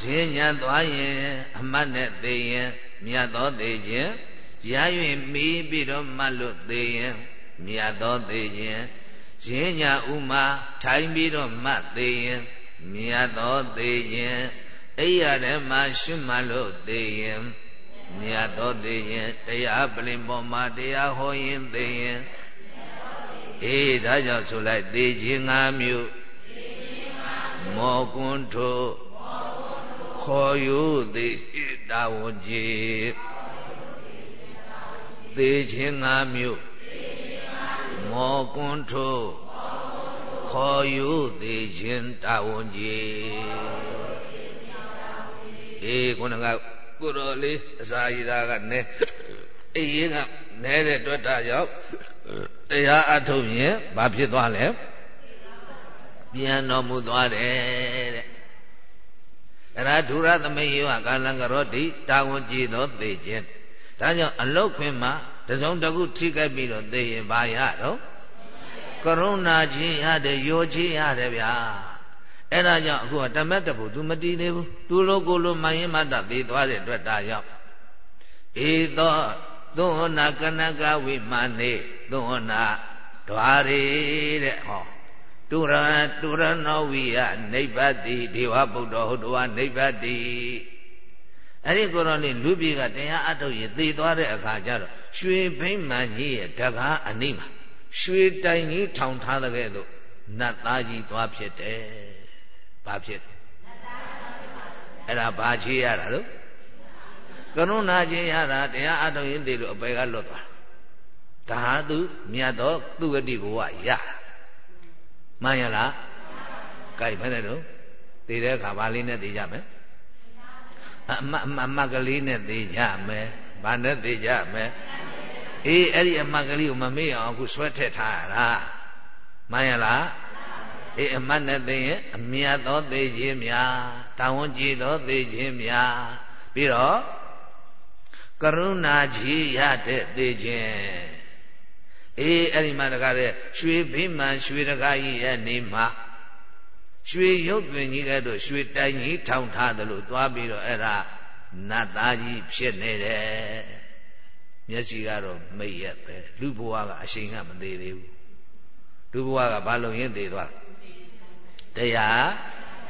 ဈဉ္ညာသွားရင်အမတ်နဲ့သိရင်မြတ်သောသိခြင်းရ၍မီးပြီးတော့မှတ်လို့သိရင်မြတ်သောသိခြင်းဈဉ္ညာဥမာထိုင်ပြီးတော့မှတ်သိရင် မြတ်သောသိခြင်းအိယာထဲမှာရှုမှတ်လို့သိရင်မြတ်သောသိရင်တရားပလင်ပေါ်မှာတရားဟောရင်သိရင်အေးဒါကြောင့်ဆိုလိုက်သိခြင်း၅မျိုးမောကွန်းထို့ခေါ်ယူသည်တာဝန်ကြီးသေခြင်း၅မျိုးမောကွန်းထို့ ခေါ်ယူသည်ခြင်းတာဝန်ကြီးအေးခုနကကိုတော်လေးအစာရည်သားကနဲအေးရင်ကနဲတဲ့တွတ်တာရောက်တရားအထုတ်ရင်ဘာဖြစ်သွားလဲပြန်တော်မူသွားတယ်တဲ့အဲ့ဒါဒုရသမိယောကာလံကရောတိတာဝန်ကြည်သောသေခြင်းဒါကြောင့်အလုတ်ခွင်မှာတစုံတခုထိခိုက်ပြီးတော့သေရင်ဘာရတော့ ကရုဏာခြင်းရတယ်ယောခြင်းရတယ်ဗျာအဲ့ဒါကြောင့်အခုကတမက်တဖို့ तू မတည်သေးဘူး तू လိုကိုလိုမှန်ရင်မတတ်သေးသွားတဲ့အတွက်ဒါရောက်ဧသောသုဟနာကနကဝိမာနေသုဟနာဓွာရီတဲ့ဟောတုရတုရနောဝိယနိဗ္ဗတိဒေဝဗုဒ္ဓဟုတ်တော်နိဗ္ဗတိအဲ့ဒီကိုယ်တော်လေးလူပြေကတရားအထုတ်ရသေသွားတဲ့အခါကျတော့ရွှေဘိမ့်မှန်ကြီးရဲ့တကားအနိမ ရွှေတိုင်ကြီးထောင်ထားတဲ့ကဲ့သို့နတ်သားကြီးသွားဖြစ်တယ်။ဘာဖြစ်တယ်။အဲ့ဒါဘာချေရတာလို့ကရုဏာချေရတာတရားအထုတ်ရင်သေလို့အပေကလွတ်သွားတာ။ဒါဟာသူမြတ်သောသူဂတိဘဝရတာ။မှန်ရလား။ကြိုက်ဖဲနဲ့တော့သေတဲ့အခါဘာလေးနဲ့သေကြမယ်။အမအမကလေးနဲ့သေကြမယ်။ဘာနဲ့သေကြမယ်။ အေးအဲ့ဒီအမှတ်ကလေးကိုမမေ့အောင်အခုဆွဲထည့်ထားရတာမှန်ရလားအေးအမှတ်နဲ့သိရင်အမြတ်သောသိခြင်းများတာဝန်ကြည်သောသိခြင်းများပြီးတော့ကရုဏာကြီးရတဲ့သိခြင်းအေးအဲ့ဒီမှာတကားတဲ့ရွှေဘိမှန်ရွှေတကားကြီးရဲ့နေမှာရွှေရုပ်တွင်ကြီးကဲ့သို့ရွှေတိုင်ကြီးထောင်ထားတယ်လို့သွားပြီးတော့အဲ့ဒါနတ်သားကြီးဖြစ်နေတယ် မျက်စိကတော့မိတ်ရက်ပဲလူဘဝကအရှိန်ကမသေးသေးဘူးလူဘဝကဘာလို့ရင်သေးသွားတရား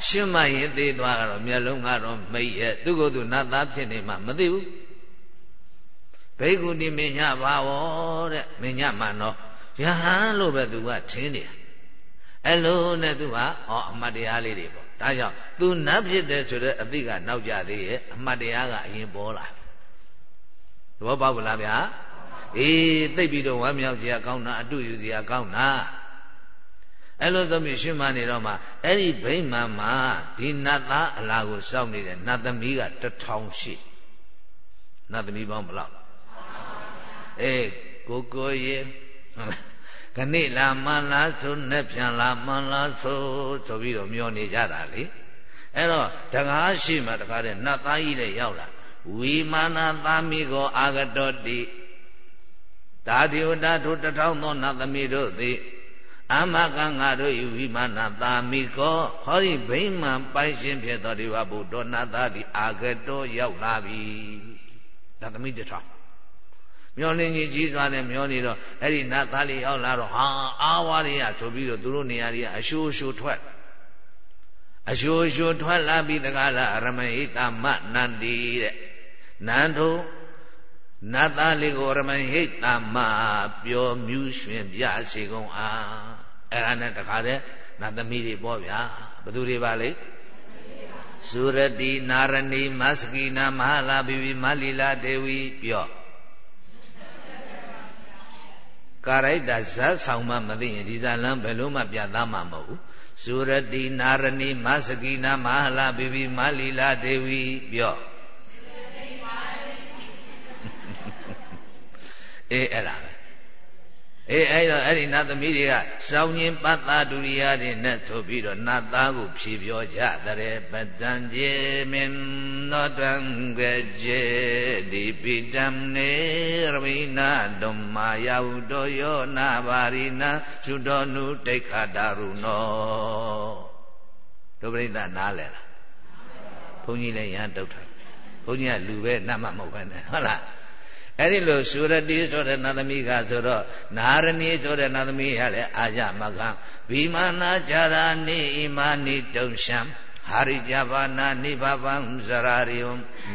ရှင်းမှရင်သေးသွားတော့မျက်လုံးကတော့မိတ်ရက်သူကသူနတ်သားဖြစ်နေမှမသိဘူးဘိက္ခုတိမင်းညပါဝတဲ့မင်းညမှန်တော့ယဟန်လို့ပဲသူကထင်းနေတာအဲ့လိုနဲ့သူဟာဟောအမတ်တရားလေးတွေပေါ့ဒါကြောင့်သူနတ်ဖြစ်တယ်ဆိုတဲ့အသိကနောက်ကြသေးရဲ့အမတ်တရားကအရင်ပေါ်လာသ ဘောပေါက်ပါလားဗျာအေးသိပြီးတော့ဝမ်းမြောက်စရာကောင်းတာအတူယူစရာကောင်းတာအဲ့လိုသမီးရှင်းမနေတော့မှအဲ့ဒီဗိမာန်မှာဒီနတ်သားအလားကိုစောင့်နေတဲ့နတ်သမီးကတထောင်ရှိနတ်သမီးပေါင်းဘယ်လောက်အေးကိုကိုရေဟုတ်လားခဏိလာမန်လားဆိုနဲ့ပြန်လာမန်လားဆိုဆိုပြီးတော့မျောနေကြတာလေအဲ့တော့တကားရှိမှတကားတဲ့နတ်သားကြီးလည်းရောက်လာ ဝိမာနသာမိကိုအာဂတောတိဒါတိဝတ္တတို့တထောင်သောနတ်သမီးတို့သည်အမကငါတို့ဤဝိမာနသာမိကောဟောဒီဗိမာန်ပိုင်ရှင်ဖြစ်သောဒီဝဘုဒ္ဓနာသားသည်အာဂတောရောက်လာပြီနတ်သမီးတထောင်မျောလင်းကြီးကြီးစွာနဲ့မျောနေတော့အဲ့ဒီနတ်သားလေးရောက်လာတော့ဟာအာဝါရိယဆိုပြီးတော့သူတို့နေရာတွေကအရှိုးရှိုးထွက်အရှိုးရှိုးထွက်လာပြီးတကားလားရမဟိတမနန္တိတဲ့ နန္တို့နတ်သားလေးကိုရမဟိတမပျော်မြူးရွှင်ပြစေကုန်အားအဲ့ဒါနဲ့တခါတည်းနတ်သမီးတွေပေါ့ဗျာဘသူတွေပါလဲသုရတိနာရဏီမသကိနာမဟာလာဘိဝိမလီလာဒေဝီပြောကာရိုက်တာဇတ်ဆောင်မှမသိရင်ဒီဇာလန်းဘယ်လို့မှပြသမှာမဟုတ်ဘူးသုရတိနာရဏီမသကိနာမဟာလာဘိဝိမလီလာဒေဝီပြော အေးအဲ့ဒါပဲအေးအဲ့တော့အဲ့ဒီနတ်သမီးတွေကစောင်းခြင်းပတ္တဒုရိယာတွေနဲ့ဆိုပြီးတော့နတ်သားကိုဖြေပြောကြတဲ့ပတံကျေမင်သောတံကကျေဒီပိတံနေရဝိနာဓမ္မာယဝတောယောနာပါရိနာသုတော်နုတိခာတာရုနောဒုပရိသနားလဲလားဘုန်းကြီးလည်းရဟန်းတုတ်ထားဘုန်းကြီးကလူပဲနတ်မှမဟုတ်ပဲနဲ့ဟုတ်လား အဲ့ဒီလိုသုရတိဆိုတဲ့နတ်သမီးကဆိုတော့နာရဏီဆိုတဲ့နတ်သမီးကလည်းအာကြမကံဗီမာနာကြရာနိဣမာနိတုံရှံဟာရိကြဘာနာနိဗဗံဇရာရိယ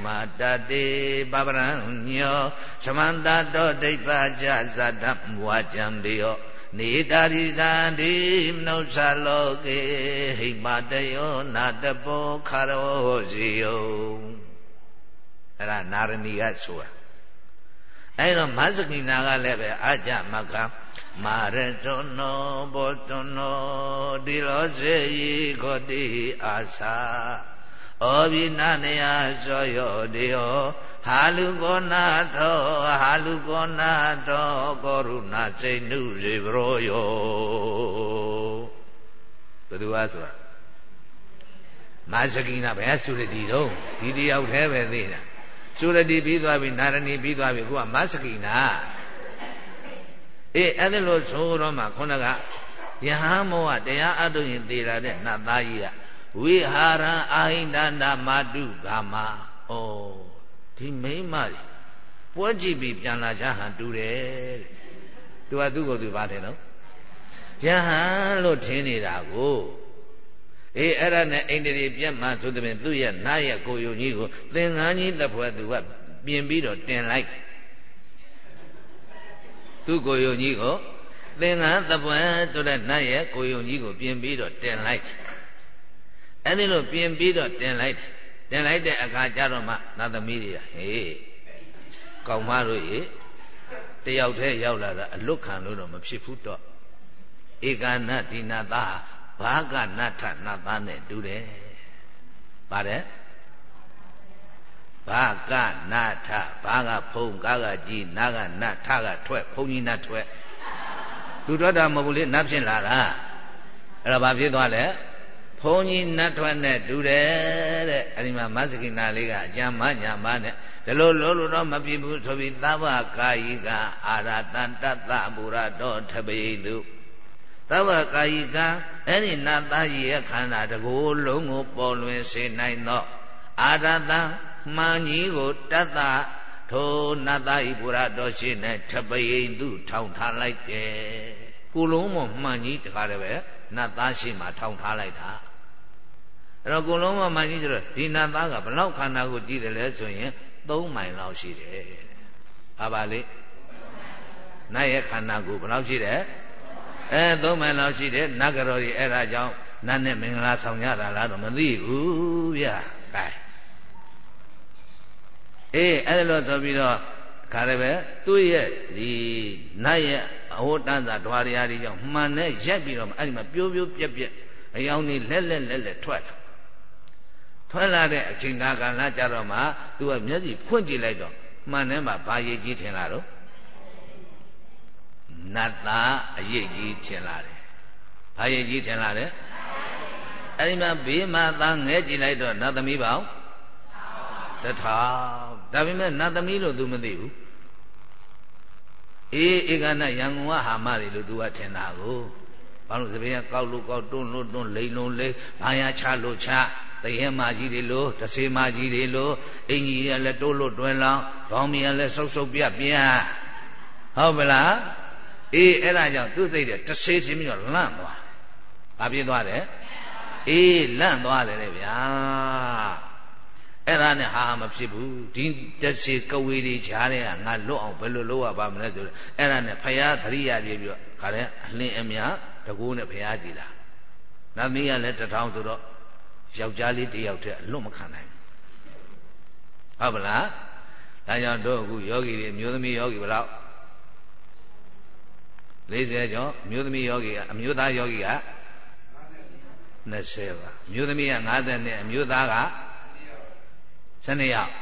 မာတတေပပရံညောသမန္တတောဒိဗ္ဗကြဇတဝါကြံတေယောနေတာရိဇာတိမနုဿလောကေဟိမတယောနာတပောခရောစီယောအဲ့ဒါနာရဏီကဆိုတာ အဲ့တော့မသကိနာကလည်းပဲအာကြမကမာရတွနောဘောတွနောဒီလောစေယီခောတိအာသာဩဘိနာနယသောယောတေယောဟာလူကောနာထောဟာလူကောနာထောကောရုဏစိတ်နုစေဘရောယောဘယ်သူအားဆိုတာမသကိနာဘယ်ဆိုရတီတော့ဒီတယောက်တည်းပဲသိတာ သုရတိပြီးသွားပြီနာရဏီပြီးသွားပြီခုကမသကိနာအေးအဲ့ဒါလို့ဆိုတော့မှခုနကယဟန်မောကတရားအထုတ်ရင်သေလာတဲ့နတ်သားကြီးကဝိဟာရံအာဟိန္ဒနာမာတုဂမဩဒီမိမကြီးပွဲကြည့်ပြီးပြန်လာကြဟန်တူတယ်တဲ့သူကသူ့ကိုယ်သူပါတယ်နော်ယဟန်လို့ထင်နေတာကို အေးအဲ့ဒါနဲ့အိန္ဒြေပြတ်မှဆိုတဲ့ပြင်သူ့ရဲ့နားရဲ့ကိုယုံကြီးကိုသင်္ကန်းကြီးတစ်ဖွဲ့သူကပြင်ပြီးတော့တင်လိုက်သူ့ကိုယုံကြီးကိုသင်္ကန်းတစ်ဖွဲ့ဆိုတဲ့နားရဲ့ကိုယုံကြီးကိုပြင်ပြီးတော့တင်လိုက်အဲ့ဒီလိုပြင်ပြီးတော့တင်လိုက်တင်လိုက်တဲ့အခါကျတော့မှနာသမီးတွေကဟေးကောင်မတို့ရေတယောက်တည်းရောက်လာတာအလွတ်ခံလို့တော့မဖြစ်ဘူးတော့ဧကနာဒီနာသား ဘာကနထနတ်သားနဲ့တူတယ်ပါတယ်ဘာကနထဘာကဖုံကားကကြီးနာကနထကထွက်ဖုံကြီးနတ်ထွက်လူထွက်တာမဟုတ်ဘူးလေနတ်ဖြစ်လာတာအဲ့ဒါဘာဖြစ်သွားလဲဖုုန်းကြီးနတ်ထွက်နဲ့တူတယ်တဲ့အဲ့ဒီမှာမသကိနာလေးကအကြံမညာမနဲ့ဒီလိုလို့လို့တော့မဖြစ်ဘူးဆိုပြီးသဗ္ဗကာယိကအာရတန်တတ္တဘူရတော်ထပိတု သဗ္ဗကာယိကအဲ့ဒီနတ်သားကြီးရဲ့ခန္ဓာတကိုယ်လုံးကိုပေါ်လွင်စေနိုင်သောအာရတန်မှန်ကြီးကိုတတ္တထိုနတ်သားဤဘူရတော်ရှိ၌ထပိတုထောင်ထားလိုက်တယ်ကိုလုံးမမှန်ကြီးတကားလည်းပဲနတ်သားရှိမှထောင်ထားလိုက်တာအဲ့တော့ကိုလုံးမမှန်ကြီးဆိုတော့ဒီနတ်သားကဘလောက်ခန္ဓာကိုကြည့်တယ်လဲဆိုရင်3မိုင်လောက်ရှိတယ်။ဘာပါလဲ။နတ်ရဲ့ခန္ဓာကိုယ်ဘယ်လောက်ရှိတယ်။ အဲ3မိုင်လောက်ရှိတယ်နတ်ကတော်ကြီးအဲ့ဒါကြောင့်နတ်နဲ့မင်္ဂလာဆောင်ကြတာလားတော့မသိဘူးဗျာ။ကဲအေးအဲ့လိုဆိုပြီးတော့ခါလည်းပဲသူ့ရဲ့ဒီနတ်ရဲ့အဟောတန်းစာဓွာရရာတွေကြောင့်မှန်နဲ့ရက်ပြီးတော့အဲ့ဒီမှာပြိုးပြိုးပြက်ပြက်အယောင်နေလက်လက်လက်လက်ထွက်လာထွက်လာတဲ့အချိန်ကာလကြတော့မှသူကမျက်စိဖွင့်ကြည့်လိုက်တော့မှန်တယ်မှာဘာရည်ကြီးထင်လာတော့ နတ်သားအရေးကြီးထင်လာတယ်ဘာရည်ကြီးထင်လာတယ်အဲ့ဒီမှာဘေးမှာသားငဲကြည့်လိုက်တော့နတ်သမီးပေါင်းတထောင်ဒါပေမဲ့နတ်သမီးလို့ तू မသိဘူးအေးဧကနာရန်ကုန်ကဟာမတွေလို့ तू ကထင်တာကိုဘာလို့သပင်ကကောက်လို့ကောက်တွန်းလို့တွန်းလိန်လုံးလိန်ဘာယာချလို့ချတရေမာကြီးတွေလို့တဆေမာကြီးတွေလို့အင်ကြီးရလည်းတိုးလို့တွင်လောင်းဘောင်းမီရလည်းဆုပ်ဆုပ်ပြပြဟုတ်ပလား အေးအဲ့ဒါကြောင့်သူ့စိတ်တွေတဆေချင်းပြီးတော့လန့်သွားဘာဖြစ်သွားတယ်အေးလန့်သွားတယ်လေဗျာအဲ့ဒါနဲ့ဟာမဖြစ်ဘူးဒီတဆေကဝေတွေခြားတဲ့ကငါလွတ်အောင်ဘယ်လိုလုပ်ရပါမလဲဆိုတော့အဲ့ဒါနဲ့ဖရာသရိယာပြေပြီးတော့ခါတဲ့အလင်းအမြတကူနဲ့ဖရာစီလာနတ်မင်းကလည်းတထောင်ဆိုတော့ယောက်ျားလေးတယောက်တည်းအလွတ်မခံနိုင်ဟုတ်ပလားဒါကြောင့်တို့အခုယောဂီတွေမျိုးသမီးယောဂီဘယ်လောက် 40ကျော်မျိုးသမီးယောဂီကအမျိုးသားယောဂီက20ပါမျိုးသမီးက50နဲ့အမျိုးသားက12ယောက်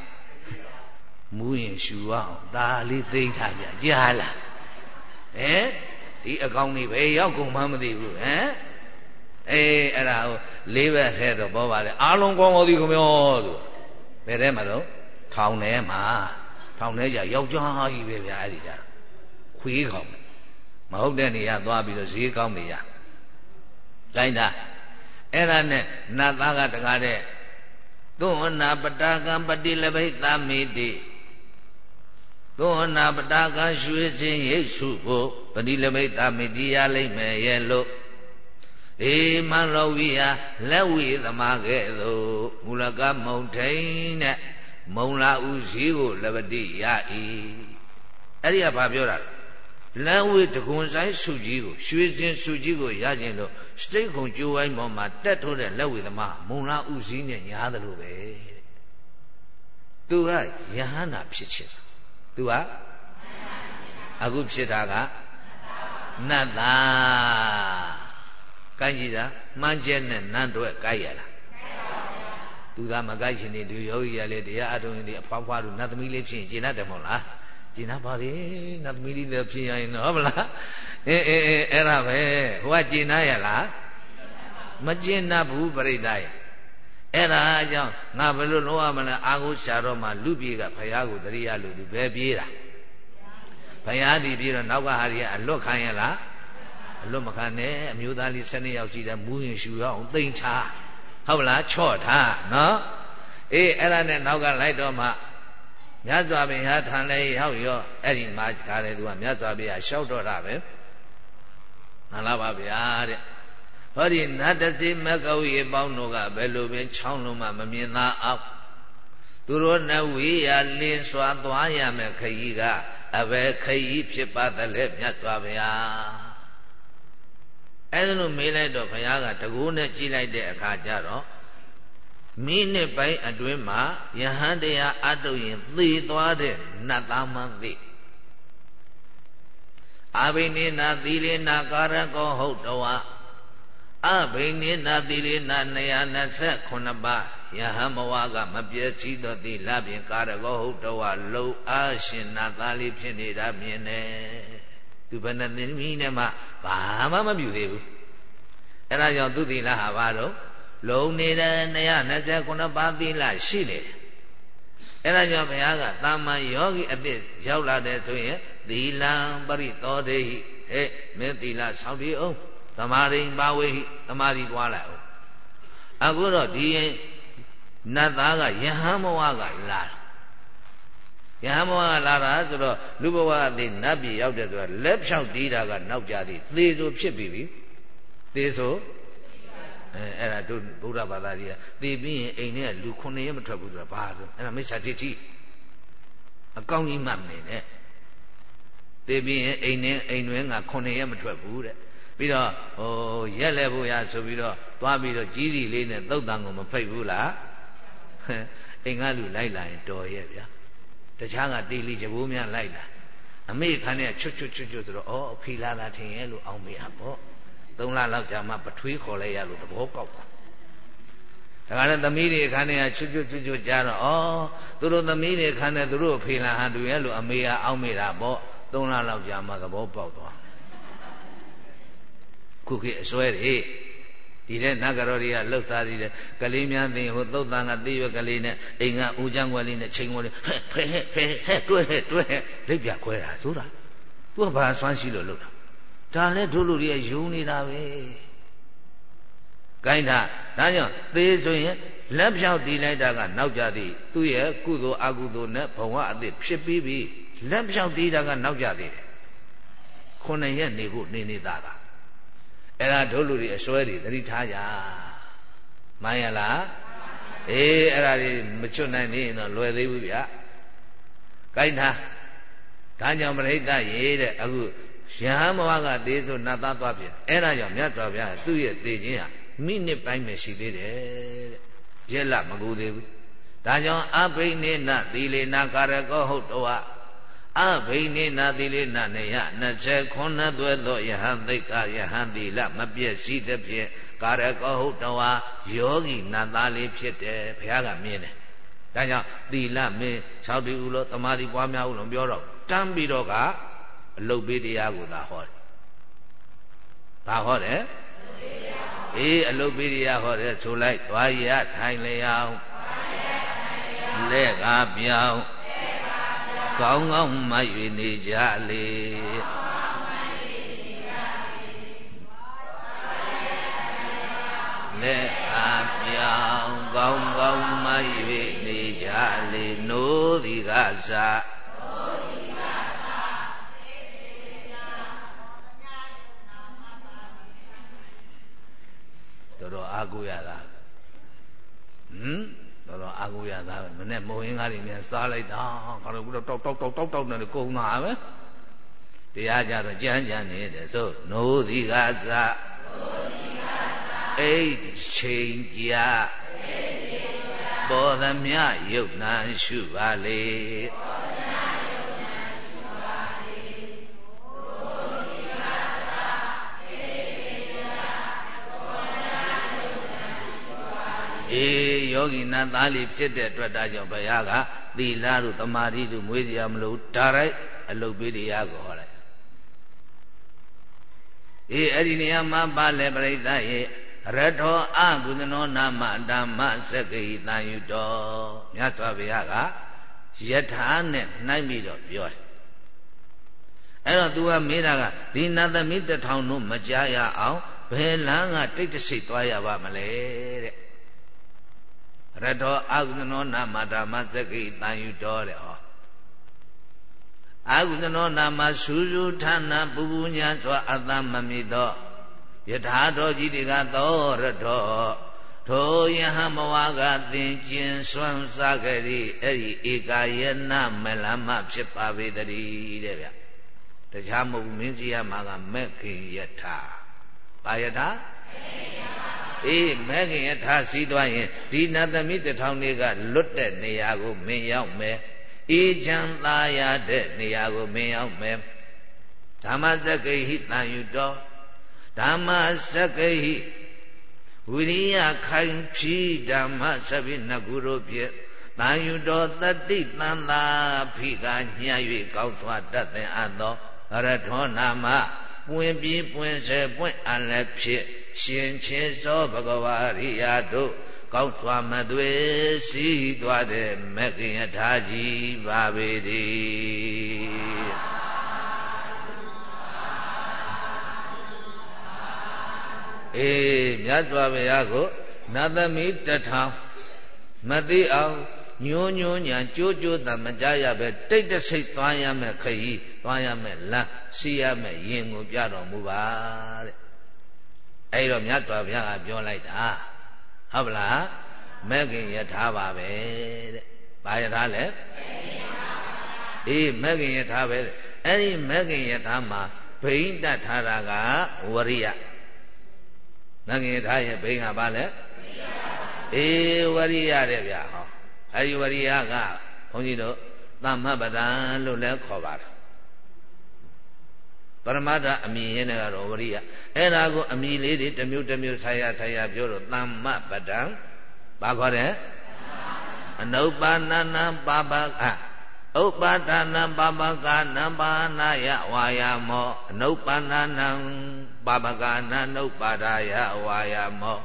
မူးရင်ရှူအောင်ဒါလေးသိမ့်ထားကြကြားလားဟမ်ဒီအကောင်ကြီးဘယ်ရောက်ကုန်မှမသိဘူးဟမ်အေးအဲ့ဒါဟိုလေးဘက်ဆဲတော့ပေါ်ပါလေအားလုံးကောင်းပါသည်ခင်ဗျာဆိုဘယ်ထဲမှာတော့ထောင်ထဲမှာထောင်ထဲကျယောက်ျားကြီးပဲဗျာအဲ့ဒီကျခွေးကောင် မဟုတ်တဲ့နေရာသွားပြီးတော့ဈေးကောင်းနေရတိုင်းတာအဲ့ဒါနဲ့နတ်သားကတကားတဲ့သုဟနာပတာကံပတိလဘိသမေတိသုဟနာပတာကံရွှေစင်ရိတ်စုကိုပတိလဘိသမေတိရလိမ့်မယ်ရဲ့လို့အေမန္လောဝိယလက်ဝိသမာကဲ့သို့မူလကမုံထိန်နဲ့မုံလာဥစည်းကိုလပတိရ၏အဲ့ဒီကဘာပြောတာလ က်ဝိတကွန်ဆိုင်စုကြီးကိုရွှေစင်စုကြီးကိုရခြင်းလို့စတိတ်ခုံကျိုးဝိုင်းပေါ်မှာတက်ထိုးတဲ့လက်ဝိသမာမုံလာဥစည်းနဲ့ညားတယ်လို့ပဲသူကယဟန္တာဖြစ်ချင်သူကအခုဖြစ်တာကနတ်သားကိုင်းကြည့်တာမှန်းချက်နဲ့နန်းတော့ကိုက်ရလားသူသာမကိုက်ရှင်နေသူယောဂီရလေတရားအထုံးရင်ဒီအဖွားဖွားတို့နတ်သမီးလေးဖြစ်ရင်ကျင်တတ်တယ်မဟုတ်လား ကျင်တတ်ပါလေနတ်သမီးလေးလည်းဖြစ်ရင်ဟုတ်မလားအေးအေးအေးအဲ့ဒါပဲဟိုကကျင်တတ်ရလားမကျင်တတ်ဘူးပြိတ္တရဲ့အဲ့ဒါကြောင့်ငါဘယ်လိုလုပ်ရမလဲအာဟုရှာတော့မှလူပြေကဖရာကိုတရိယာလို့သူပဲပြေးတာဖရာဒီပြေးတော့နောက်ကဟာရီကအလွတ်ခံရလားအလွတ်မခံနဲ့အမျိုးသားလေး12ယောက်ရှိတယ်မူးရင်ရှူရအောင်သိမ့်ချဟုတ်လားချော့ထားနော်အေးအဲ့ဒါနဲ့နောက်ကလိုက်တော့မှ မြတ်စွာဘုရားထံလဲဟောက်ရောအဲ့ဒီမှာခါတယ်သူကမြတ်စွာဘုရားလျှောက်တော့တာပဲမှန်လားပါဗျာတဲ့ဟောဒီနတ်တစီမကဝိပေါင်းတို့ကဘယ်လိုပင်ချောင်းလုံးမှမမြင်သာအောင်သူတို့နဝေရလင်းစွာသွားရမယ်ခရီးကအဘယ်ခရီးဖြစ်ပါသလဲမြတ်စွာဘုရားအဲဒါလို့မေးလိုက်တော့ဘုရားကတကူနဲ့ကြည်လိုက်တဲ့အခါကျတော့ မိနစ်ပိုင်းအတွင်းမှာယဟန်တရားအတုရင်သေသွားတဲ့နတ်သားမှသိအဘိနေနာသီလေနာကာရကောဟုတ်တော်အဘိနေနာသီလေနာ229ပါးယဟန်ဘဝကမပြည့်စည်သောသီလဖြင့်ကာရကောဟုတ်တော်လုံအားရှင်နာသားလေးဖြစ်နေတာမြင်တယ်သူဘယ်နဲ့သမီးနဲ့မှဘာမှမပြုသေးဘူးအဲ့ဒါကြောင့်သူသီလဟာဘာတော့ လုံနေတဲ့229ပါးသီလရှိနေတယ်အဲ့ဒါကြောင့်ဘုရားကတာမန်ယောဂီအသစ်ရောက်လာတဲ့ဆိုရင်သီလံပရိသောတေဟိဟဲ့မင်းသီလဆောက်တည်အောင်သမာဓိပါဝေဟိသမာဓိပွားလိုက်အောင်အခုတော့ဒီနတ်သားကယဟန်ဘဝကလာတာယဟန်ဘဝကလာတာဆိုတော့လူဘဝအသေးနတ်ပြည်ရောက်တယ်ဆိုတော့လက်ဖြောက်တီးတာကနောက်ကြသည်သေဆိုဖြစ်ပြီပြီသေဆို အဲအဲ့ဒါတို့ဗုဒ္ဓဘာသာကြီးကသေပြီးရင်အိမ်ထဲကလူ9ရက်မထွက်ဘူးဆိုတာဘာလို့အဲ့ဒါမိစ္ဆာဒိဋ္ဌိအကောင်းကြီးမှတ်နေနဲ့သေပြီးရင်အိမ်နဲ့အိမ်တွင်းက9ရက်မထွက်ဘူးတဲ့ပြီးတော့ဟိုရက်လဲဖို့ရဆိုပြီးတော့သွားပြီးတော့ကြီးစီလေးနဲ့သုတ်တန်ကိုမဖိတ်ဘူးလားအိမ်ကလူလိုက်လာရင်တော်ရဲ့ဗျာတခြားကတေလီကြဘိုးများလိုက်လာအမေခန်းနဲ့ချွတ်ချွတ်ချွတ်ချွတ်ဆိုတော့အော်အဖီလာလာထင်ရဲ့လို့အောင်မေးတာပေါ့ သုံးလလောက်ကြာမှပထွေးခေါ်လိုက်ရလို့သဘောပေါက်တာဒါကလည်းသမီးတွေအခန်းထဲကချွတ်ချွတ်ချွတ်ချွတ်ကြားတော့ဩသူတို့သမီးတွေအခန်းထဲသူတို့အဖေလာဟန်တူရဲ့လို့အမေကအောက်မေးတာပေါ့သုံးလလောက်ကြာမှသဘောပေါက်သွားခုခေတ်အစွဲတွေဒီတဲ့နဂရောတွေကလှုပ်ရှားနေတဲ့ကလေးများသိဟိုသုတ်တန်ကသိရွက်ကလေးနဲ့အိမ်ကဦးချမ်းွယ်လေးနဲ့ချိန်ွယ်လေးဟဲ့ဖဲဟဲ့ဖဲဟဲ့တွဲဟဲ့တွဲဟဲ့လက်ပြခွဲတာဆိုတာသူကဘာစွမ်းရှိလို့လှုပ်တာ ဒါလည်းတို့လူတွေကယုံနေတာပဲကိုင်းတာဒါကြောင့်သေဆိုရင်လက်ဖြောက်တီးလိုက်တာကနောက်ကြသည်သူ့ရဲ့ကုသိုလ်အကုသိုလ်နဲ့ဘဝအသစ်ဖြစ်ပြီးပြီလက်ဖြောက်တီးတာကနောက်ကြသေးတယ်ခုနှစ်ရက်နေဖို့နေနေတာကအဲ့ဒါတို့လူတွေအစွဲတွေသတိထားကြမှန်ရလားအေးအဲ့ဒါတွေမချွတ်နိုင်သေးရင်တော့လွယ်သေးဘူးဗျကိုင်းတာဒါကြောင့်ပရိသတ်ရေတဲ့အခု ယဟန်ဘဝကသေးဆိုနတ်သားသွားပြန်အဲ့ဒါကြောင့်မြတ်စွာဘုရားသူ့ရဲ့သေခြင်းဟာမိနစ်ပိုင်းပဲရှိသေးတယ်တဲ့ရက်လမကူသေးဘူးဒါကြောင့်အဘိနေနသီလေနာကာရကောဟုတ်တော်အဘိနေနာသီလေနာနေယ29သွဲသောယဟန်သိက္ခယဟန်သီလမပြည့်စည်သဖြင့်ကာရကောဟုတ်တော်ယောဂီနတ်သားလေးဖြစ်တယ်ဘုရားကမြင်တယ်ဒါကြောင့်သီလမင်း၆တူဦးလို့တမာတိပွားများဦးလို့ပြောတော့တန်းပြီးတော့က အလုတ်ပေးတရားကိုသာဟောတယ်။ဘာဟောတယ်။အေးအလုတ်ပေးတရားဟောတယ်ဆိုလိုက်သွားရထိုင်လျောင်းလက်ကပြောင်းကောင်းကောင်းမှတ်၍နေကြလေလက်ကပြောင်းကောင်းကောင်းမှတ်၍နေကြလေနိုးသည်ကစား တော်တော်အားကိုးရတာဟမ်တော်တော်အားကိုးရတာပဲမနဲ့မုံဟင်းကားတွေမြန်စားလိုက်တာခါတော့တောက်တောက်တောက်တောက်တောက်နဲ့ကုံတာပဲတရားကြတော့ကြမ်းကြမ်းနေတယ်ဆိုနိုးသည်ကစားအိတ်ချိန်ကြပေါ်သမျှယုတ်နာရှုပါလေ အေးယောဂီနာသားလေးဖြစ်တဲ့အတွက်ဒါကြောင့်ဘုရားကသီလတို့တမာတိတို့မွေးစရာမလိုဒါရိုက်အလုတ်ပေးတရားကိုဟောလိုက်အေးအဲ့ဒီနေရာမှာပါလဲပြိဿရေရထောအကုသနောနာမဓမ္မစက္ကိတန်ယူတော်မြတ်စွာဘုရားကယထာနဲ့နှိုက်ပြီးတော့ပြောတယ်အဲ့တော့ तू ကမေးတာကဒီနတ်သမီးတထောင်တို့မကြားရအောင်ဘယ်လမ်းကတိတ်တဆိတ်သွားရပါမလဲတဲ့ ရတောအာဟုဇနောနာမဓမ္မသကိတန်ယူတော်တဲ့ဟောအာဟုဇနောနာမစူးစူးဌာနပူပူညာစွာအတ္တမမိသောယထာတော်ကြီးတွေကသောရတောထိုယဟမဝါကသင်ကျင်စွမ်းစားကြ၏အဲ့ဒီဧကာယနာမလမဖြစ်ပါပေတည်းတဲ့ဗျတခြားမဟုတ်ဘူးမင်းစီရမှာကမက်ခင်ယထာဘာယထာမက်ခင်ယထာ အေးမဲခင်ရထားစီးသွားရင်ဒီနတ်သမီးတထောင်တွေကလွတ်တဲ့နေရာကိုမင်းရောက်မယ်အေးချမ်းသာရတဲ့နေရာကိုမင်းရောက်မယ်ဓမ္မစကိဟိတန်ယူတော်ဓမ္မစကိဟိဝိရိယခိုင်ဖြီဓမ္မစပိနကုရောဖြင့်တန်ယူတော်တတိတန်သာဖိကညှ၍ကောင်းစွာတတ်သင်အပ်သောရထောနာမပွင့်ပြီးပွင့်စေပွင့်အလည်းဖြစ် ရှင်ချင်းသောဘဂဝါရိယာတို့ကောင်းစွာမသွေစီးသွားတဲ့မက္ခင်ယထာကြီးပါပေတည်းအေးမြတ်စွာဘုရားကိုနတ်သမီးတထောင်မသိအောင်ညိုးညိုးညာကြိုးကြိုးတမကြရပဲတိတ်တဆိတ်သွားရမယ်ခရီးသွားရမယ်လမ်းစီးရမယ်ရင်ကိုပြတော်မူပါတဲ့ အဲ့တော့မြတ်စွာဘုရားကပြောလိုက်တာဟုတ်ပလားမဲ့ခင်ယထာပါပဲတဲ့ဘာယထာလဲအေးမဲ့ခင်ယထာပဲအဲ့ဒီမဲ့ခင်ယထာမှာဘိန်းတတ်ထားတာကဝရိယမဲ့ခင်ယထာရဲ့ဘိန်းကဘာလဲအေးဝရိယတဲ့ဗျာဟောအဲဒီဝရိယကဘုန်းကြီးတို့သမ္မပဒံလို့လည်းခေါ်ပါတယ် ပရမတ္ထအမြင်ရင်းနဲ့ကတော့ဝရိယအဲ့ဒါကိုအမြင်လေးတွေတစ်မျိုးတစ်မျိုးဆိုင်ရဆိုင်ရပြောတော့သမ္မပဒံဘာခေါ်တယ်အနုပါဏနံပါပကဥပ္ပါဒနာပပကနံပါဏယဝါယမောအနုပါဏနံပပကနာနုပါဒယဝါယမော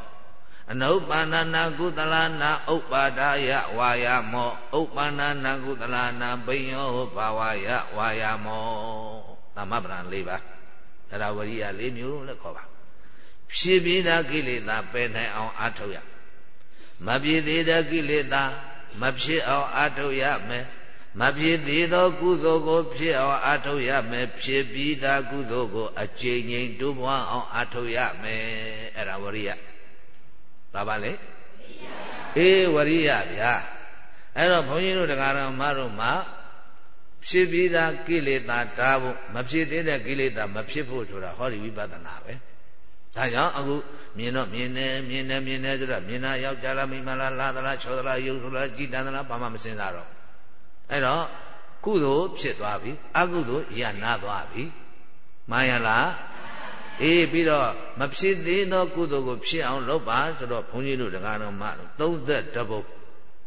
အနုပ္ပန္နနာကုသလနာဥပ္ပါဒယဝါယမောဥပ္ပန္နနာကုသလနာဘိယောဘာဝယဝါယမော သမဗ္ဗရံ၄ပါးအဲ့ဒါဝရိယ၄မျိုးလို့ခေါ်ပါဖြည့်ပြသောကိလေသာပယ်နိုင်အောင်အားထုတ်ရမပြည့်သေးတဲ့ကိလေသာမဖြစ်အောင်အားထုတ်ရမယ်မဖြစ်သေးသောကုသိုလ်ကိုဖြစ်အောင်အားထုတ်ရမယ်ဖြစ်ပြီးသားကုသိုလ်ကိုအကျဉ်းငိမ့်တိုးပွားအောင်အားထုတ်ရမယ်အဲ့ဒါဝရိယဘာပါလဲအေးဝရိယဗျာအဲ့တော့ဘုန်းကြီးတို့တရားတော်မတို့မှာ ဖြစ်ပြီးသားကိလေသာတားဖို့မဖြစ်သေးတဲ့ကိလေသာမဖြစ်ဖို့ဆိုတာဟောဒီဝိပဿနာပဲဒါကြောင့်အခုမြင်တော့မြင်တယ်မြင်တယ်မြင်တယ်ဆိုတော့မြင်တာယောက်ျားလားမိန်းမလားလားသလားချောသလားယုတ်သလားကြည်တန်သလားဘာမှမစင်စားတော့အဲ့တော့ကုသိုလ်ဖြစ်သွားပြီအကုသိုလ်ရနာသွားပြီမှန်ရလားအေးပြီးတော့မဖြစ်သေးသောကုသိုလ်ကိုဖြစ်အောင်လုပ်ပါဆိုတော့ဘုန်းကြီးတို့တရားတော်မှာ32ပုဒ်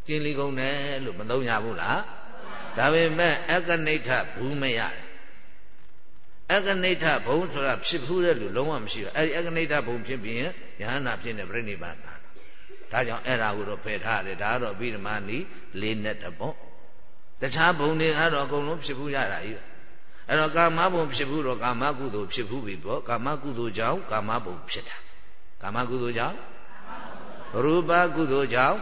ကျင်းလီကုန်တယ်လို့မသုံးရဘူးလား ဒါပေမဲ့အကနိဋ္ဌဘူးမရတယ်အကနိဋ္ဌဘုံဆိုတာဖြစ်ဖူးတဲ့လူလုံးဝမရှိဘူးအဲ့ဒီအကနိဋ္ဌဘုံဖြစ်ပြီးရင်ယဟန္တာဖြစ်နေပြိဋိဘသာဒါကြောင့်အဲ့ဒါကိုတော့ဖယ်ထားတယ်ဒါကတော့ပြီးဓမ္မနီလေးနဲ့တပေါ့တခြားဘုံတွေကတော့အကုန်လုံးဖြစ်ဖူးရတာကြီးအဲ့တော့ကာမဘုံဖြစ်ဘူးတော့ကာမကုသိုလ်ဖြစ်ဘူးပြီပေါ့ကာမကုသိုလ်ကြောင့်ကာမဘုံဖြစ်တာကာမကုသိုလ်ကြောင့်ရူပကုသိုလ်ကြောင့်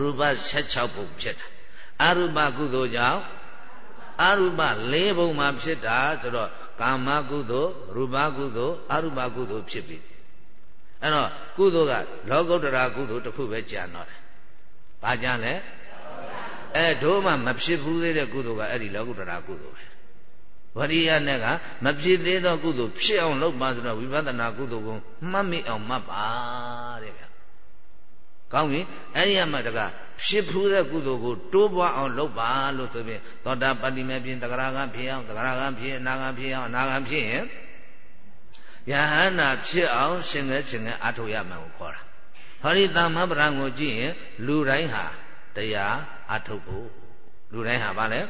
ရူပ16ဘုံဖြစ်တာ အရူပကုသိုလ်ကြောင့်အရူပ၄ဘုံမှာဖြစ်တာဆိုတော့ကာမကုသိုလ်ရူပကုသိုလ်အရူပကုသိုလ်ဖြစ်ပြီအဲ့တော့ကုသိုလ်ကလောကုတ္တရာကုသိုလ်တစ်ခုပဲကြံတော့တယ်။ဘာကြံလဲ။အဲတို့မှမဖြစ်ဘူးသေးတဲ့ကုသိုလ်ကအဲ့ဒီလောကုတ္တရာကုသိုလ်ပဲဝရိယနဲ့ကမဖြစ်သေးသောကုသိုလ်ဖြစ်အောင်လုပ်ပါဆိုတော့ဝိပဿနာကုသိုလ်ကိုမှတ်မိအောင်မှတ်ပါတဲ့ဗျ။ ကောင်းပြီအဲ့ဒီမှာတကဖြစ်ဖူးတဲ့ကုသိုလ်ကိုတိုးပွားအောင်လုပ်ပါလို့ဆိုပြီးသောတာပတ္တိမေပြင်တဂရကဖြစ်အောင်တဂရကဖြစ်အနာကဖြစ်အောင်အနာကဖြစ်ရင်ယဟန္တာဖြစ်အောင်ရှင်ငယ်ရှင်ငယ်အထောက်ရမယ်ကိုခေါ်တာ။ဟောဒီသမ္မပရံကိုကြည့်ရင်လူတိုင်းဟာတရားအထုတ်ဖို့လူတိုင်းဟာဗာလဲ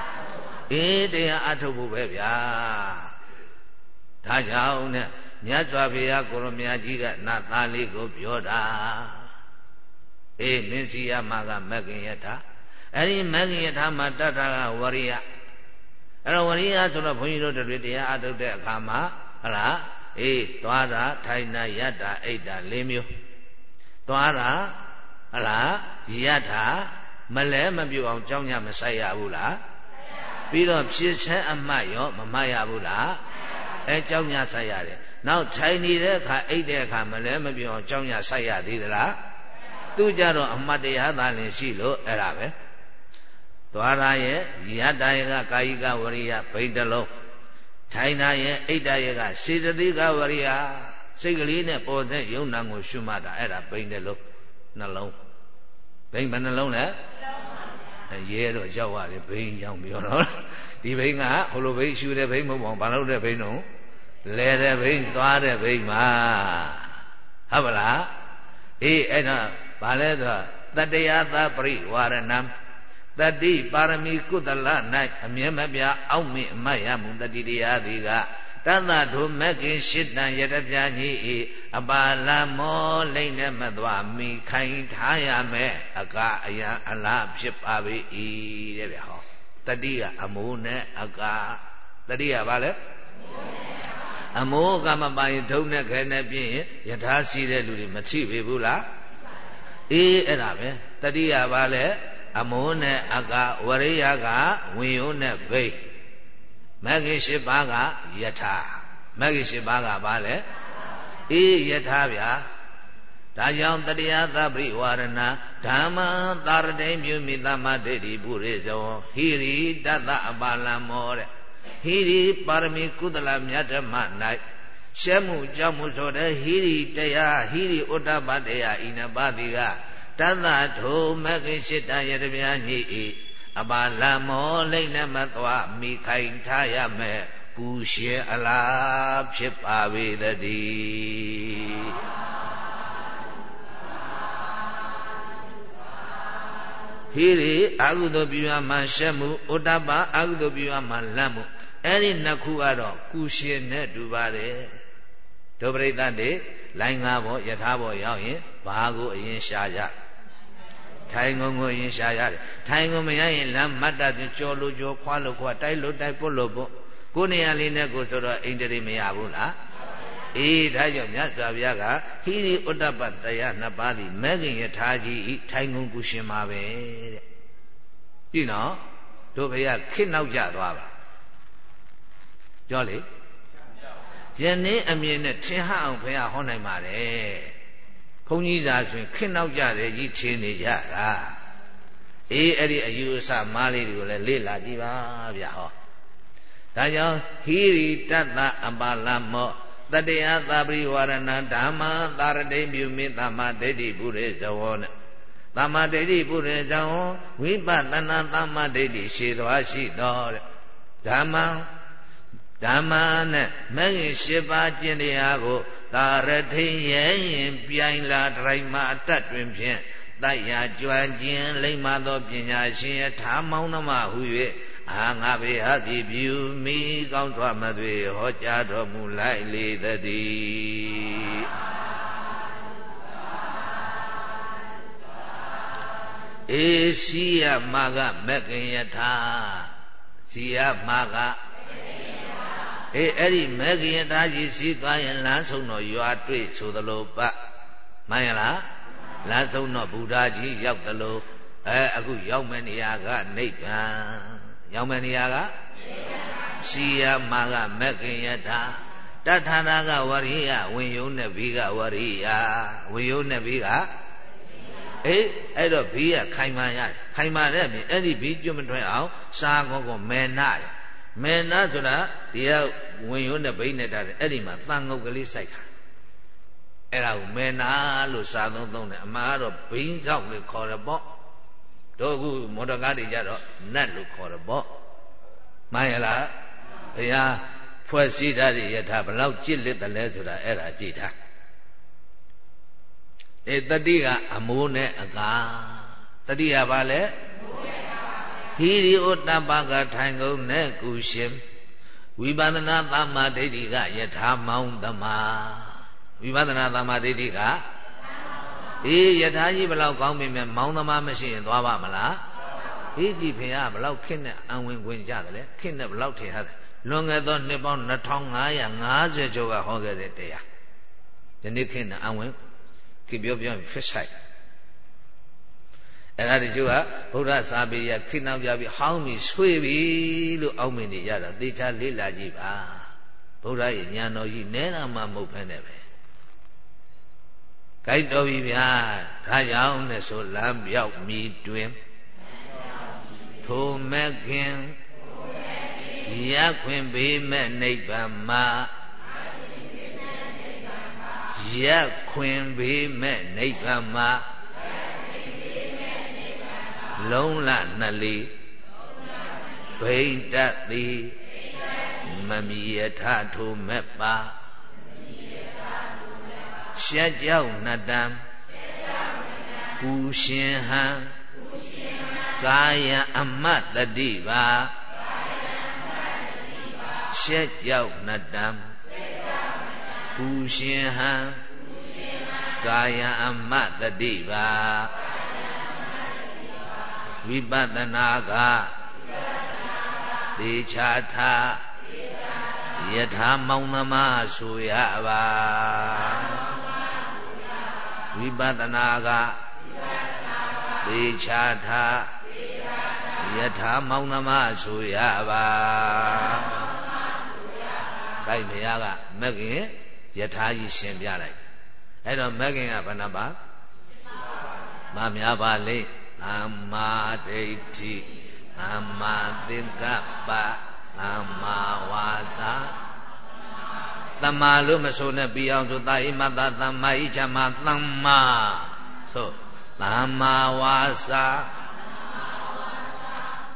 ။အေးတရားအထုတ်ဖို့ပဲဗျာဒါကြောင့်နဲ့မြတ်စွာဘုရားကိုရမကြီးကနတ်သားလေးကိုပြောတာ အေးမင်းစီရမှာကမဂ္ဂင်ယထာအဲ့ဒီမဂ္ဂင်ယထာမှာတတ်တာကဝရိယအဲ့တော့ဝရိယဆိုတော့ဘုန်းကြီးတို့တွေတရားအထုတ်တဲ့အခါမှာဟလားအေးသွားတာထိုင်တာယတ္တာအိတ်တာ၄မျိုးသွားတာဟလားယတ္တာမလဲမပြုတ်အောင်ကြောင်းညမဆိုင်ရဘူးလားပြီးတော့ဖြစ်ချမ်းအမှတ်ရောမမှတ်ရဘူးလားအဲကြောင်းညဆိုင်ရတယ်နောက်ထိုင်နေတဲ့အခါအိတ်တဲ့အခါမလဲမပြောအောင်ကြောင်းညဆိုင်ရသေးသလား သူကြတော့အမှတ်တရားသာလင်ရှိလို့အဲ့ဒါပဲသွားရရဲ့ယတ္တယကကာယိကဝရိယဗိတ္တလုံးထိုင်တာရဲ့အိတ်တရဲ့ကစေတသိကဝရိယစိတ်ကလေးနဲ့ပေါ်တဲ့ယုံနာကိုရှုမှတ်တာအဲ့ဒါဗိတ္တလုံးနှလုံးဗိမ့်ဘယ်နှလုံးလဲရဲတော့ရောက်ရတယ်ဘိန်းကြောင့်ပြောတော့ဒီဘိန်းကဟိုလိုဘိန်းရှူတဲ့ဘိန်းမဟုတ်ပါဘူးဘာလို့တဲ့ဘိန်းတော့လဲတဲ့ဘိန်းသွားတဲ့ဘိန်းမှာဟုတ်ပါလားအေးအဲ့တော့ ဘာလဲဆိုတတ္တယသပရိဝါရဏံတတိပါရမီကုသလ၌အမြဲမပြအောက်မေ့အမတ်ရမှုတတိတရားသည်ကတသထုမက္ကိရှစ်တံယတပြာကြီးဤအပါလမောလိမ့်နဲ့မသွားမိခိုင်ထားရမယ်အကအယံအလားဖြစ်ပါ၏တဲ့ဗျဟောတတိကအမိုးနဲ့အကတတိကဘာလဲအမိုးကမပိုင်ထုံးနဲ့ခဲနဲ့ပြင်းယထာစီတဲ့လူတွေမထိပေဘူးလား အေးအဲ့ဒါပဲတတိယဘာလဲအမိုးနဲ့အကဝရိယကဝင်ယုံနဲ့ဘိတ်မဂ္ဂင်၈ပါးကယထာမဂ္ဂင်၈ပါးကဘာလဲအေးယထာဗျာဒါကြောင့်တတရားသပရိဝါရဏဓမ္မသာရတိမြုမိသမ္မာဒိဋ္ဌိပုရိဇောဟိရိတတအပါလမောတဲ့ဟိရိပါရမီကုသလမြတ်ဓမ္မ၌ ရှဲမှုကြောင့်မှုဆိုတဲ့ဟိရိတရားဟိရိဥဒ္ဓပတရားဤနပါတိကတသထုမဂ္ဂင်ရှိတယတဗျာညိဤအပါလမောလိမ့်နဲ့မသွားမိခိုင်ထားရမယ်ကူရှင်အလားဖြစ်ပါပေတည်းဟိရိအာဟုသောပြုရမှရှက်မှုဩတ္တပအာဟုသောပြုရမှလတ်မှုအဲ့ဒီနှစ်ခုကတော့ကုရှင်နဲ့တူပါတယ် ဒုပရိသတ်တွေလိုင်းငါးဘောယထာဘောရောက်ရင်ဘာကိုအရင်ရှာကြထိုင်ငုံကိုရင်ရှာရတယ်ထိုင်ငုံမရရင်လမ်းမတ်တပြကြောလို့ကြောခွာလို့ခွာတိုက်လို့တိုက်ပုတ်လို့ပုတ်ကိုနေရာလေးနဲ့ကိုဆိုတော့အိန္ဒြေမရဘူးလားအေးဒါကြောင့်မြတ်စွာဘုရားကဟိရိဥဒ္ဒပတရားနှစ်ပါးသည်မဲခင်ယထာကြီးဤထိုင်ကုန်ကုရှင်ပါပဲတဲ့ကြည့်နော်တို့ဘုရားခစ်နောက်ကြသွားပါပြောလေ ယနေ့အမြင်နဲ့ထင်ဟအောင်ဘုရားဟောနိုင်ပါတယ်ဘုန်းကြီးစာဆိုရင်ခစ်နောက်ကြတယ်ကြီးထင်နေကြတာအေးအဲ့ဒီအယူအဆမားလေးတွေကိုလည်းလေ့လာကြည့်ပါဗျာဟောဒါကြောင့်ဟိရိတတ္တအပါလမောတတရားသပရိဝရဏဓမ္မသာရတိမြုမိသမ္မာဒိဋ္ဌိပုရိဇဝောနဲ့သမ္မာဒိဋ္ဌိပုရိဇဝောဝိပဿနာသမ္မာဒိဋ္ဌိရှိသွားရှိတော်တဲ့ဓမ္မ ဓမ္မနဲ့မဂ္ဂင်၈ပါးကျင့်တရားကိုသာရထိရဲ့ရင်ပြိုင်လာတိုင်းမှာအတတ်တွင်ဖြင့်တိုက်ရာကြွမ်းခြင်းလိမ္မာသောပညာရှင်အထာမောင်းသမားဟု၍အာငါဘေဟတိပြုမိကောင်းထွားမသွေဟောကြားတော်မူလိုက်လေတည်းအေရှိယမကမက္ကင်ယထာရှိယမက အေးအဲ့ဒီမက္ကင်ယထာကြီးရှိသွားရင်လမ်းဆုံးတော့ရွာတွေ့ဆိုသလိုပမှန်ရလားလမ်းဆုံးတော့ဗုဒ္ဓကြီးရောက်သလိုအဲအခုရောက်မဲ့နေရာကနိဗ္ဗာန်ရောက်မဲ့နေရာကရှိယမာကမက္ကိယထာတထာနာကဝရိယဝင်ယုံနဲ့ဘိကဝရိယဝင်ယုံနဲ့ဘိကအေးအဲ့တော့ဘိကခိုင်မာရခိုင်မာတဲ့အပြင်အဲ့ဒီဘိကျွတ်မထွက်အောင်စားကောကောမေနာတယ် မေနာဆိုတာတရားဝင်ယုံနဲ့ဘိနဲ့တာတယ်အဲ့ဒီမှာသံငုတ်ကလေးစိုက်တာအဲ့ဒါကိုမေနာလို့စာသုံးသုံးတယ်အမှားကတော့ဘိန်းဆောက်လို့ခေါ်ရပေါ့တို့အခုမော်တော်ကားတွေကြတော့နတ်လို့ခေါ်ရပေါ့မှန်ရလားဘုရားဖွဲ့စည်းထားတဲ့ယထာဘလောက်ကြစ်လက်တယ်လဲဆိုတာအဲ့ဒါကြည့်ထားအဲတတိကအမိုးနဲ့အကာတတိကဘာလဲ ဟိရိဥတ္တပကထိုင်ကုန်နဲ့ကုရှင်ဝိပဿနာသမ္မာဒိဋ္ဌိကယထာမောင်းသမာဝိပဿနာသမ္မာဒိဋ္ဌိကအေးယထာကြီးဘလောက်ကောင်းပြီမဲ့မောင်းသမားမရှိရင်သွားပါမလားအေးကြည့်ဖေကဘလောက်ခင့်နဲ့အံဝင်ခွင်ကြတယ်လေခင့်နဲ့ဘလောက်ထင်ရတယ်လွန်ခဲ့သောနှစ်ပေါင်း2550ကျော်ကဟောခဲ့တဲ့တရားဒီနေ့ခင့်နဲ့အံဝင်ခေပြောပြောဖစ်ဆိုင် အဲ့ဒါတချို့ကဗုဒ္ဓစာပေရခိနောက်ကြပြီးဟောင်းပြီးဆွေးပြီလို့အောက်မြင်နေကြတာသေချာလေ့လာကြည့်ပါဗုဒ္ဓရဲ့ဉာဏ်တော်ကြီးနဲနာမှမဟုတ်ဖ ೇನೆ ပဲကြိုက်တော်ပြီဗျာဒါကြောင့်နဲ့ဆိုလမ်းပြောက်မိတွင်ထိုမခင်ရခွင်ဘေးမဲ့နိဗ္ဗာန်မှာရခွင်ဘေးမဲ့နိဗ္ဗာန်မှာ လုံးလနှလီဘိဋ္ဌတိမမီယထထိုမဲ့ပါရှက်ကြောက်နတံကူရှင်ဟံကာယအမတ်တတိပါရှက်ကြောက်နတံဘူရှင်ဟံကာယအမတတိပါ ဝိပဿနာကသေချာထယထာမောင်သမားဆိုရပါဝိပဿနာကသေချာထယထာမောင်သမားဆိုရပါခိုင်ဘုရားကမဂ္ဂင်ယထာကြီးရှင်းပြလိုက်အဲ့တော့မဂ္ဂင်ကဘယ်နှပါမများပါလေ သမ္မာဒိဋ္ဌိသမ္မာသင်္ကပ္ပသမ္မာဝါစာသမ္မာလို့မဆိုနဲ့ပြီးအောင်ဆိုသာဣမတသမ္မာဣချမသမ္မာဆိုသမ္မာဝါစာ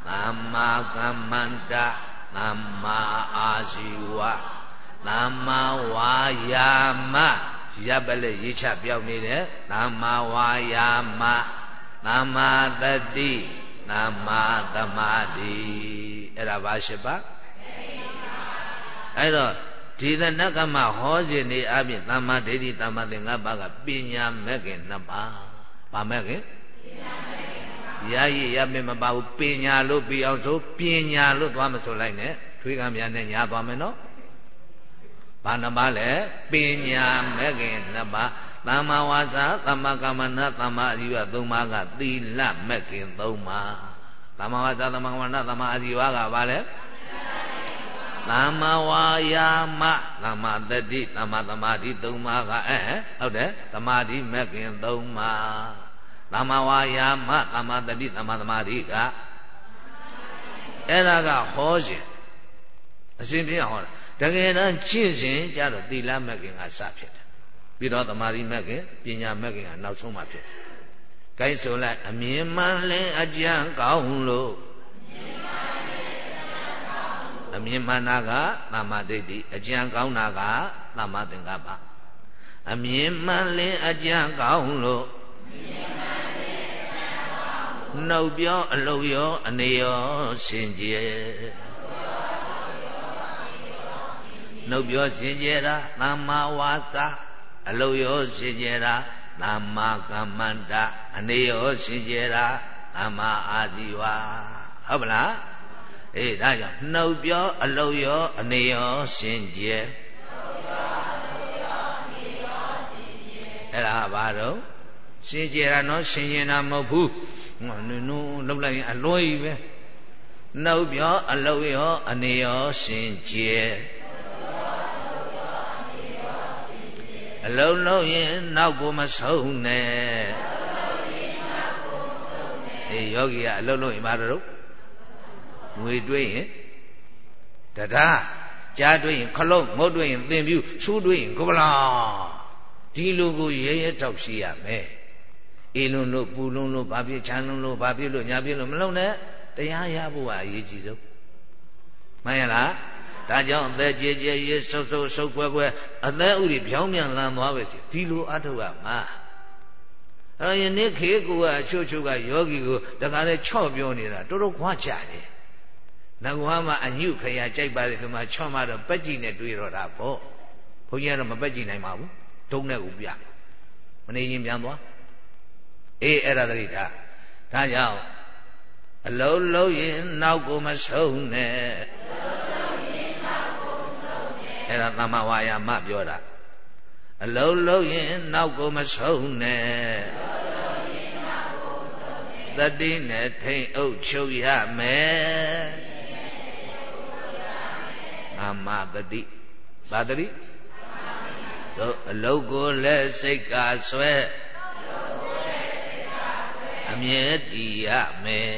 သမ္မာကမ္မန္တသမ္မာအာဇီဝသမ္မာဝါယာမရပ်ပလက်ရေးချပြောင်းနေတဲ့သမ္မာဝါယာမ သမ္မာတတိသမ္မာသမာဓိအဲ့ဒါဘာရှိပါအဲ့တော့ဒီသနကမဟောခြင်းနေအပြင်သမ္မာဒိဋ္ဌိသမ္မာသင်္ကပ္ပကပညာမဲ့ခင်နှစ်ပါးပါမဲ့ခင်ရရရမယ်မပါဘူးပညာလို့ပြီးအောင်ဆိုပညာလို့သွားမဆိုလိုက်နဲ့ထွေးကံများနဲ့ညာသွားမယ်နော်ဘာနှစ်ပါးလဲပညာမဲ့ခင်နှစ်ပါး သမ္မာဝါစာသမ္မာကမ္မနာသမ္မာအာဇီဝသုံးပါးကသီလမဲ့ခင်သုံးပါးသမ္မာဝါစာသမ္မာကမ္မနာသမ္မာအာဇီဝကဘာလဲသမ္မာဝါယာမသမ္မာတတိသမ္မာသမာဓိသုံးပါးကအဲဟုတ်တယ်သမာဓိမဲ့ခင်သုံးပါးသမ္မာဝါယာမသမ္မာတတိသမ္မာသမာဓိကအဲ့ဒါကဟောခြင်းအရှင်ပြဟောတာတကယ်တမ်းကျင့်စဉ်ကြတော့သီလမဲ့ခင်ကစဖြစ်တယ် ပြီးတော့သမာဓိမဲ့ခင်ပညာမဲ့ခင်ကနောက်ဆုံးမှဖြစ်တယ်။ဂိုင်းဆိုလိုက်အမြင်မှန်လင်းအကြံကောင်းလို့အမြင်မှန်တာကသမ္မာဒိဋ္ဌိအကြံကောင်းတာကသမ္မာသင်္ကပ္ပအမြင်မှန်လင်းအကြံကောင်းလို့နှုတ်ပြောအလုပ်ရောအနေရောစင်ကြယ်နှုတ်ပြောစင်ကြယ်တာသမ္မာဝါစာ အလုရောစင်ကြယ်တာသမ္မာကမ္မန္တအနေရောစင်ကြယ်တာသမ္မာအာဇီဝဟုတ်ပလားအေးဒါကြောင့်နှုတ်ပြောအလုရောအနေရောစင်ကြယ်အဲ့ဒါဘာတော့စင်ကြယ်တာနော်စင်ကြယ်တာမဟုတ်ဘူးငါနုံနုံလောက်လိုက်ရင်အလွဲကြီးပဲနှုတ်ပြောအလုရောအနေရောစင်ကြယ် အလုံးလုံးရင်နောက်ကိုမဆုံးနဲ့အေးယောဂီကအလုံးလုံးရင်ဘာလို့ငွေတွေးရင်တရားကြားတွေးရင်ခလုံးငုတ်တွေးရင်သင်ပြူဆူးတွေးရင်ကပလာဒီလိုကိုရဲရဲတောက်ရှိရမယ်အေးလုံးလို့ပူလုံးလို့ဘာဖြစ်ချမ်းလုံးလို့ဘာဖြစ်လို့ညာဖြစ်လို့မလုံးနဲ့တရားရဖို့ကအရေးကြီးဆုံးမှန်ရလား ဒါကြောင့်အသက်ကြီးကြီးရေးဆုပ်ဆုပ်ဆုပ်ခွဲခွဲအသက်ဥတွေဖြောင်းပြန်လန်သွားပဲစီဒီလိုအထုကမှာအဲ့တော့ယနေ့ခေကူကအချို့ချို့ကယောဂီကိုတခါလေချော့ပြောနေတာတော်တော်ခွာကြတယ်။ငကွာမှာအညုခရာကြိုက်ပါလေဆိုမှချော့မှတော့ပက်ကြည့်နဲ့တွေးတော့တာပေါ့။ဘုန်းကြီးကတော့မပက်ကြည့်နိုင်ပါဘူး။ဒုံနဲ့ကိုပြ။မနေရင်ပြန်သွား။အေးအဲ့ဒါတတိထား။ဒါကြောင့်အလုံးလုံးရင်နောက်ကိုမဆုံးနဲ့ အဲ့ဒါသမ္မာဝါယာမပြောတာအလုံးလုံးရင်နောက်ကိုမဆုံးနဲ့တတိနဲ့ထိန်အုပ်ချုပ်ရမယ်သမ္မာတတိဘာတတိသို့အလုတ်ကိုလက်စိတ်ကဆွဲအမြဲတည်ရမယ်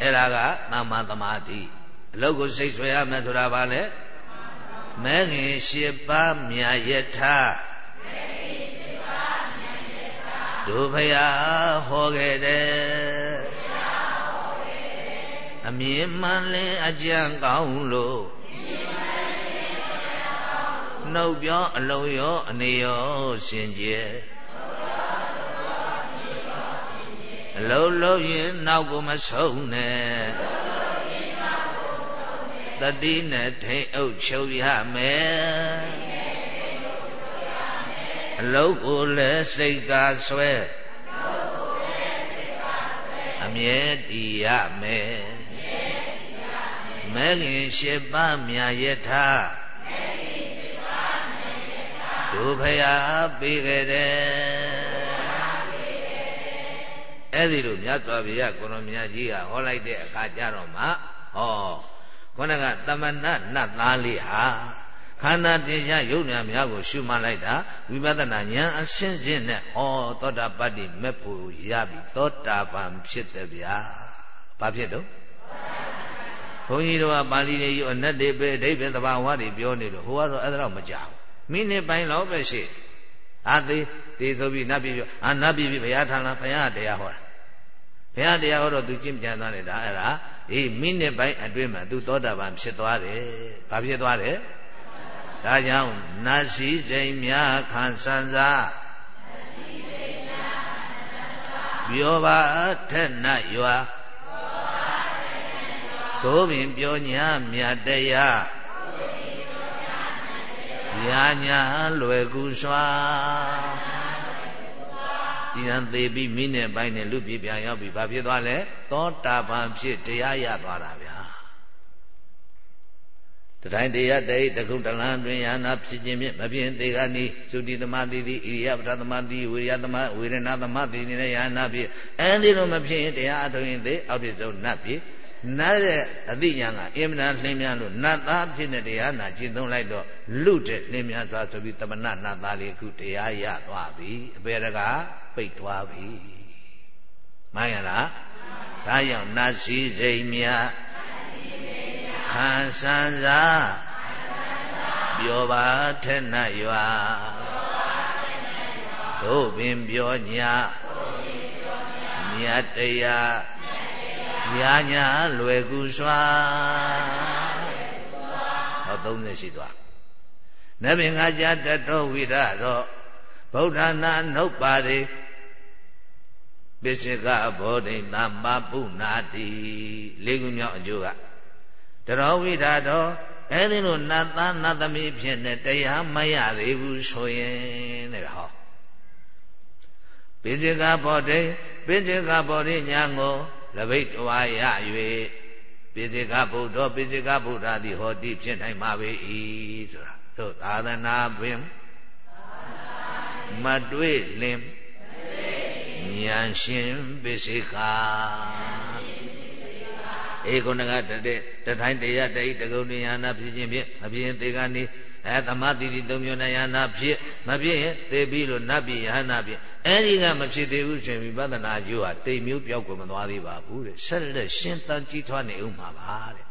အဲ့ဒါကသမ္မာသမာဓိအလုတ်ကိုစိတ်ဆွဲရမယ်ဆိုတာဘာလဲ မဲခင်၈ပါးမြာယထာမဲခင်၈ပါးမြာယထာဒုဖယာဟောခဲ့တယ်အမြင်မှန်လင်းအကြံကောင်းလို့နှုတ်ပြောအလုံးရောအနေရောရှင်ကျဲအလုံးလုံးရင်နောက်ကိုမဆုံးနဲ့ တတိနဲ့ထိန်အုပ်ချုပ်ရမယ်အလုတ်ကိုလည်းစိတ်ကဆွဲအမြဲတည်ရမယ်မဲခင်ရှိပါမြာယထာဒုဖယာပေးခဲ့တယ်အဲ့ဒီလိုမြတ်စွာဘုရားကိုရောမြတ်ကြီးကဟောလိုက်တဲ့အခါကျတော့မှဟော ခုနကတမဏနတ်သားလေးဟာခန္ဓာတင်ရှားယုတ်ဉာဏ်များကို ရှုမှတ်လိုက်တာဝိပဿနာဉာဏ်အရှင်းရှင်းနဲ့ဩသောတာပတ္တိမဲ့ဖို့ရပြီသောတာပန်ဖြစ်တယ်ဗျာဘာဖြစ်တော့ဘုန်းကြီးတို့ကပါဠိတွေယူအနတ်တွေပဲအဓိပ္ပာယ်သဘာဝတွေပြောနေလို့ဟိုကတော့အဲ့ဒါတော့မကြောက်မိနစ်ပိုင်းလောက်ပဲရှိအာသေးသေးဆိုပြီးနတ်ပြည်ပြောအာနတ်ပြည်ဘုရားထံလာဘုရားတရားဟောတာ ဘုရားတရားဟောတော့သူကျင့်ကြံသွားနေတာအဲ့ဒါအေးမိနစ်ပိုင်းအတွင်းမှာသူသောတာပန်ဖြစ်သွားတယ်ဘာဖြစ်သွားတယ်ဒါကြောင့်နတ်စည်းစိမ်များခံစံစားပြောပါထက်နတ်ရွာသို့ပင်ပြောညာမြတ်တရားညာညာလွယ်ကူစွာ ဒီဟန်သေးပြီးမိနစ်ပိုင်းနဲ့လူပြပြန်ရောက်ပြီဘာဖြစ်သွားလဲသောတာပန်ဖြစ်တရားရသွားတာဗျာတတိုင်းတရားတဟိတခုတလန်းတွင်ယာနာဖြစ်ခြင်းဖြင့်မပြင်းသေးကနီသုတိသမတိတိဣရိယပထသမတိဝိရိယသမဝေရဏသမတိနဲ့ယာနာဖြစ်အဲဒီလိုမဖြစ်ရင်တရားအထုံးရင်သေးအောက်တိဆုံးနတ်ဖြစ် နတ်ရဲ့အသိဉာဏ်ကအင်မတန်လင်းမြန်လို့နတ်သားဖြစ်တဲ့တရားနာကျင့်သုံးလိုက်တော့လူတဲ့လင်းမြန်သွားဆိုပြီးတမဏနတ်သားလေးခုတရားရသွားပြီအပေရကပိတ်သွားပြီမှန်ရလားဒါကြောင့်နတ်စည်းစိမ်မြတ်ခံစံစားပြောပါထက်နတ်ရွာတို့ပင်ပြောညာမြတ်တရား ညာညာလွယ်ကူစွာဟော30ရှိသွားနဗင်္ဂကြတတောဝိရတော့ဗုဒ္ဓနာနှုတ်ပါရိပိစိကဘောဓိသမ္မာပုနာတိလေးခုမြောက်အကျိုးကတရောဝိဓာတော်အဲ့ဒီလိုနတ်သားနတ်သမီးဖြစ်နေတရားမရသေးဘူးဆိုရင်တဲ့ဟောပိစိကဘောဓိပိစိကဘောဓိညာကို လဘိတ်တွားရ၍ပိစိကဗုဒ္ဓပိစိကဗုဒ္ဓသည်ဟောတိဖြစ်နိုင်ပါပေ၏ဆိုတာသို့သာသနာပင်မတွေ့လင်ဉာဏ်ရှင်ပိစိကဧကုဏကတတဲ့တထိုင်းတရားတိတကုဏဉာဏဖြစ်ခြင်းဖြင့်မဖြစ်ရင်သေကနေ အဲသမတိတိသုံးမျိုးနဲ့ယနာဖြစ်မဖြစ်ရင်သေပြီးလို့နတ်ပြည်ယဟနာဖြစ်အဲဒီကမဖြစ်သေးဘူးဆိုရင်ဝိပဿနာကျိုးဟာတိမ်မျိုးပြောက်ကိုမသွားသေးပါဘူးတဲ့ဆက်လက်ရှင်းတန်ကြီးထွားနေဦးမှာပါတဲ့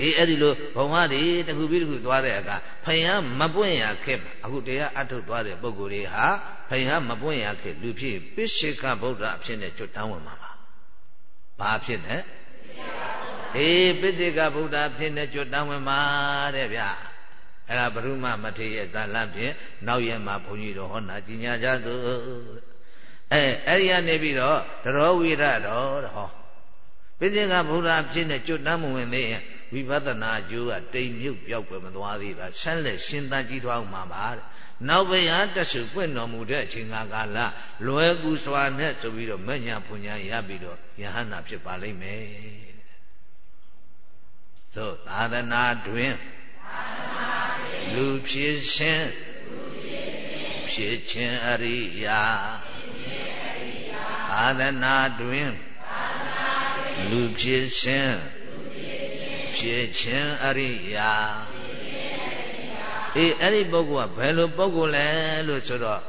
အေးအဲ့ဒီလိုဘုံဟာတွေတခုပြီးတခုသွားတဲ့အခါဖယံမပွင့်ရခက်အခုတရားအထုတ်သွားတဲ့ပုဂ္ဂိုလ်တွေဟာဖယံမပွင့်ရခက်လူဖြစ်ပိစိကဗုဒ္ဓအဖြစ်နဲ့ကျွတ်တန်းဝင်မှာပါဘာဖြစ်နဲ့အေးပိစိကဗုဒ္ဓအဖြစ်နဲ့ကျွတ်တန်းဝင်မှာတဲ့ဗျာ အဲ့ဒါဘုရုမမထေရဇာလန့်ဖြင့်နောက်ရက်မှာဘုန်းကြီးတို့ဟောနာကြီးညာကြသူအဲအဲ့ဒီကနေပြီးတော့တရောဝိရတော်ဟောပိစိကဗုဒ္ဓအဖြစ်နဲ့ကျွတ်တန်းမဝင်သေးရင်ဝိပဿနာအကျိုးကတိမ်မြုပ်ပြောက်ွယ်မသွားသေးပါဆက်လက်ရှင်းတန်းကြီးထွားမှာပါတဲ့နောက်ဘရားတဆူပွင့်တော်မူတဲ့အချိန်ကာလလွယ်ကူစွာနဲ့ဆိုပြီးတော့မညာပူညာရပြီးတော့ယဟနာဖြစ်ပါလိမ့်မယ်သို့သာသနာတွင် လူဖြစ်ခြင်းဖြစ်ခြင်းအရိယာသာသနာတွင်လူဖြစ်ခြင်းဖြစ်ခြင်းအရိယာအေးအဲ့ဒီပုဂ္ဂိုလ်ကဘယ်လိုပုဂ္ဂိုလ်လဲလို့ဆိုတော့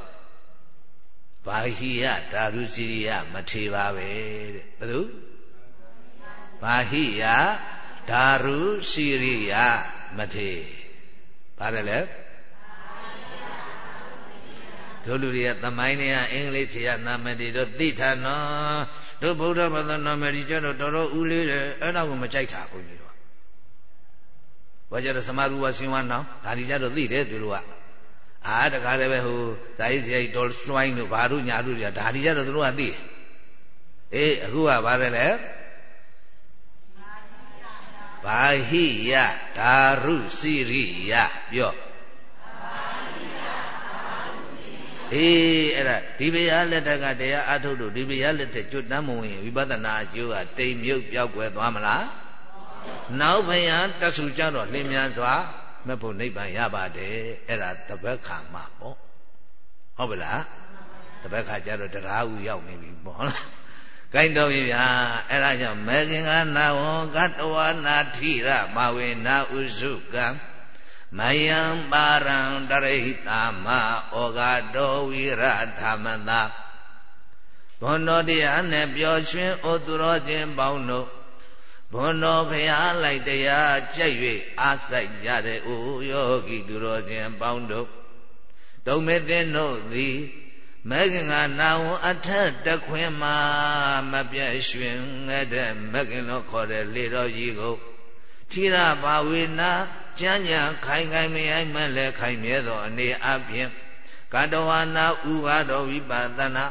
ဘာဟိယဓာရုစီရိယမထေပါပဲတဲ့ဘယ်သူဘာဟိယ ဓာရုစီရိယမထေပါတယ်လေတို့လူတွေကသမိုင်းတွေကအင်္ဂလိပ်ဖြေရနာမည်တွေတော့သိထားနော်တို့ဗုဒ္ဓဘာသာနာမည်တွေကျတော့တော်တော်ဦးလေးတယ်အဲ့ဒါကိုမကြိုက်တာဘုန်းကြီးတို့ဘာကြတော့စမရူဝဆင်းဝနောင်ဒါဒီကြတော့သိတယ်သူတို့ကအာတခါလည်းပဲဟိုဇာယိဇာယိတော်စွိုင်းတို့ဘာတို့ညာတို့ဒါဒီကြတော့သူတို့ကသိတယ်အေးအခုကဘာလဲလဲ ဘာဟိယဓာရုစိရိယပြောအေးအဲ့ဒါဒီဗျာလက်ထက်ကတရားအထုတ်လို့ဒီဗျာလက်ထက်ကျွတ်တမ်းမဝင်ဝိပဿနာအကျိုးကတိမ်မြုပ်ပြောက်ွယ်သွားမလားနောက်ဗျာတဆူကြတော့လင်းမြန်စွာမဖို့နိဗ္ဗာန်ရပါတယ်အဲ့ဒါတပတ်ခါမှပေါ့ဟုတ်ပြီလားတပတ်ခါကျတော့တရားဥရောက်နေပြီပေါ့ဟုတ်လား ကိုင်းတော်ပြီဗျာအဲ့ဒါကြောင့်မေခင်ကနာဝံကတဝနာထိရမဝေနာဥစုကံမယံပါရံတရိတာမဩဃတောဝိရဓမ္မတာဘွန်တော်တရားနဲ့ပျော်ရွှင်ဩသူတော်ချင်းပေါင်းတို့ဘွန်တော်ဖရာလိုက်တရားကြက်၍အားဆိုင်ကြတဲ့ဩယောဂီသူတော်ချင်းပေါင်းတို့ဒုံမေသင်တို့သည် မဲခင်ကနာဝအထက်တခွင်မှာမပြတ်ရွှင်ငဲ့တဲ့မဲခင်လို့ခေါ်တဲ့လေတော်ကြီးကိုထီရဘာဝေနာကြမ်းကြမ်းခိုင်ခိုင်မရိုက်မလဲခိုင်မြဲသောအနေအပြင်ကတဝနာဥပါတော်ဝိပဿနာ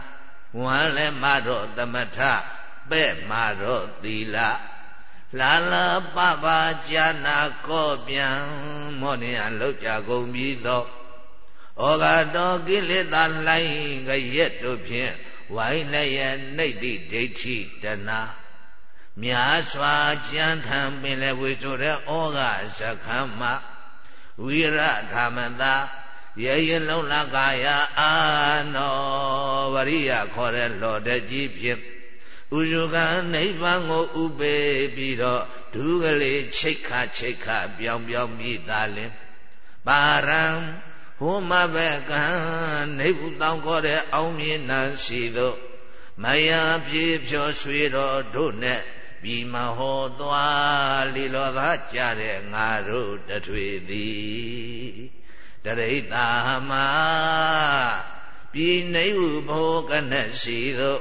ဝမ်းလဲမတော့သမထပဲ့မတော့သီလလာလာပပကြာနာကောပြန်မောနေရလောက်ကြကုန်ပြီတော့ ဩဃတော်ကိလေသာလိုင်းကြရက်တို့ဖြင့်ဝိုင်းလည်းရဲ့နှိတ်တိဒိဋ္ဌိတနာမြားစွာကြံထံပင်လည်းဝေဆိုတဲ့ဩဃဇခမ်းမဝိရဓမ္မတာရေရင်လုံးလကာယအာနောဝရိယခေါ်တဲ့လော်တကြီးဖြင့်ဥဇုကနိဗ္ဗာန်ကိုဥပေပြီးတော့ဒုကလေးချိတ်ခါချိတ်ခါပြောင်းပြောင်းမိသားလင်ပါရံ ဟိုမဘကံနေဘူးတောင်းခေါ်တဲ့အောင်မြင်နာရှိသောမယာပြေဖြောရွှေတော်တို့နဲ့ပြီးမဟောသွားလီလောသာကြတဲ့ငါတို့တထွေသည်တရိတ်တာမပြည်နေဟုဘောကနဲ့ရှိသော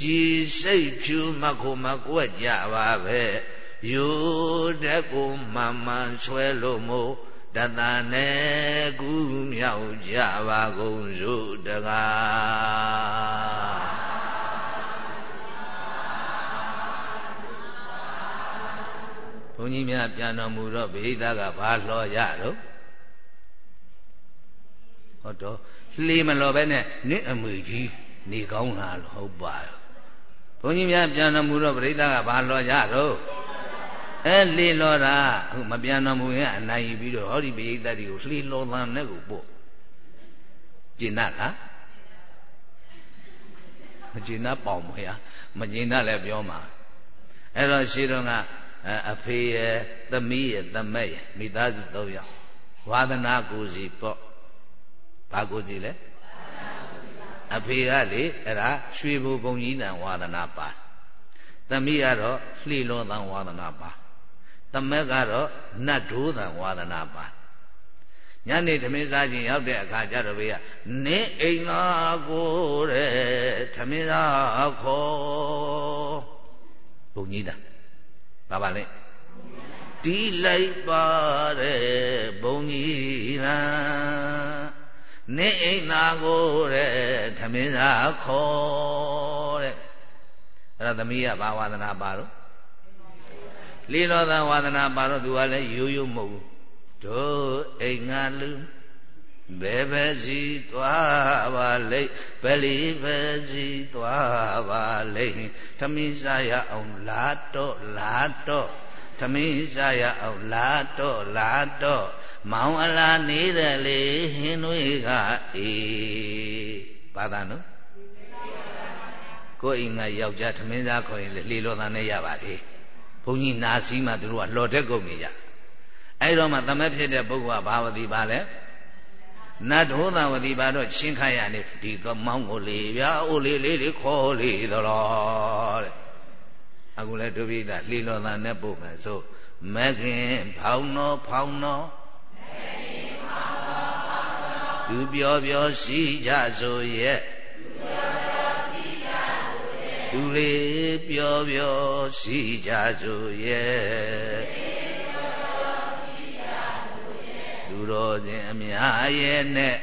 ကြည်စိတ်ဖြူမခုမကွက်ကြပါပဲယူတဲ့ကိုမှန်မှန်ဆွဲလို့မို့ တတနဲ့ကူးမြောက်ကြပါကုန်စုတကားဘုန်းကြီးများပြန်တော်မူတော့ဗိဓာကဘာလှော်ရတော့ဟုတ်တော့လှေမလှော်ပဲနဲ့နင့်အမွေကြီးနေကောင်းလားလို့ဟုတ်ပါရောဘုန်းကြီးများပြန်တော်မူတော့ဗိဓာကဘာလှော်ရတော့ အဲလှေလောတာအခုမပြန်တော်မူရင်အနိုင်ယူပြီးတော့ဟောဒီပရိသတ်တွေကိုလှေလောသံနဲ့ကိုပို့ကျင်နာလားမကျင်နာပေါင်မရမကျင်နာလည်းပြောမှာအဲ့တော့ရှင်းတော့ကအဖေရဲ့သမီးရဲ့သမက်ရဲ့မိသားစု၃ယောက်ဝါသနာကိုစီပေါ့ဘာကိုစီလဲအဖေကလေအဲ့ဒါရွှေဘုံဘုံကြီးတန်ဝါသနာပါသမီးကတော့လှေလောတန်ဝါသနာပါ သမက်ကတော့နတ်ဒိုးတံဝါဒနာပါညနေသမင်းစားခြင်းရောက်တဲ့အခါကျတော့ဘေးကနင်းအိမ်သာကိုတဲ့သမင်းစားခေါ်ဘုံကြီးတာဘာပါလဲတီးလိုက်ပါတဲ့ဘုံကြီးသာနင်းအိမ်သာကိုတဲ့သမင်းစားခေါ်တဲ့အဲ့ဒါသမီးကဘာဝါဒနာပါတော့ လေးလောသာဝါဒနာပါတော့သူကလည်းရိုးရိုးမဟုတ်ဘူးတို့အိမ်ငါလူဘယ်ပဲစီသွားပါလိမ့်ဘယ်လီပဲစီသွားပါလိမ့်သမင်းစားရအောင်လာတော့လာတော့သမင်းစားရအောင်လာတော့လာတော့မောင်အလားနေတဲ့လေဟင်းတွေကအေးပါတာနော်ကိုယ်အိမ်ကယောက်ျားသမင်းစားခေါ်ရင်လေလှေလောသားနဲ့ရပါသေး ဘုန်းကြီးနာစီမှသူတို့ကလော်တက်ကုန်နေကြအဲ့တော့မှသမက်ဖြစ်တဲ့ပုဂ္ဂိုလ်ကဘာဝတိပါလဲနတ်ဟောသာဝတိပါတော့ရှင်းခိုင်းရနေဒီကမောင်းကိုလေဗျာအိုလေးလေးလေးခေါ်လေသလားတဲ့အခုလဲဒုပိသလှီလောသာနဲ့ပို့မယ်ဆိုမခင်ဖောင်းတော်ဖောင်းတော်သူပြောပြောရှိကြဆိုရဲ့ သူလေးပြောပြောရှိကြစို့ရဲ့သူတော်ချင်းအများရဲ့နဲ့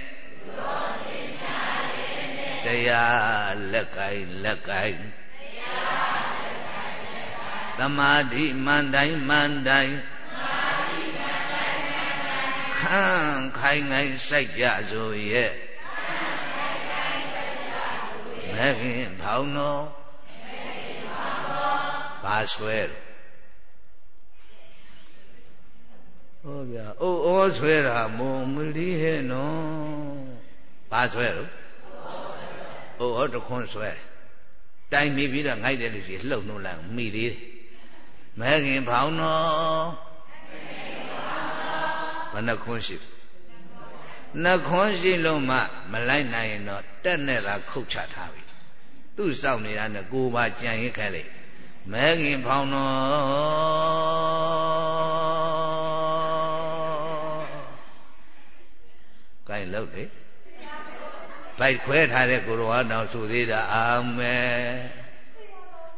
တရားလက်ကိုင်လက်ကိုင်သမာဓိမန္တိုင်းမန္တိုင်းခံခိုင်ငိုင်းစိုက်ကြဆိုရဲ့မခင်ဖောင်းတော် ဘာဆွဲလို့ဟောဗျာအိုးဩဆွဲတာမုံမလီဟဲ့နော်ဘာဆွဲလို့အိုးဩတခွန်းဆွဲတိုင်မိပြီးတော့ငိုက်တယ်လို့ရှိလှုပ်နှုတ်လိုက်မိသေးတယ်မဲခင်ဖောင်းတော်ဘယ်နှခွန်းရှိနှခွန်းရှိလို့မှမလိုက်နိုင်ရင်တော့တက်နဲ့သာခုတ်ချထားပြီသူ့စောင့်နေတာနဲ့ကိုယ်ပါကြံရစ်ခဲ့လိုက် မဲခင်ဖောင်းတော်ကိုင်လို့လေဗိုက်ခွဲထားတဲ့ကိုရောတောင်ဆိုသေးတာအာမဲ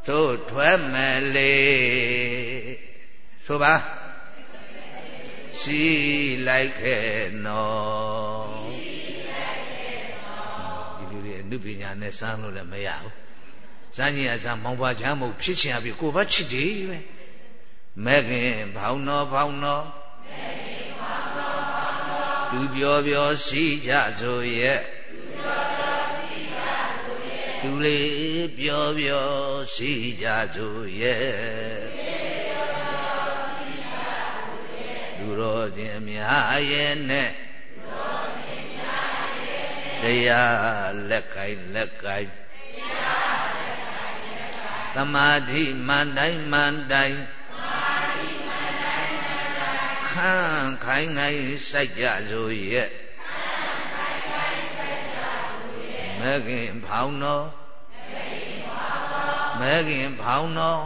သို့ထွက်မယ်လေဆိုပါရှိလိုက်ခဲ့နော်ဒီလူတွေအနုပညာနဲ့စမ်းလို့လည်းမရဘူး စမ်းကြီးအစမောင်ပါချမ်းမို့ဖြစ်ချင်ရပြီကိုဘချစ်တယ်ပဲမဲခင်ဘောင်းတော်ဘောင်းတော်မဲခင်ဘောင်းတော်ဘောင်းတော်သူပြောပြောရှိကြဆိုရဲ့သူလေးပြောပြောရှိကြစို့ရဲ့လူတော်ချင်းများရဲ့နဲ့တရားလက်ကိုင်းလက်ကိုင်း သမာဓိမန်တိုင်းမန်တိုင်းခံခိုင်းခိုင်းစိုက်ကြစို့ရဲ့မဲခင်ဖောင်းတော်မဲခင်ဖောင်းတော်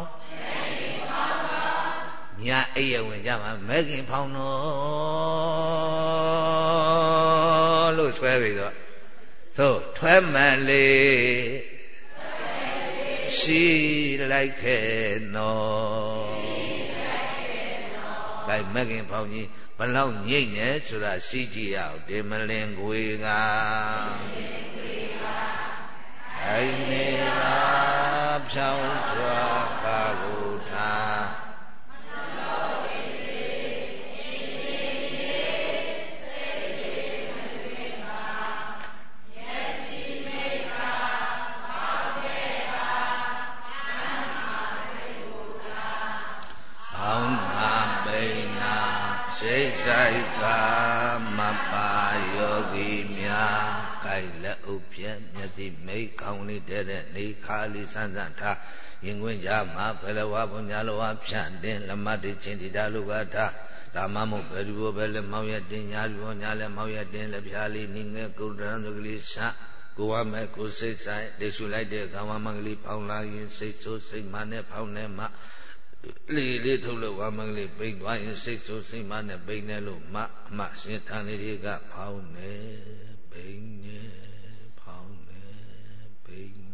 ညာအိယဝင်ကြမှာမဲခင်ဖောင်းတော်လို့ဆွဲပြီးတော့သို့ထွဲမှန်လေ ရှိလိုက်ခဲ့နော်ကဲမခင်ဖောင်းကြီးဘလောက်ညိတ်နေဆိုတာစီးကြည့်ရအောင်ဒီမလင်ခွေကအိနေပါဖြောင်းစွာပါကိုထား စိမိတ်ခေါင်းလေးတဲ့တဲ့နေခါလေးစမ်းစမ်းထားရင်ခွင့်ကြမှာဘယ်လဝဘုံညာလဝဖြန့်တင်လမတ်တိချင်းတိတာလူကထားဒါမှမဟုတ်ဘယ်သူဘယ်လဲမောင်ရတင်ညာလူညာလဲမောင်ရတင်လက်ဖြားလေးနိငယ်ကုတ္တရံသူကလေးဆကိုဝမဲ့ကိုစိတ်ဆိုင်ဒေရှုလိုက်တဲ့ကာမမင်္ဂလိဖောင်းလာရင်စိတ်ဆိုးစိတ်မှနဲ့ဖောင်းနေမှလေးလေးထုတ်လို့ဝါမင်္ဂလိပိတ်သွားရင်စိတ်ဆိုးစိတ်မှနဲ့ပိတ်နေလို့မအမရှင်ထန်လေးတွေကဖောင်းနေပိတ်နေဖောင်းနေ ပိ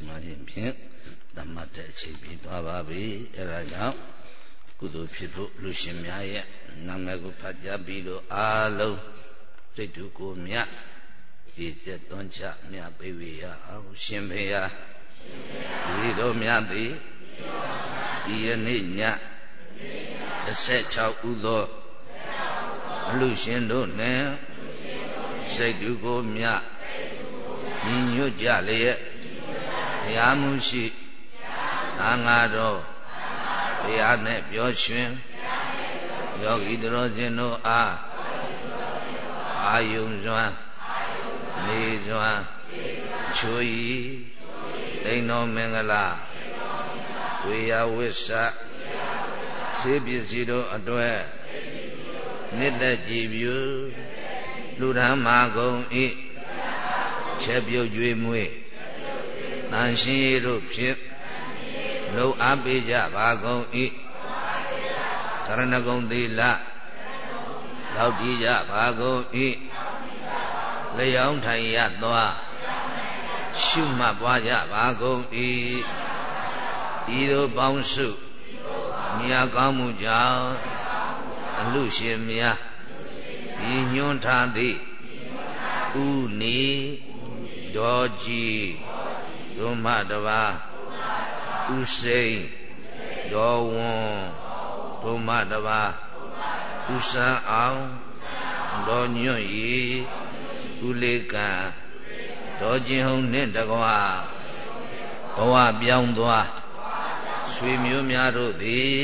တ်နေခြင်းဖြင့်တမတ်တဲ့အချိန်ပြီးသွားပါပြီအဲဒါကြောင့်ကုသိုလ်ဖြစ်ဖို့လူရှင်များရဲ့နာမည်ကိုဖတ်ကြားပြီးတော့အားလုံးစိတ်တူကိုမြတ်ဒီစက်သွန်းချမြတ်ပေးဝေရအောင်ရှင်ဖေယဒီတို့မြတ်သည်ဒီယနေ့ည16ဥသောအလူရှင်တို့နဲ့စိတ်တူကိုမြတ်ညီညွတ်ကြလျက် ဘုရားမှုရှိသာငါတော်ဘုရားနဲ့ပြောရှင်ယောဂီတော်ရှင်တို့အားအာယုံစွမ်းနေစွမ်းချိုးဤတိန်တော်မင်္ဂလာဝေယဝိစ္စစေပစ္စည်းတို့အတွေ့မြစ်သက်ကြည်ပြူလူဓမ္မာကုံဤချက်ပြုတ်ကြွေးမွေး တန်ရှင်းရတို့ဖြင့်လုံအားပေးကြပါကုန်ဤကရဏဂုံသီလလောက်တည်ကြပါကုန်ဤလျောင်းထိုင်ရသွားရှုမှတ်ပွားကြပါကုန်ဤဤသို့ပေါင်းစုမြတ်ကောင်းမှုကြောင့်အလူရှင်များဤညွန်းထားသည့်ဥနီဒေါ်ကြီး ဒုမတပါဥစိန်ဒေါ်ဝွန်ဒုမတပါဥစံအောင်ဒေါ်ညွန့်ရီဥလေးကံဒေါ်ကျင်ဟုံနှင့်တကွာဘဝပြောင်းသွားရွှေမျိုးများတို့သည်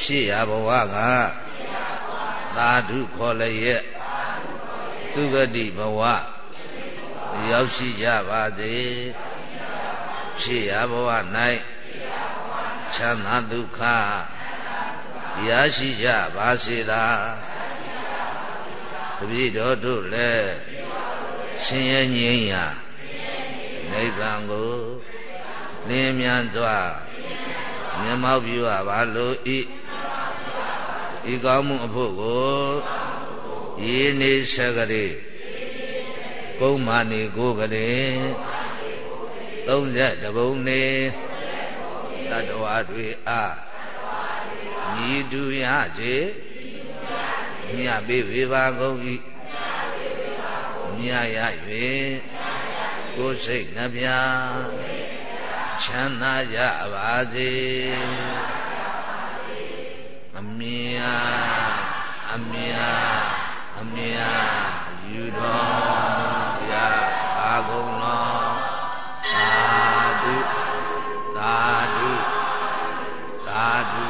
ဖြစ်ရဘဝကသာဓုခေါ်လျက်သူဂတိဘဝရောက်ရှိကြပါစေ ဖြစ်ရဘဝ၌ချမ်းသာဒုက္ခရရှိကြပါစေသာတပည့်တော်တို့လည်းဆင်းရဲငြိမ်းရာနိဗ္ဗာန်ကိုလင်းမြန်စွာမျက်မှောက်ပြုရပါလို့ဤဤကောင်းမှုအဖို့ကိုရင်းနေဆက်ကလေးကုန်းမာနေကိုကလေး 30ပုံနေတတဝါတွေအားညီတူရစေမြတ်ပေးပေပါကုန်၏မြတ်ရ၍ကိုယ်စိတ်နှပြချမ်းသာကြပါစေအမြင်အမြင်အမြင်ယူတော်ရပါကုန်တော် သာဓုသာဓုသာဓု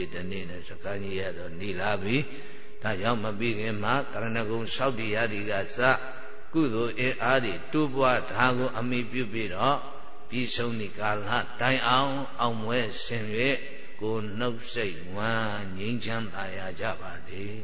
နေ့ဒီနေ့နဲ့စကံကြီးရတော့နေလာပြီဒါကြောင့်မပြီးခင်မှာတရဏဂုံဆောက်တည်ရသည်ကစကုသိုလ်အင်အားတွေတိုးပွားဒါကိုအမိပြုပြီးတော့ပြီးဆုံးသည့်ကာလတိုင်အောင်အောင်မွဲဆင်၍ကိုနှုတ်စိတ်ဝမ်းငြိမ်းချမ်းသာရကြပါသည်